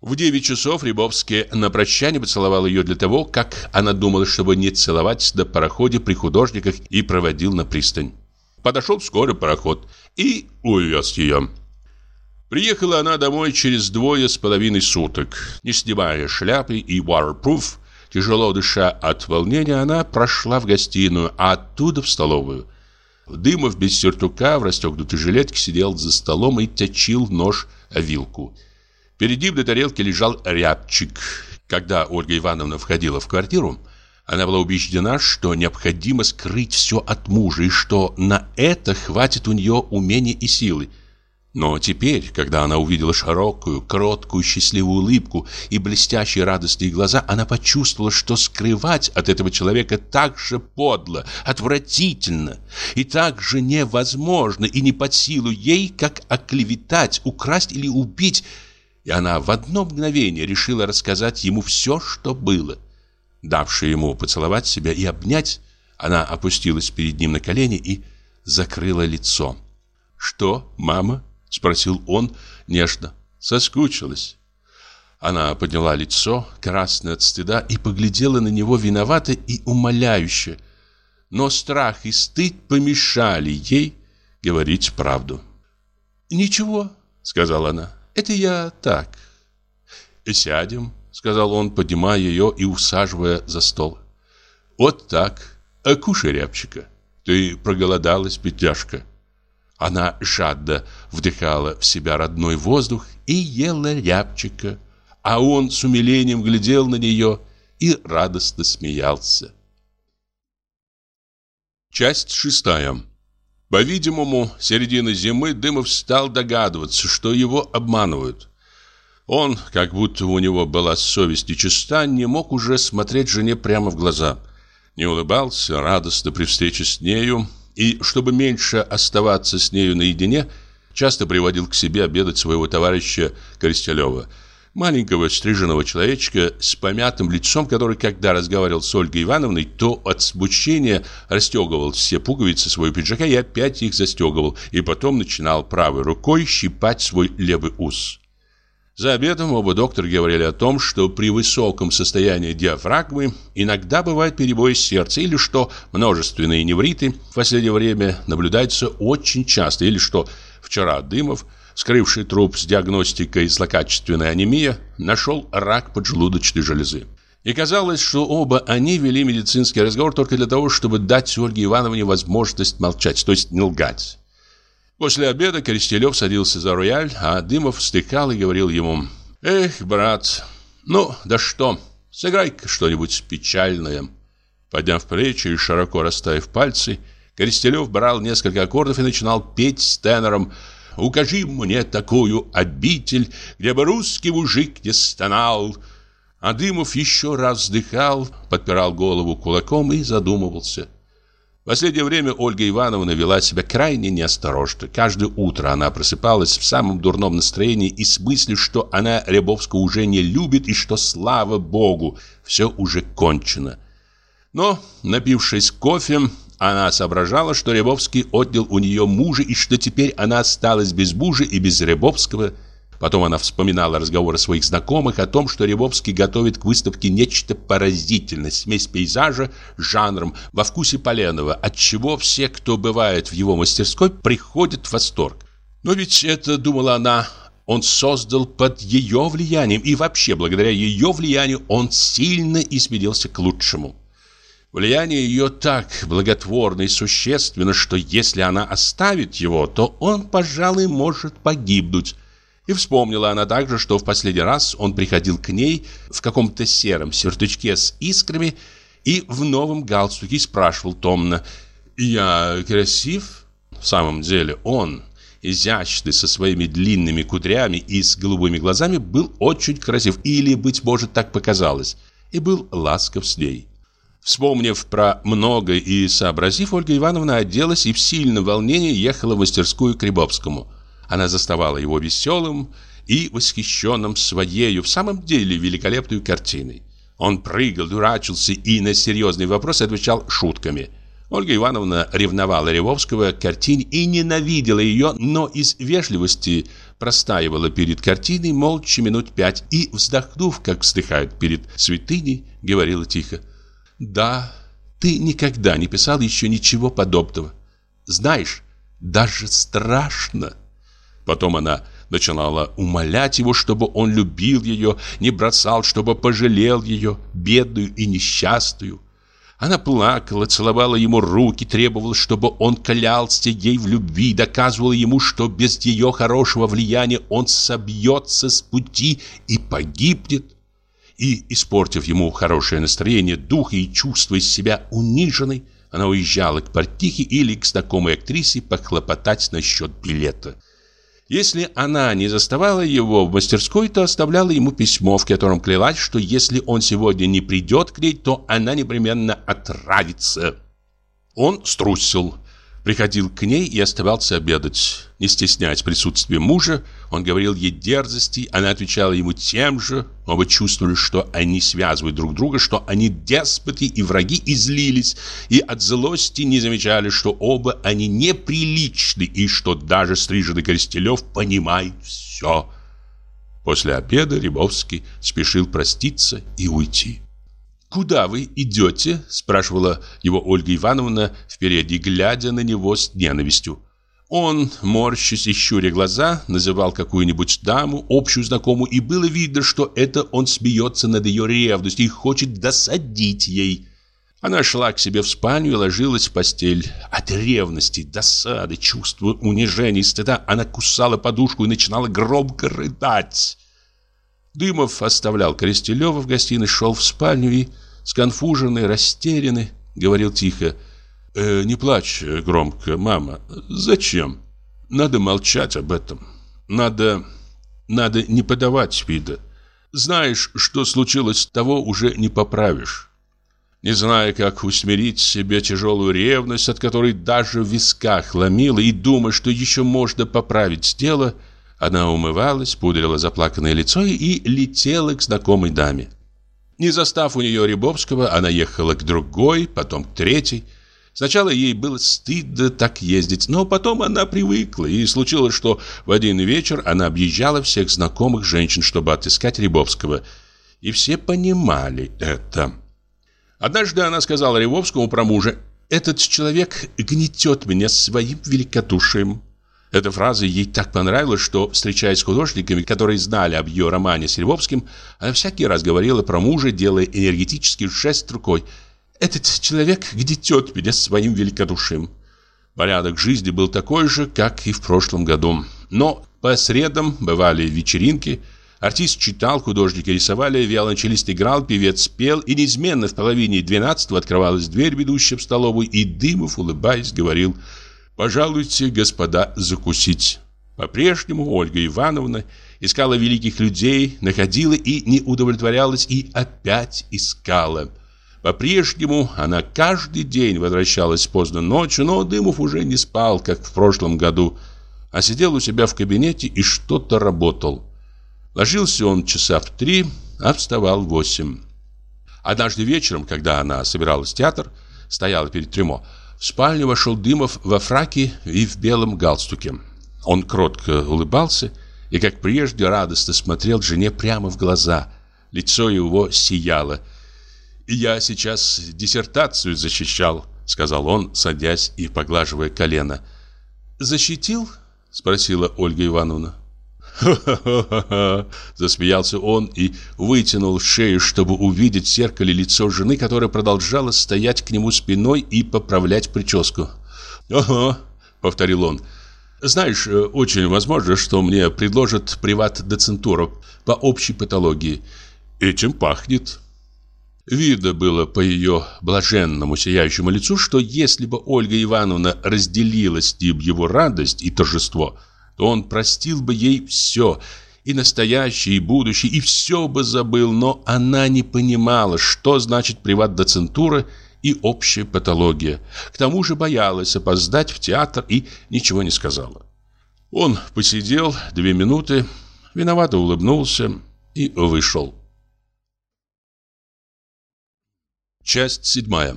S1: В девять часов Рябовский на прощание поцеловал ее для того, как она думала, чтобы не целовать на пароходе при художниках и проводил на пристань. Подошел вскоре пароход и увез ее. Приехала она домой через двое с половиной суток. Не снимая шляпы и waterproof, тяжело дыша от волнения, она прошла в гостиную, а оттуда в столовую. Дымов без сюртука в расстегнутой жилетке сидел за столом и точил нож о вилку – Перед ним на тарелке лежал рябчик. Когда Ольга Ивановна входила в квартиру, она была убеждена, что необходимо скрыть все от мужа и что на это хватит у нее умения и силы. Но теперь, когда она увидела широкую, кроткую, счастливую улыбку и блестящие радостные глаза, она почувствовала, что скрывать от этого человека так же подло, отвратительно и так же невозможно и не под силу ей, как оклеветать, украсть или убить и она в одно мгновение решила рассказать ему все, что было. Давши ему поцеловать себя и обнять, она опустилась перед ним на колени и закрыла лицо. «Что, мама?» — спросил он нежно. «Соскучилась». Она подняла лицо, красное от стыда, и поглядела на него виновато и умоляюще. Но страх и стыд помешали ей говорить правду. «Ничего», — сказала она, это я так. Сядем, сказал он, поднимая ее и усаживая за стол. Вот так. А кушай рябчика. Ты проголодалась, бедняжка. Она жадно вдыхала в себя родной воздух и ела рябчика, а он с умилением глядел на нее и радостно смеялся. Часть шестая. По-видимому, середины зимы Дымов стал догадываться, что его обманывают. Он, как будто у него была совесть и чиста, не мог уже смотреть жене прямо в глаза. Не улыбался радостно при встрече с нею, и, чтобы меньше оставаться с нею наедине, часто приводил к себе обедать своего товарища Коростелева – маленького стриженного человечка с помятым лицом, который, когда разговаривал с Ольгой Ивановной, то от смущения расстегивал все пуговицы своего пиджака и опять их застегивал, и потом начинал правой рукой щипать свой левый ус. За обедом оба доктора говорили о том, что при высоком состоянии диафрагмы иногда бывает перебои сердца, или что множественные невриты в последнее время наблюдаются очень часто, или что вчера Дымов – скрывший труп с диагностикой злокачественной анемии, нашел рак поджелудочной железы. И казалось, что оба они вели медицинский разговор только для того, чтобы дать Ольге Ивановне возможность молчать, то есть не лгать. После обеда Коростелев садился за рояль, а Дымов встыкал и говорил ему «Эх, брат, ну да что, сыграй-ка что-нибудь печальное». Подняв плечи и широко расставив пальцы, Коростелев брал несколько аккордов и начинал петь с тенором Укажи мне такую обитель, где бы русский мужик не стонал. А Дымов еще раз вздыхал, подпирал голову кулаком и задумывался. Последнее время Ольга Ивановна вела себя крайне неосторожно. Каждое утро она просыпалась в самом дурном настроении и с мыслью, что она Рябовского уже не любит и что, слава богу, все уже кончено. Но, напившись кофе, она соображала, что Рябовский отнял у нее мужа и что теперь она осталась без мужа и без Рябовского.
S4: Потом она вспоминала разговоры своих знакомых о том, что Рябовский готовит к выставке нечто поразительное, смесь пейзажа с жанром во вкусе Поленова, от чего все, кто бывает в его мастерской, приходят в восторг. Но ведь это, думала она, он создал под ее влиянием, и вообще благодаря ее влиянию он сильно изменился к лучшему. Влияние ее так благотворно и существенно, что если она оставит его, то он, пожалуй, может погибнуть. И вспомнила она также, что в последний раз он приходил к ней в каком-то сером сюртучке с искрами и в новом галстуке спрашивал томно «Я красив?» В самом деле он, изящный, со своими длинными кудрями и с голубыми глазами, был очень красив, или, быть может, так показалось, и был ласков с ней. Вспомнив про многое и сообразив, Ольга Ивановна оделась и в сильном волнении ехала в мастерскую к Рябовскому. Она заставала его веселым и восхищенным своею, в самом деле, великолепной картиной. Он прыгал, дурачился и на серьезные вопросы отвечал шутками. Ольга Ивановна ревновала Рябовского к картине и ненавидела ее, но из вежливости простаивала перед картиной молча минут пять и, вздохнув, как вздыхают перед святыней, говорила тихо да, ты никогда не писал еще ничего подобного. Знаешь, даже страшно. Потом она начинала умолять его, чтобы он любил ее, не бросал, чтобы пожалел ее, бедную и несчастную. Она плакала, целовала ему руки, требовала, чтобы он клялся ей в любви, доказывала ему, что без ее хорошего влияния он собьется с пути и погибнет и, испортив ему хорошее настроение, дух и чувствуя себя униженной, она уезжала к портихе или к знакомой актрисе похлопотать насчет билета. Если она не заставала его в мастерской, то оставляла ему письмо, в котором клялась, что если он сегодня не придет к ней, то она непременно отравится. Он струсил приходил к ней и оставался обедать. Не стесняясь присутствия мужа, он говорил ей дерзости, она отвечала ему тем же. Оба чувствовали, что они связывают друг друга, что они деспоты и враги, и злились, и от злости не замечали, что оба они неприличны, и что даже стриженный Коростелев понимает все. После обеда Рябовский спешил проститься и уйти. «Куда вы идете?» – спрашивала его Ольга Ивановна впереди, глядя на него с ненавистью. Он, морщась и щуря глаза, называл какую-нибудь даму, общую знакомую, и было видно, что это он смеется над ее ревностью и хочет досадить ей. Она шла к себе в спальню и ложилась в постель. От ревности, досады, чувства унижения и стыда она кусала подушку и начинала громко рыдать. Дымов оставлял Крестелева в гостиной, шел в спальню и, сконфуженный, растерянный, говорил тихо. «Э, «Не плачь громко, мама. Зачем? Надо молчать об этом. Надо... надо не подавать вида. Знаешь, что случилось, того уже не поправишь». Не зная, как усмирить себе тяжелую ревность, от которой даже в висках ломила, и думая, что еще можно поправить дело, она умывалась, пудрила заплаканное лицо и летела к знакомой даме. Не застав у нее Рябовского, она ехала к другой, потом к третьей. Сначала ей было стыдно так ездить, но потом она привыкла, и случилось, что в один вечер она объезжала всех знакомых женщин, чтобы отыскать Рябовского. И все понимали это. Однажды она сказала Рябовскому про мужа, «Этот человек гнетет меня своим великодушием». Эта фраза ей так понравилась, что, встречаясь с художниками, которые знали об ее романе с Львовским, она всякий раз говорила про мужа, делая энергетический жест рукой. «Этот человек гнетет меня своим великодушием». Порядок жизни был такой же, как и в прошлом году. Но по средам бывали вечеринки, артист читал, художники рисовали, виолончелист играл, певец пел, и неизменно в половине двенадцатого открывалась дверь, ведущая в столовую, и Дымов, улыбаясь, говорил – Пожалуйте, господа, закусить. По-прежнему Ольга Ивановна искала великих людей, находила и не удовлетворялась, и опять искала. По-прежнему она каждый день возвращалась поздно ночью, но Дымов уже не спал, как в прошлом году, а сидел у себя в кабинете и что-то работал. Ложился он часа в три, а вставал в восемь. Однажды вечером, когда она собиралась в театр, стояла перед трюмо, в спальню вошел Дымов во фраке и в белом галстуке. Он кротко улыбался и, как прежде, радостно смотрел жене прямо в глаза. Лицо его сияло. «Я сейчас диссертацию защищал», — сказал он, садясь и поглаживая колено. «Защитил?» — спросила Ольга Ивановна. «Ха-ха-ха-ха!» Засмеялся он и вытянул шею, чтобы увидеть в зеркале лицо жены, которая продолжала стоять к нему спиной и поправлять прическу. «Ага», — повторил он. «Знаешь, очень возможно, что мне предложат приват-доцентуру по общей патологии. Этим пахнет». Видно было по ее блаженному сияющему лицу, что если бы Ольга Ивановна разделила с ним его радость и торжество, то он простил бы ей все, и настоящее, и будущее, и все бы забыл, но она не понимала, что значит приват-доцентура и общая патология. К тому же боялась опоздать в театр и ничего не сказала. Он посидел две минуты, виновато улыбнулся и вышел. Часть седьмая.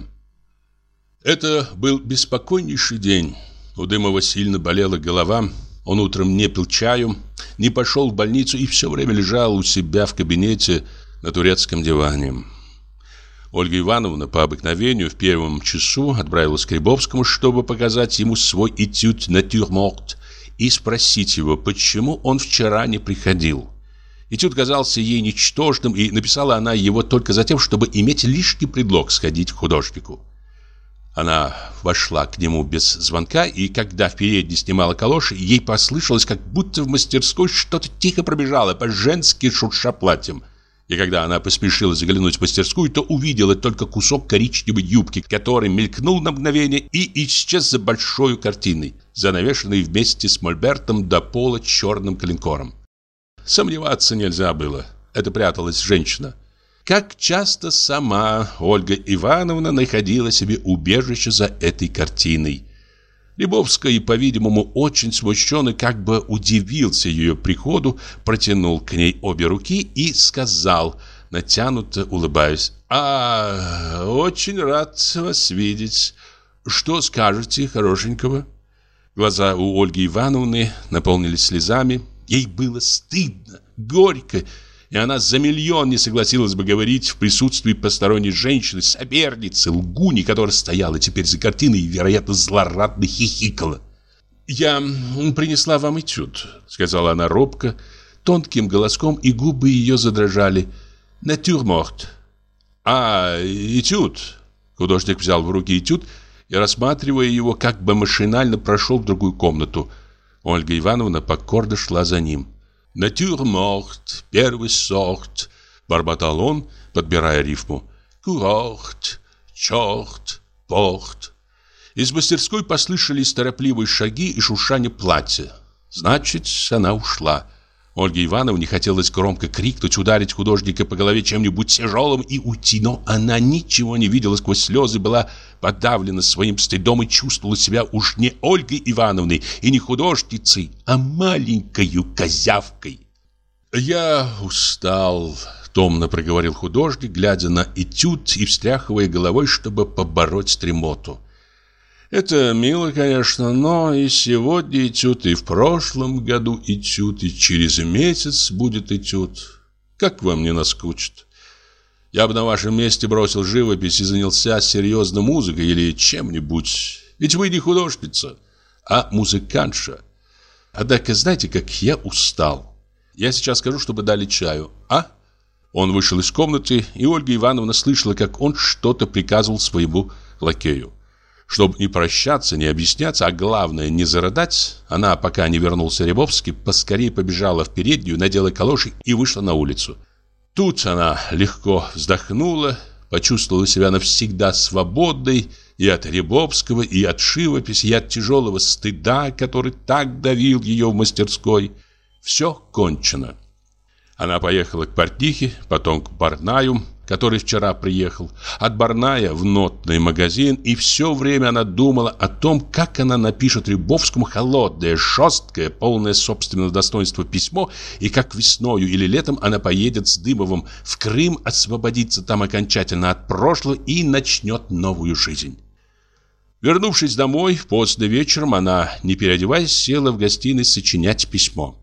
S4: Это был беспокойнейший день. У Дымова сильно болела голова. Он утром не пил чаю, не пошел в больницу и все время лежал у себя в кабинете на турецком диване. Ольга Ивановна по обыкновению в первом часу отправилась к Рябовскому, чтобы показать ему свой этюд «Натюрморт» и спросить его, почему он вчера не приходил. Этюд казался ей ничтожным, и написала она его только за тем, чтобы иметь лишний предлог сходить к художнику. Она вошла к нему без звонка, и когда в передней снимала калоши, ей послышалось, как будто в мастерской что-то тихо пробежало, по-женски шурша платьем. И когда она поспешила заглянуть в мастерскую, то увидела только кусок коричневой юбки, который мелькнул на мгновение и исчез за большой картиной, занавешенной вместе с мольбертом до пола черным калинкором. Сомневаться нельзя было. Это пряталась женщина. Как часто сама Ольга Ивановна находила себе убежище за этой картиной. Лебовский, по-видимому, очень смущенный, как бы удивился ее приходу, протянул к ней обе руки и сказал, натянуто улыбаясь, «А, очень рад вас видеть. Что скажете хорошенького?» Глаза у Ольги Ивановны наполнились слезами. Ей было стыдно, горько, и она за миллион не согласилась бы говорить в присутствии посторонней женщины, соперницы, лгуни, которая стояла теперь за картиной и, вероятно, злорадно хихикала. «Я принесла вам этюд», — сказала она робко, тонким голоском, и губы ее задрожали. «Натюрморт». «А, этюд». Художник взял в руки этюд и, рассматривая его, как бы машинально прошел в другую комнату — Ольга Ивановна покорно шла за ним. «Натюрморт, первый сорт», — бормотал он, подбирая рифму. «Курорт, черт, порт». Из мастерской послышались торопливые шаги и шуршание платья. Значит, она ушла. Ольге Ивановне хотелось громко крикнуть, ударить художника по голове чем-нибудь тяжелым и уйти, но она ничего не видела сквозь слезы, была подавлена своим стыдом и чувствовала себя уж не Ольгой Ивановной и не художницей, а маленькою козявкой. «Я устал», — томно проговорил художник, глядя на этюд и встряхивая головой, чтобы побороть тремоту. Это мило, конечно, но и сегодня этюд, и в прошлом году этюд, и через месяц будет этюд. Как вам не наскучит? Я бы на вашем месте бросил живопись и занялся серьезной музыкой или чем-нибудь. Ведь вы не художница, а музыкантша. Однако знаете, как я устал. Я сейчас скажу, чтобы дали чаю, а? Он вышел из комнаты, и Ольга Ивановна слышала, как он что-то приказывал своему лакею. Чтобы не прощаться, не объясняться, а главное не зарыдать, она, пока не вернулся Рябовский, поскорее побежала в переднюю, надела калоши и вышла на улицу. Тут она легко вздохнула, почувствовала себя навсегда свободной и от Рябовского, и от живописи, и от тяжелого стыда, который так давил ее в мастерской. Все кончено. Она поехала к портнихе, потом к Барнаю, который вчера приехал, от Барная в нотный магазин, и все время она думала о том, как она напишет Рябовскому холодное, жесткое, полное собственного достоинства письмо, и как весною или летом она поедет с Дымовым в Крым, освободиться там окончательно от прошлого и начнет новую жизнь. Вернувшись домой, поздно вечером, она, не переодеваясь, села в гостиной сочинять письмо.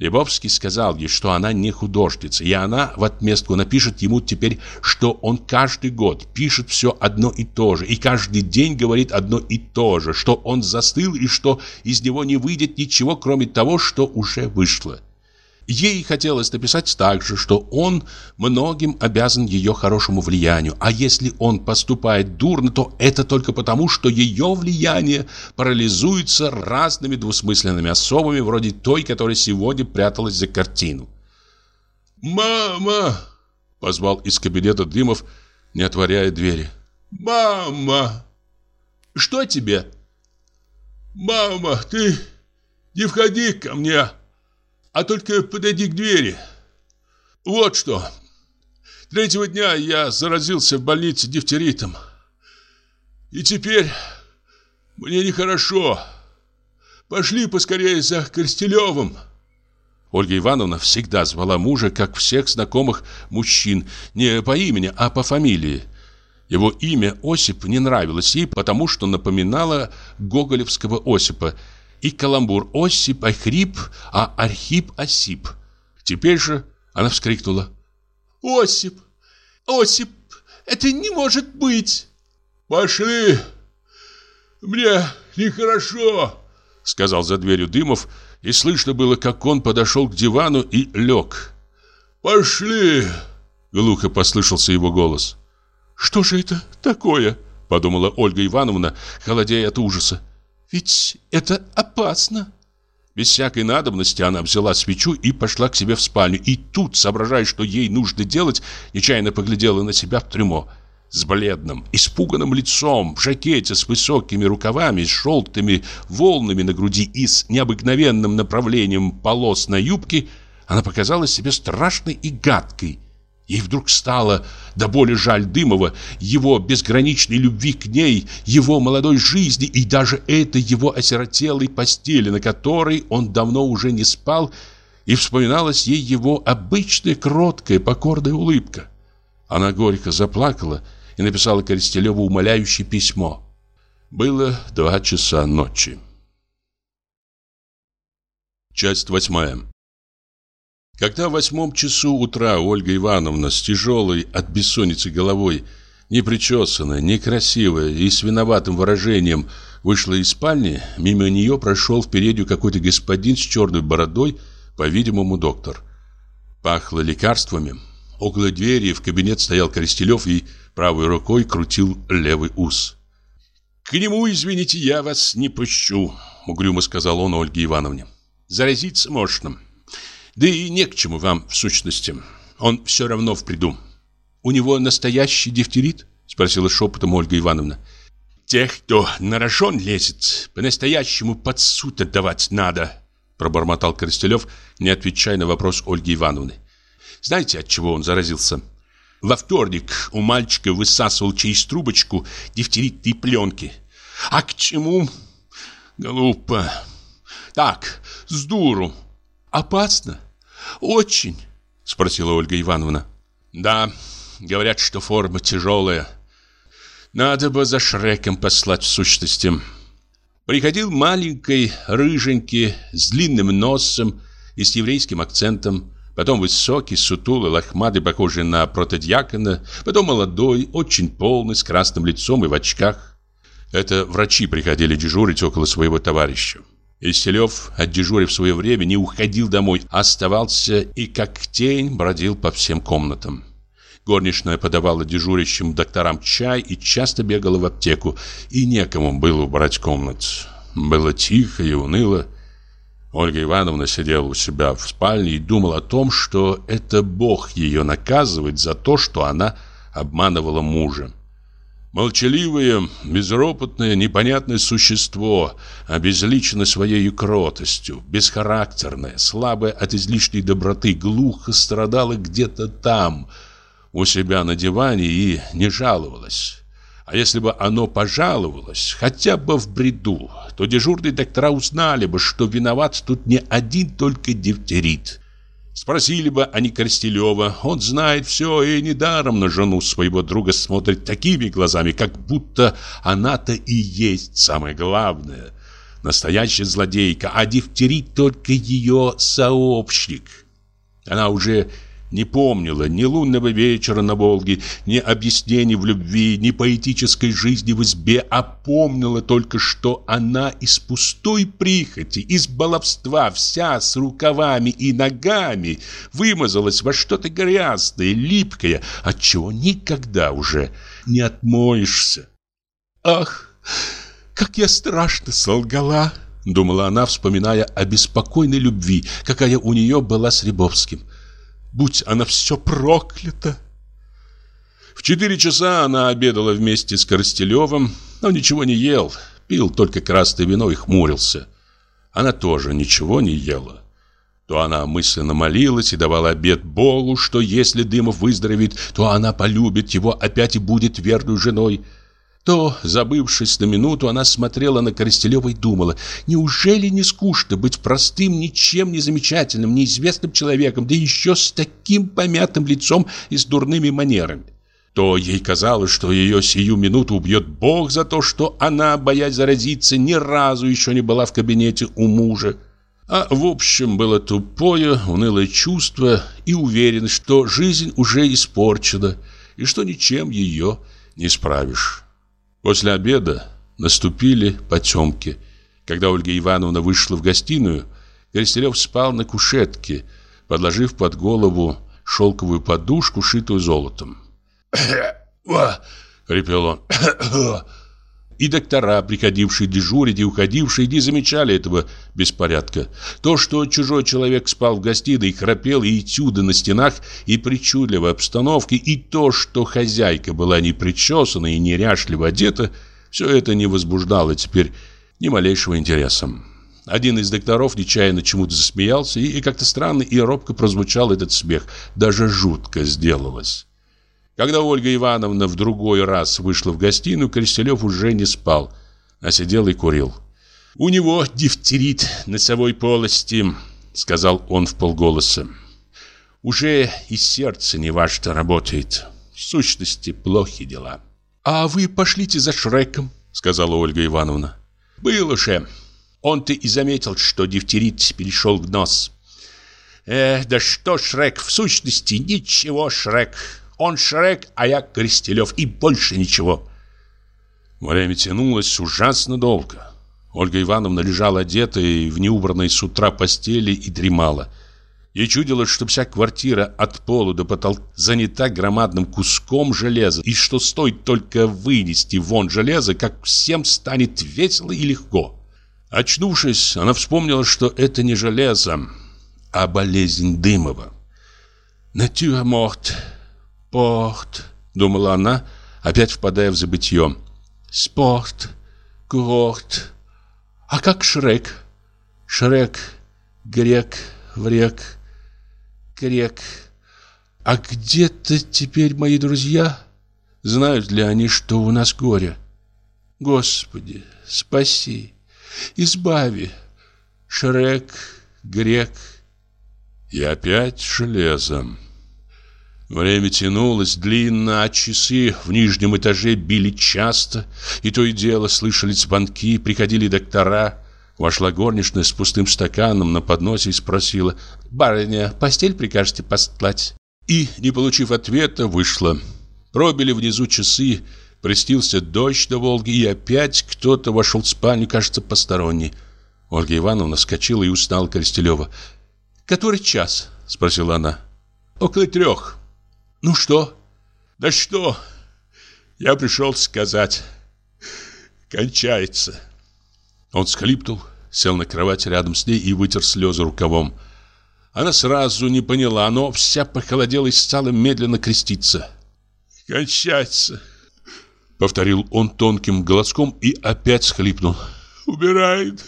S4: Лебовский сказал ей, что она не художница, и она в отместку напишет ему теперь, что он каждый год пишет все одно и то же, и каждый день говорит одно и то же, что он застыл и что из него не выйдет ничего, кроме того, что уже вышло. Ей хотелось написать также, что он многим обязан ее хорошему влиянию, а если он поступает дурно, то это только потому, что ее влияние парализуется разными двусмысленными особами, вроде той, которая сегодня пряталась за картину.
S3: «Мама!» — позвал из кабинета Дымов, не отворяя двери. «Мама!»
S4: «Что тебе?»
S3: «Мама, ты не входи ко мне!» А только подойди к двери. Вот что. Третьего дня я заразился в больнице дифтеритом. И теперь мне нехорошо. Пошли поскорее за Корстелевым.
S4: Ольга Ивановна всегда звала мужа, как всех знакомых мужчин, не по имени, а по фамилии. Его имя Осип не нравилось ей, потому что напоминало гоголевского Осипа – и каламбур Осип Ахрип, а Архип Осип. Теперь же она вскрикнула.
S3: «Осип! Осип! Это не может быть!» «Пошли! Мне нехорошо!» Сказал за дверью Дымов, и слышно было, как он подошел к дивану и лег. «Пошли!» Глухо послышался его голос.
S4: «Что же это такое?» Подумала Ольга Ивановна, холодея от ужаса. Ведь это опасно. Без всякой надобности она взяла свечу и пошла к себе в спальню. И тут, соображая, что ей нужно делать, нечаянно поглядела на себя в трюмо. С бледным, испуганным лицом, в жакете с высокими рукавами, с желтыми волнами на груди и с необыкновенным направлением полос на юбке, она показалась себе страшной и гадкой. Ей вдруг стало до боли жаль Дымова, его безграничной любви к ней, его молодой жизни и даже этой его осиротелой постели, на которой он давно уже не спал, и вспоминалась ей его обычная кроткая покорная улыбка. Она горько заплакала и написала Коростелеву умоляющее письмо. Было два часа ночи. Часть восьмая. Когда в восьмом часу утра Ольга Ивановна с тяжелой от бессонницы головой, непричесанная, некрасивая и с виноватым выражением вышла из спальни, мимо нее прошел в переднюю какой-то господин с черной бородой, по-видимому, доктор. Пахло лекарствами. Около двери в кабинет стоял Коростелев и правой рукой крутил левый ус. «К нему, извините, я вас не пущу», — угрюмо сказал он Ольге Ивановне. «Заразиться можно». Да и не к чему вам, в сущности. Он все равно в приду. У него настоящий дифтерит? Спросила шепотом Ольга Ивановна. Тех, кто на рожон лезет, по-настоящему под суд отдавать надо, пробормотал Коростелев, не отвечая на вопрос Ольги Ивановны. Знаете, от чего он заразился? Во вторник у мальчика высасывал через трубочку дифтеритные пленки. А к чему? Глупо. Так, с дуру. Опасно. «Очень?» – спросила Ольга Ивановна. «Да, говорят, что форма тяжелая. Надо бы за Шреком послать в сущности». Приходил маленький, рыженький, с длинным носом и с еврейским акцентом. Потом высокий, сутулый, лохматый, похожий на протодьякона. Потом молодой, очень полный, с красным лицом и в очках. Это врачи приходили дежурить около своего товарища. Исселев, отдежурив свое время, не уходил домой, оставался и как тень бродил по всем комнатам. Горничная подавала дежурящим докторам чай и часто бегала в аптеку, и некому было убрать комнат. Было тихо и уныло. Ольга Ивановна сидела у себя в спальне и думала о том, что это Бог ее наказывает за то, что она обманывала мужа. Молчаливое, безропотное, непонятное существо, обезличено своей кротостью, бесхарактерное, слабое от излишней доброты, глухо страдало где-то там, у себя на диване и не жаловалось. А если бы оно пожаловалось, хотя бы в бреду, то дежурные доктора узнали бы, что виноват тут не один только дифтерит. Спросили бы они Коростелева, он знает все и недаром на жену своего друга смотрит такими глазами, как будто она-то и есть самое главное.
S1: настоящая злодейка, а дифтерит только ее сообщник. Она уже не помнила ни лунного вечера на Волге, ни объяснений в любви, ни поэтической жизни в избе, а помнила только, что она из пустой прихоти, из баловства, вся с рукавами и ногами, вымазалась во что-то грязное, липкое, от чего никогда уже не отмоешься. «Ах, как я страшно солгала!» Думала она, вспоминая о беспокойной любви, какая у нее была с Рябовским. Будь она все проклята. В четыре часа она обедала вместе с Коростелевым, но ничего не ел, пил только красное вино и хмурился. Она тоже ничего не ела. То она мысленно молилась и давала обет Богу, что если Дымов выздоровеет, то она полюбит его опять и будет верной женой то, забывшись на минуту, она смотрела на Коростелева и думала, неужели не скучно быть простым, ничем не замечательным, неизвестным человеком, да еще с таким помятым лицом и с дурными манерами. То ей казалось, что ее сию минуту убьет Бог за то, что она, боясь заразиться, ни разу еще не была в кабинете у мужа. А в общем было тупое, унылое чувство и уверенность, что жизнь уже испорчена и что ничем ее не исправишь. После обеда наступили потемки. Когда Ольга Ивановна вышла в гостиную, Коростелев спал на кушетке, подложив под голову шелковую подушку, шитую золотом. хрипел он. И доктора, приходившие дежурить и уходившие, не замечали этого беспорядка. То, что чужой человек спал в гостиной и храпел, и этюды на стенах, и причудливой обстановке, и то, что хозяйка была не причесана и неряшливо одета, все это не возбуждало теперь ни малейшего интереса. Один из докторов нечаянно чему-то засмеялся, и как-то странно и робко прозвучал этот смех. Даже жутко сделалось. Когда Ольга Ивановна в другой раз вышла в гостиную, Крестелев уже не спал, а сидел и курил. «У него дифтерит носовой полости», — сказал он в полголоса. «Уже и сердце не важно работает. В сущности, плохи дела». «А вы пошлите за Шреком», — сказала Ольга Ивановна. «Был уже. Он-то и заметил, что дифтерит перешел в нос». «Эх, да что Шрек, в сущности, ничего Шрек. Он Шрек, а я Крестелев, и больше ничего. Время тянулось ужасно долго. Ольга Ивановна лежала одетая в неубранной с утра постели и дремала. Ей чудилось, что вся квартира от пола до потолка занята громадным куском железа, и что стоит только вынести вон железо, как всем станет весело и легко. Очнувшись, она вспомнила, что это не железо, а болезнь Дымова. «Натюрморт», «Порт», — думала она, опять впадая в забытье. «Спорт, курорт. А как Шрек?» «Шрек, грек, врек, грек. А где-то теперь мои друзья? Знают ли они, что у нас горе? Господи, спаси, избави. Шрек, грек. И опять железом. Время тянулось длинно, а часы в нижнем этаже били часто, и то и дело слышались звонки, приходили доктора. Вошла горничная с пустым стаканом на подносе и спросила, «Барыня, постель прикажете постлать?» И, не получив ответа, вышла. Пробили внизу часы, Престился дождь до Волги, и опять кто-то вошел в спальню, кажется, посторонний. Ольга Ивановна вскочила и устала Коростелева. «Который час?» – спросила она. «Около трех». Ну что? Да что? Я пришел сказать. Кончается. Он схлипнул, сел на кровать рядом с ней и вытер слезы рукавом. Она сразу не поняла, но вся похолодела и стала медленно креститься. «Кончается», — повторил он тонким голоском и опять схлипнул. «Умирает,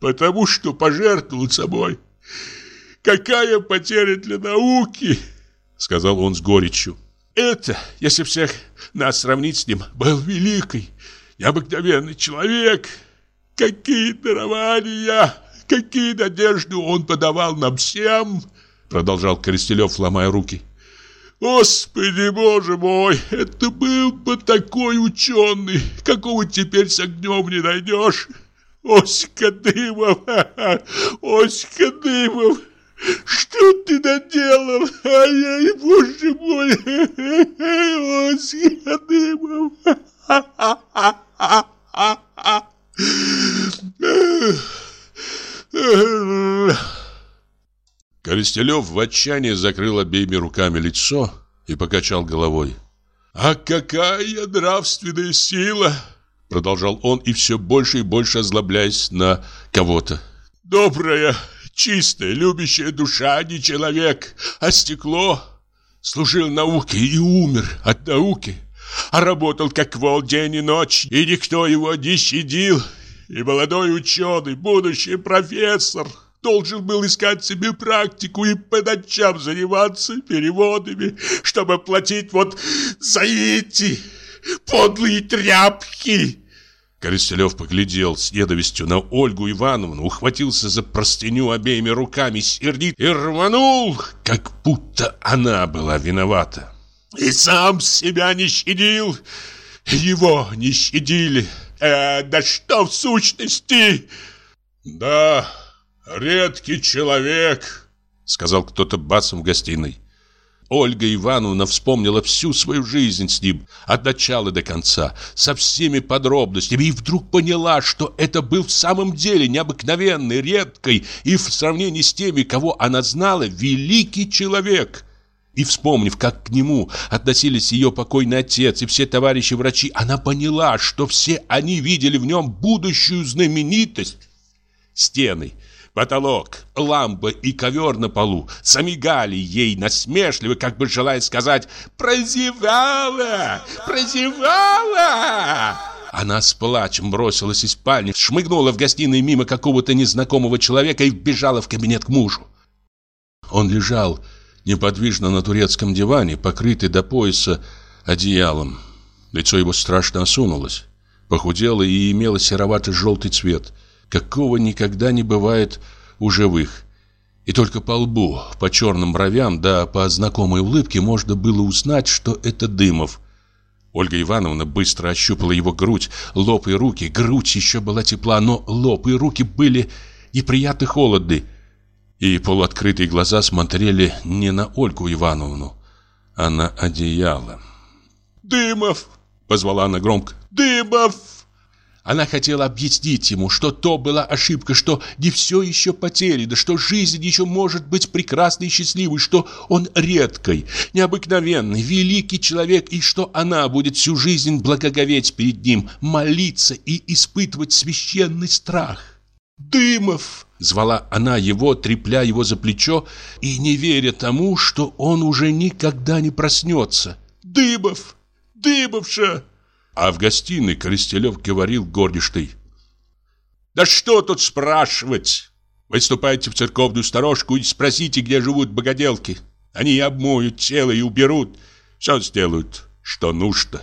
S1: потому что пожертвовал собой. Какая потеря для науки!» Сказал он с горечью. Это, если всех нас сравнить с ним, был великий, необыкновенный человек. Какие дарования, какие надежды он подавал нам всем, продолжал Коростелев, ломая руки. Господи, боже мой, это был бы такой ученый, какого теперь с огнем не найдешь.
S3: Оська Дымов! Оська Дымов! Что ты наделал? Ай-яй, боже мой! Оська Дымов!
S4: Коростелев в отчаянии закрыл обеими руками лицо и покачал головой.
S3: «А какая нравственная сила!» Продолжал он и все больше и больше озлобляясь на кого-то. «Добрая, чистая, любящая душа, не человек, а стекло. Служил науке и умер от науки, а работал как вол день и ночь, и никто его не щадил. И молодой ученый, будущий профессор, должен был искать себе практику и по ночам заниматься переводами, чтобы платить вот за эти подлые тряпки.
S4: Коростелев поглядел с ненавистью на Ольгу Ивановну, ухватился за простыню обеими руками, сердит и рванул, как будто она была виновата.
S3: И сам себя не щадил, его не щадили. Э, да что в сущности?
S2: Да, редкий человек,
S4: сказал кто-то басом в гостиной. Ольга Ивановна вспомнила всю свою жизнь с ним, от начала до конца, со всеми подробностями, и вдруг поняла, что это был в самом деле необыкновенный, редкий и в сравнении с теми, кого она знала, великий человек. И вспомнив, как к нему относились ее покойный отец и все товарищи врачи, она поняла, что все они видели в нем будущую знаменитость. Стены – Потолок, лампа и ковер на полу замигали ей насмешливо, как бы желая сказать «Прозевала! Прозевала!» Она с плачем бросилась из спальни, шмыгнула в гостиной мимо какого-то незнакомого человека и вбежала в кабинет к мужу. Он лежал неподвижно на турецком диване, покрытый до пояса одеялом. Лицо его страшно осунулось, похудело и имело серовато-желтый цвет – какого никогда не бывает у живых. И только по лбу, по черным бровям, да по знакомой улыбке можно было узнать, что это Дымов. Ольга Ивановна быстро ощупала его грудь, лоб и руки. Грудь еще была тепла, но лоб и руки были неприятно холодны. И полуоткрытые глаза смотрели не на Ольгу Ивановну, а на одеяло.
S3: «Дымов!» — позвала она громко. «Дымов!» Она хотела объяснить ему, что то была ошибка, что не все еще потеряно, что жизнь еще может быть прекрасной и счастливой, что он редкий, необыкновенный, великий человек, и что она будет всю жизнь благоговеть перед ним, молиться и испытывать священный страх. «Дымов!» — звала она его, трепля его за плечо и не веря тому, что он уже никогда не проснется. «Дымов! Дымовша!»
S4: А в гостиной Коростелев говорил горничной.
S3: «Да что тут спрашивать? Вы ступайте в церковную сторожку и спросите, где живут богоделки. Они обмоют тело и уберут. Все сделают, что нужно».